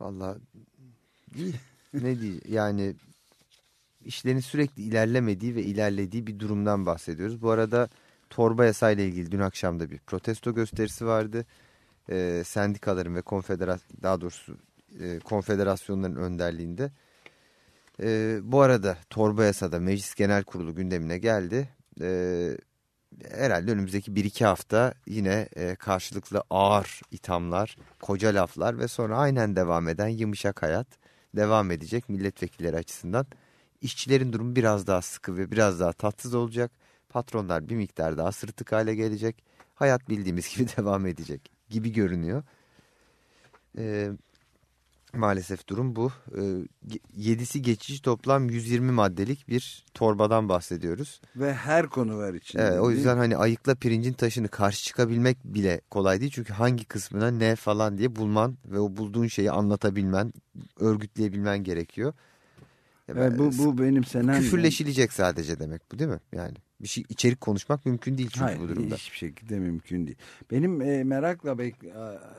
[SPEAKER 1] Vallahi ne diye yani işlerin sürekli ilerlemediği ve ilerlediği bir durumdan bahsediyoruz. Bu arada torba yasayla ilgili dün akşam da bir protesto gösterisi vardı. Ee, sendikaların ve konfederas daha doğrusu e, konfederasyonların önderliğinde. Ee, bu arada torba yasada meclis genel kurulu gündemine geldi. Ee, herhalde önümüzdeki bir iki hafta yine e, karşılıklı ağır ithamlar, koca laflar ve sonra aynen devam eden yumuşak hayat devam edecek milletvekilleri açısından. İşçilerin durumu biraz daha sıkı ve biraz daha tatsız olacak. Patronlar bir miktar daha sırtık hale gelecek. Hayat bildiğimiz gibi devam edecek gibi görünüyor. Ee, maalesef durum bu. Ee, yedisi geçici toplam 120 maddelik bir torbadan bahsediyoruz.
[SPEAKER 2] Ve her konu var içinde.
[SPEAKER 1] Evet, o yüzden hani ayıkla pirincin taşını karşı çıkabilmek bile kolay değil. Çünkü hangi kısmına ne falan diye bulman ve o bulduğun şeyi anlatabilmen, örgütleyebilmen gerekiyor.
[SPEAKER 2] Evet, bu, bu benim senem.
[SPEAKER 1] Küfürleşilecek sadece demek bu değil mi? Yani bir şey içerik konuşmak mümkün değil çünkü
[SPEAKER 2] Hayır,
[SPEAKER 1] bu durumda.
[SPEAKER 2] hiçbir şekilde mümkün değil. Benim e, merakla bek a-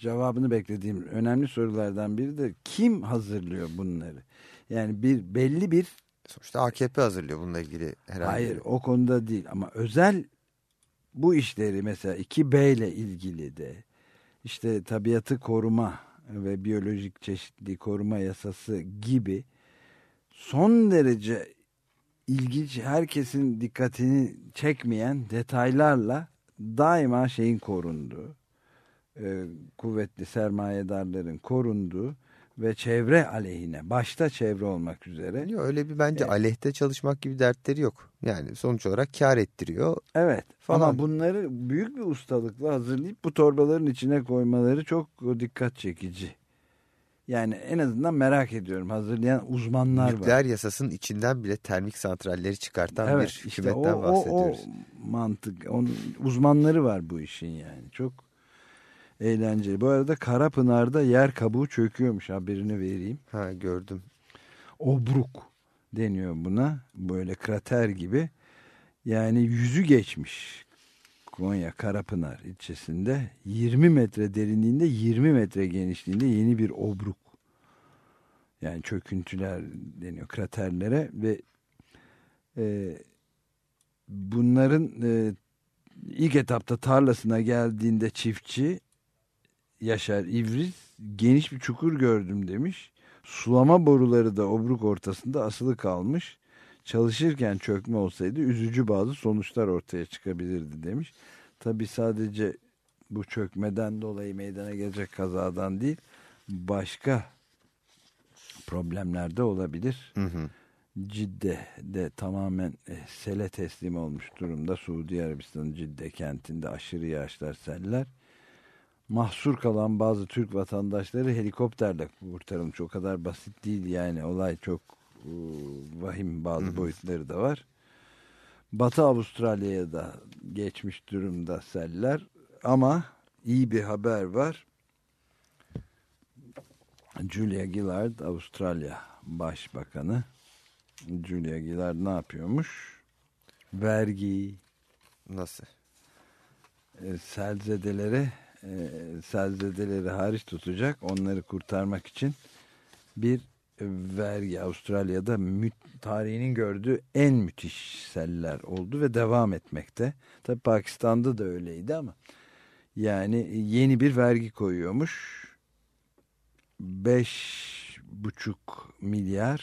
[SPEAKER 2] cevabını beklediğim önemli sorulardan biri de kim hazırlıyor bunları? Yani bir belli bir
[SPEAKER 1] Sonuçta AKP hazırlıyor bununla ilgili herhalde.
[SPEAKER 2] hayır o konuda değil ama özel bu işleri mesela 2B ile ilgili de işte tabiatı koruma ve biyolojik çeşitliliği koruma yasası gibi son derece ilginç herkesin dikkatini çekmeyen detaylarla daima şeyin korunduğu e, kuvvetli sermayedarların korunduğu ve çevre aleyhine başta çevre olmak üzere
[SPEAKER 1] Yok, öyle bir bence
[SPEAKER 2] Evet.
[SPEAKER 1] aleyhte çalışmak gibi dertleri yok. Yani sonuç olarak kar ettiriyor.
[SPEAKER 2] Evet
[SPEAKER 1] falan.
[SPEAKER 2] ama bunları büyük bir ustalıkla hazırlayıp bu torbaların içine koymaları çok dikkat çekici. Yani en azından merak ediyorum hazırlayan uzmanlar var.
[SPEAKER 1] Nükleer yasasının içinden bile termik santralleri çıkartan
[SPEAKER 2] Evet,
[SPEAKER 1] bir
[SPEAKER 2] işte
[SPEAKER 1] hükümetten
[SPEAKER 2] o, o,
[SPEAKER 1] bahsediyoruz.
[SPEAKER 2] o mantık, onun uzmanları var bu işin yani. Çok eğlenceli. Bu arada Karapınar'da yer kabuğu çöküyormuş haberini vereyim.
[SPEAKER 1] Ha gördüm.
[SPEAKER 2] Obruk deniyor buna. Böyle krater gibi. Yani yüzü geçmiş. Konya Karapınar ilçesinde 20 metre derinliğinde 20 metre genişliğinde yeni bir obruk. Yani çöküntüler deniyor kraterlere ve e, bunların e, ilk etapta tarlasına geldiğinde çiftçi Yaşar İvriz geniş bir çukur gördüm demiş. Sulama boruları da obruk ortasında asılı kalmış. Çalışırken çökme olsaydı üzücü bazı sonuçlar ortaya çıkabilirdi demiş. Tabi sadece bu çökmeden dolayı meydana gelecek kazadan değil başka problemler de olabilir.
[SPEAKER 1] Hı hı.
[SPEAKER 2] Cidde'de tamamen e, sele teslim olmuş durumda. Suudi Arabistan'ın Cidde kentinde aşırı yağışlar, seller. Mahsur kalan bazı Türk vatandaşları helikopterle kurtarılmış. O kadar basit değil yani. Olay çok e, vahim bazı boyutları da var. Batı Avustralya'ya da geçmiş durumda seller. Ama iyi bir haber var. Julia Gillard Avustralya Başbakanı. Julia Gillard ne yapıyormuş? Vergi,
[SPEAKER 1] Nasıl?
[SPEAKER 2] e, selzedelere e, selzedeleri hariç tutacak onları kurtarmak için bir vergi Avustralya'da tarihinin gördüğü en müthiş seller oldu ve devam etmekte. Tabi Pakistan'da da öyleydi ama yani yeni bir vergi koyuyormuş. Beş buçuk milyar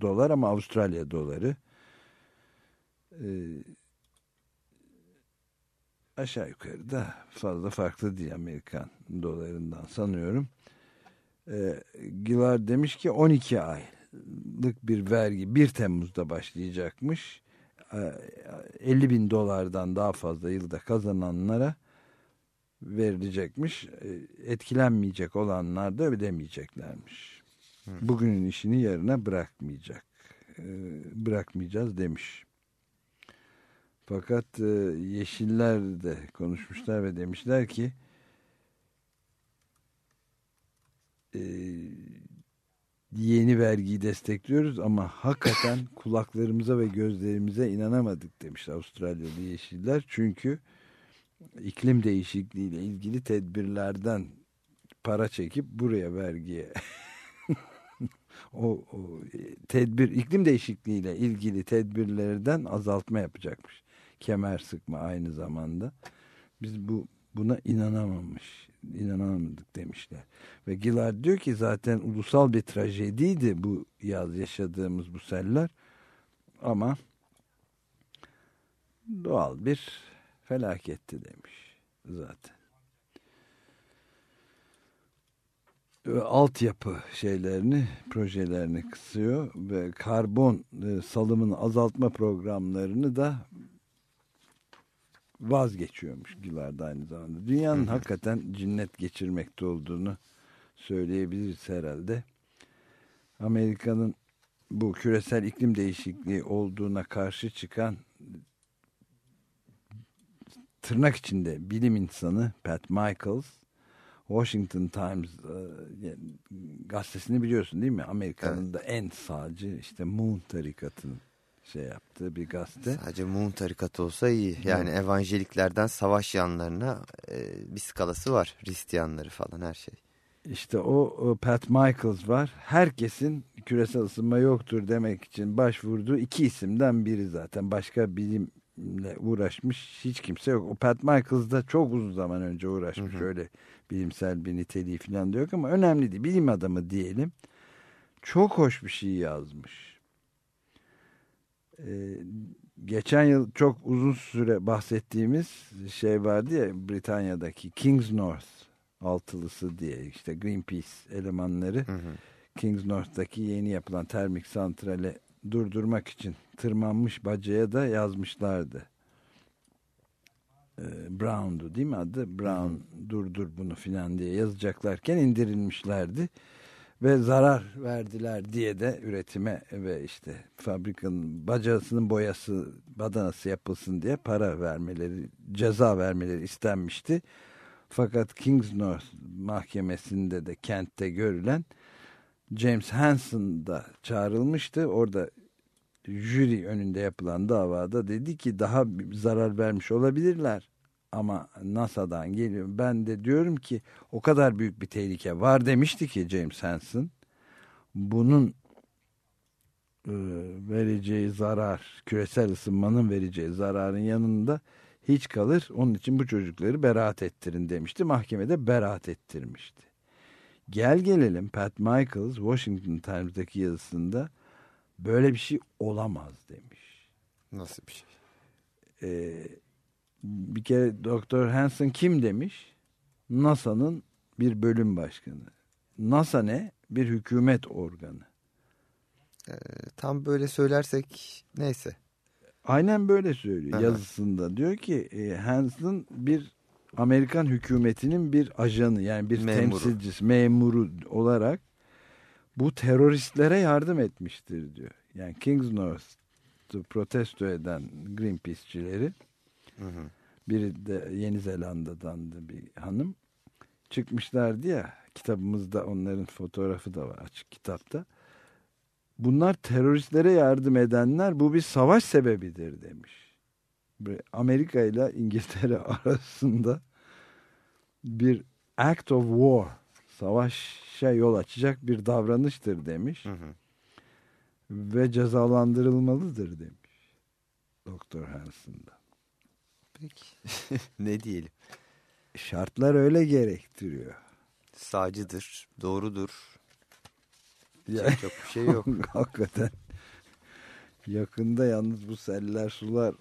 [SPEAKER 2] dolar ama Avustralya doları. Ee, aşağı yukarı da fazla farklı değil Amerikan dolarından sanıyorum. Ee, Gillard demiş ki 12 aylık bir vergi 1 Temmuz'da başlayacakmış. Ee, 50 bin dolardan daha fazla yılda kazananlara verilecekmiş. Ee, etkilenmeyecek olanlar da ödemeyeceklermiş. Bugünün işini yarına bırakmayacak. Ee, bırakmayacağız demiş. Fakat e, Yeşiller de konuşmuşlar ve demişler ki e, yeni vergiyi destekliyoruz ama hakikaten kulaklarımıza ve gözlerimize inanamadık demiş Avustralyalı Yeşiller. Çünkü iklim değişikliğiyle ilgili tedbirlerden para çekip buraya vergiye o, o tedbir iklim değişikliğiyle ilgili tedbirlerden azaltma yapacakmış. Kemer sıkma aynı zamanda. Biz bu buna inanamamış, inanamadık demişler. Ve Gillard diyor ki zaten ulusal bir trajediydi bu yaz yaşadığımız bu seller. Ama doğal bir felaketti demiş zaten. Altyapı şeylerini, projelerini kısıyor ve karbon e, salımını azaltma programlarını da vazgeçiyormuş Gillard aynı zamanda. Dünyanın hakikaten cinnet geçirmekte olduğunu söyleyebiliriz herhalde. Amerika'nın bu küresel iklim değişikliği olduğuna karşı çıkan tırnak içinde bilim insanı Pat Michaels Washington Times e, gazetesini biliyorsun değil mi? Amerika'nın
[SPEAKER 1] Evet.
[SPEAKER 2] da en sağcı işte Moon tarikatının şey yaptığı bir gazete.
[SPEAKER 1] Sadece Moon tarikatı olsa iyi. Yani evangeliklerden savaş yanlarına e, bir skalası var. Hristiyanları falan her şey.
[SPEAKER 2] İşte o, o Pat Michaels var. Herkesin küresel ısınma yoktur demek için başvurduğu iki isimden biri zaten. Başka bilimle uğraşmış hiç kimse yok. O Pat Michaels da çok uzun zaman önce uğraşmış.
[SPEAKER 1] Hı hı.
[SPEAKER 2] Öyle bilimsel bir niteliği falan da yok ama önemli değil. Bilim adamı diyelim. Çok hoş bir şey yazmış. Ee, geçen yıl çok uzun süre bahsettiğimiz şey vardı ya Britanya'daki Kings North altılısı diye işte Greenpeace elemanları
[SPEAKER 1] Hı hı.
[SPEAKER 2] Kings North'taki yeni yapılan termik santrale durdurmak için tırmanmış bacaya da yazmışlardı. Ee, Brown'du değil mi adı? Brown durdur bunu filan diye yazacaklarken indirilmişlerdi. Ve zarar verdiler diye de üretime ve işte fabrikanın bacasının boyası badanası yapılsın diye para vermeleri, ceza vermeleri istenmişti. Fakat Kings North mahkemesinde de kentte görülen James Hansen da çağrılmıştı. Orada jüri önünde yapılan davada dedi ki daha zarar vermiş olabilirler. Ama NASA'dan geliyor. Ben de diyorum ki o kadar büyük bir tehlike var demişti ki James Hansen. Bunun e, vereceği zarar, küresel ısınmanın vereceği zararın yanında hiç kalır. Onun için bu çocukları beraat ettirin demişti. Mahkemede beraat ettirmişti. Gel gelelim Pat Michaels Washington Times'daki yazısında böyle bir şey olamaz demiş.
[SPEAKER 1] Nasıl bir şey?
[SPEAKER 2] Ee, bir kere Doktor Hansen kim demiş? NASA'nın bir bölüm başkanı. NASA ne? Bir hükümet organı.
[SPEAKER 1] E, tam böyle söylersek neyse.
[SPEAKER 2] Aynen böyle söylüyor
[SPEAKER 1] Aha.
[SPEAKER 2] yazısında. Diyor ki e, Hansen bir Amerikan hükümetinin bir ajanı yani bir
[SPEAKER 1] Memuru.
[SPEAKER 2] temsilcisi, memuru olarak bu teröristlere yardım etmiştir diyor. Yani Kings North'u protesto eden Greenpeace'çileri
[SPEAKER 1] Hı hı.
[SPEAKER 2] biri de Yeni Zelanda'dan da bir hanım çıkmışlardı ya kitabımızda onların fotoğrafı da var açık kitapta. Bunlar teröristlere yardım edenler bu bir savaş sebebidir demiş. Amerika ile İngiltere arasında bir act of war, savaşa yol açacak bir davranıştır demiş.
[SPEAKER 1] Hı hı.
[SPEAKER 2] Ve cezalandırılmalıdır demiş. Doktor Hansen'da.
[SPEAKER 1] Peki. ne diyelim?
[SPEAKER 2] Şartlar öyle gerektiriyor.
[SPEAKER 1] Sağcıdır, doğrudur.
[SPEAKER 2] Ya,
[SPEAKER 1] çok bir şey yok.
[SPEAKER 2] Hakikaten. Yakında yalnız bu seller sular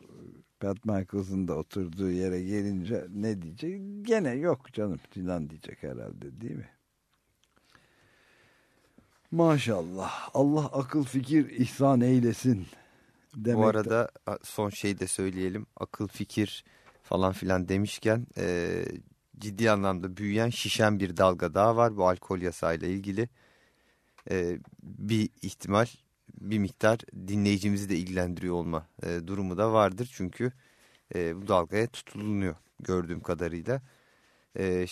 [SPEAKER 2] Pat Michaels'ın da oturduğu yere gelince ne diyecek? Gene yok canım filan diyecek herhalde değil mi? Maşallah. Allah akıl fikir ihsan eylesin. Demek
[SPEAKER 1] Bu arada a, son şey de söyleyelim. Akıl fikir falan filan demişken e, ciddi anlamda büyüyen şişen bir dalga daha var. Bu alkol yasağıyla ilgili e, bir ihtimal bir miktar dinleyicimizi de ilgilendiriyor olma e, durumu da vardır. Çünkü e, bu dalgaya tutulunuyor gördüğüm kadarıyla. E,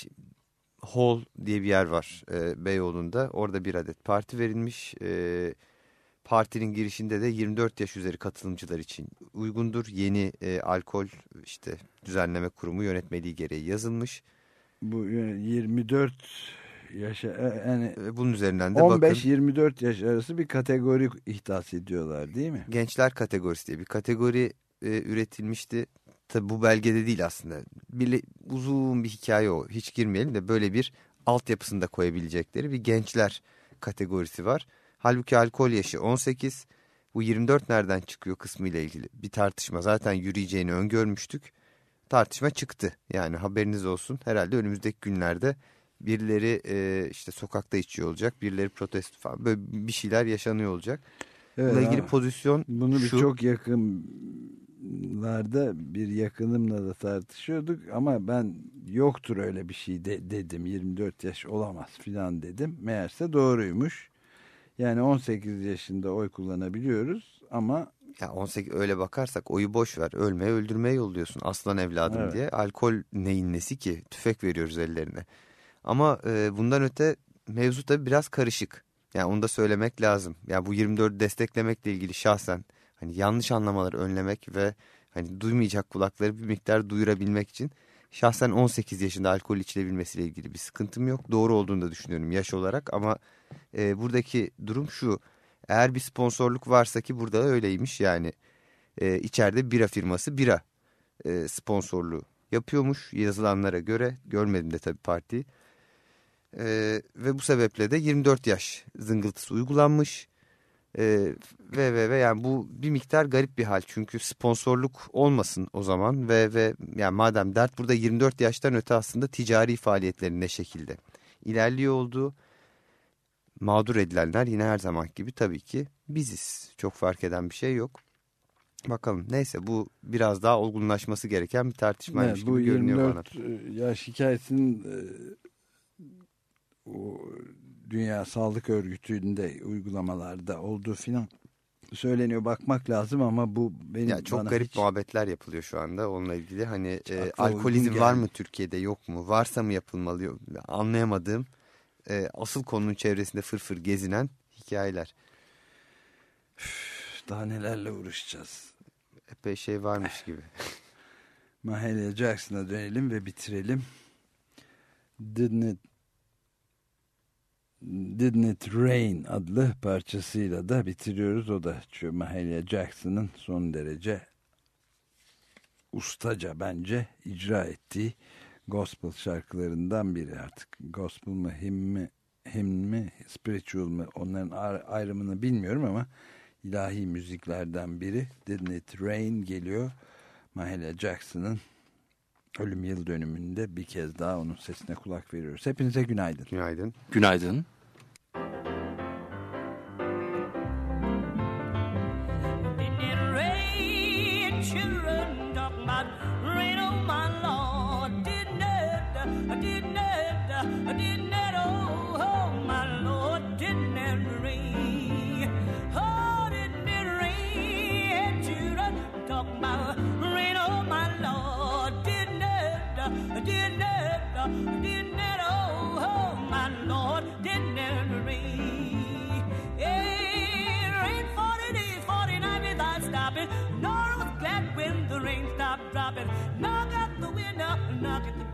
[SPEAKER 1] Hall diye bir yer var e, Beyoğlu'nda. Orada bir adet parti verilmiş. E, partinin girişinde de 24 yaş üzeri katılımcılar için uygundur. Yeni e, alkol işte düzenleme kurumu yönetmeliği gereği yazılmış.
[SPEAKER 2] bu 24 yaşa e, yani
[SPEAKER 1] Ve bunun üzerinden de bakın
[SPEAKER 2] 15-24 yaş arası bir kategori ihdas ediyorlar değil mi?
[SPEAKER 1] gençler kategorisi diye bir kategori e, üretilmişti. Tabi bu belgede değil aslında. Bir, uzun bir hikaye o. Hiç girmeyelim de böyle bir altyapısında koyabilecekleri bir gençler kategorisi var. Halbuki alkol yaşı 18. Bu 24 nereden çıkıyor kısmı ile ilgili bir tartışma. Zaten yürüyeceğini öngörmüştük. Tartışma çıktı. Yani haberiniz olsun. Herhalde önümüzdeki günlerde birileri e, işte sokakta içiyor olacak. Birileri protesto falan. Böyle bir şeyler yaşanıyor olacak.
[SPEAKER 2] Evet,
[SPEAKER 1] Bununla ilgili pozisyon
[SPEAKER 2] bunu
[SPEAKER 1] şu.
[SPEAKER 2] çok yakınlarda bir yakınımla da tartışıyorduk ama ben yoktur öyle bir şey de, dedim 24 yaş olamaz filan dedim meğerse doğruymuş yani 18 yaşında oy kullanabiliyoruz ama
[SPEAKER 1] Ya 18 öyle bakarsak oyu boş ver. Ölmeye öldürmeye yolluyorsun aslan evladım
[SPEAKER 2] Evet.
[SPEAKER 1] diye. Alkol neyin nesi ki? Tüfek veriyoruz ellerine. Ama e, bundan öte mevzu tabii biraz karışık. Yani onu da söylemek lazım. Ya bu 24'ü desteklemekle ilgili şahsen hani yanlış anlamaları önlemek ve hani duymayacak kulakları bir miktar duyurabilmek için şahsen 18 yaşında alkol içilebilmesiyle ilgili bir sıkıntım yok. Doğru olduğunu da düşünüyorum yaş olarak ama e, buradaki durum şu. Eğer bir sponsorluk varsa ki burada öyleymiş yani e, içeride bira firması bira e, sponsorluğu yapıyormuş yazılanlara göre görmedim de tabii partiyi. E, ve bu sebeple de 24 yaş zıngıltısı uygulanmış. E, ve ve ve yani bu bir miktar garip bir hal çünkü sponsorluk olmasın o zaman ve ve yani madem dert burada 24 yaştan öte aslında ticari faaliyetlerin ne şekilde ilerliyor olduğu mağdur edilenler yine her zaman gibi tabii ki biziz. Çok fark eden bir şey yok. Bakalım neyse bu biraz daha olgunlaşması gereken bir tartışmaymış
[SPEAKER 2] Evet,
[SPEAKER 1] gibi
[SPEAKER 2] bu
[SPEAKER 1] görünüyor bana.
[SPEAKER 2] 24 yaş hikayesinin e, o Dünya Sağlık Örgütü'nde uygulamalarda olduğu filan söyleniyor bakmak lazım ama bu benim
[SPEAKER 1] Ya çok garip
[SPEAKER 2] hiç-
[SPEAKER 1] muhabbetler yapılıyor şu anda onunla ilgili. Hani e,
[SPEAKER 2] akla uygun
[SPEAKER 1] alkolizm var mı Türkiye'de yok mu? Varsa mı yapılmalı? Anlayamadığım e, asıl konunun çevresinde fırfır gezinen hikayeler.
[SPEAKER 2] daha nelerle uğraşacağız.
[SPEAKER 1] Epey şey varmış gibi.
[SPEAKER 2] Mahalia Jackson'a dönelim ve bitirelim. Didn't Didn't It Rain adlı parçasıyla da bitiriyoruz. O da şu Mahalia Jackson'ın son derece ustaca bence icra ettiği gospel şarkılarından biri artık. Gospel mı, hymn mi, hymn mi, spiritual mı onların ar- ayrımını bilmiyorum ama ilahi müziklerden biri. Didn't It Rain geliyor. Mahalia Jackson'ın ölüm yıl dönümünde bir kez daha onun sesine kulak veriyoruz. Hepinize günaydın.
[SPEAKER 1] Günaydın.
[SPEAKER 9] Günaydın.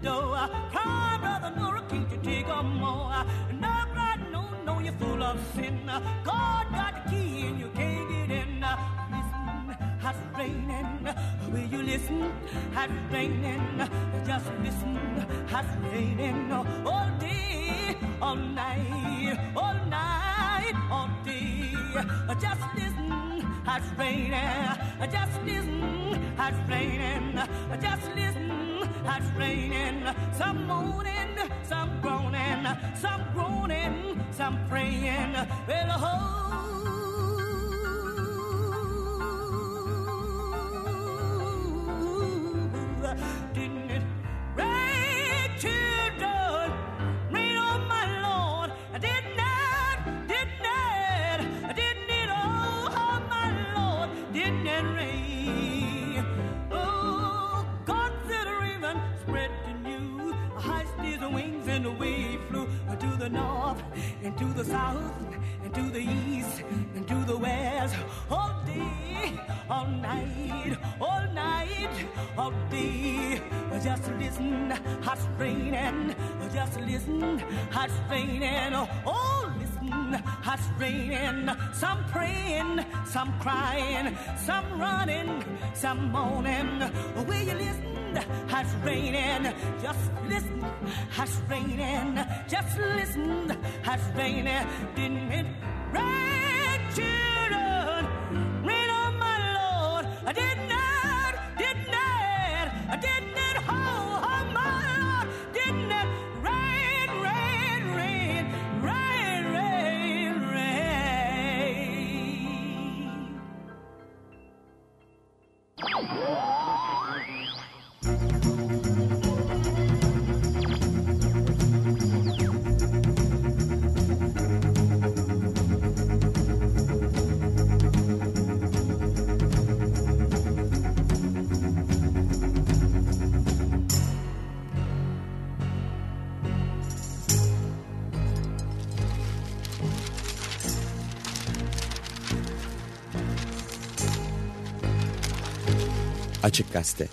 [SPEAKER 8] Door. Cry, brother Nora, can't you take a more? No, right, no, no, you're full of sin. God got the key and you can't get in. Listen, it's raining. Will you listen? It's raining. Just listen. It's raining all day, all night, all night, all day. Just listen. It's raining. Just listen. It's raining. Just listen. It's raining. Some moaning, some groaning, some groaning, some praying. Well, oh, didn't north and to the south and to the east and to the west. All day, all night, all night, all day. Just listen, it's raining. Just listen, it's raining. Oh, listen, it's raining. Some praying, some crying, some running, some moaning. Will you listen? It's raining. Just listen, it's raining. Just listen, it's raining. Didn't it rain,
[SPEAKER 9] Açık Gazete.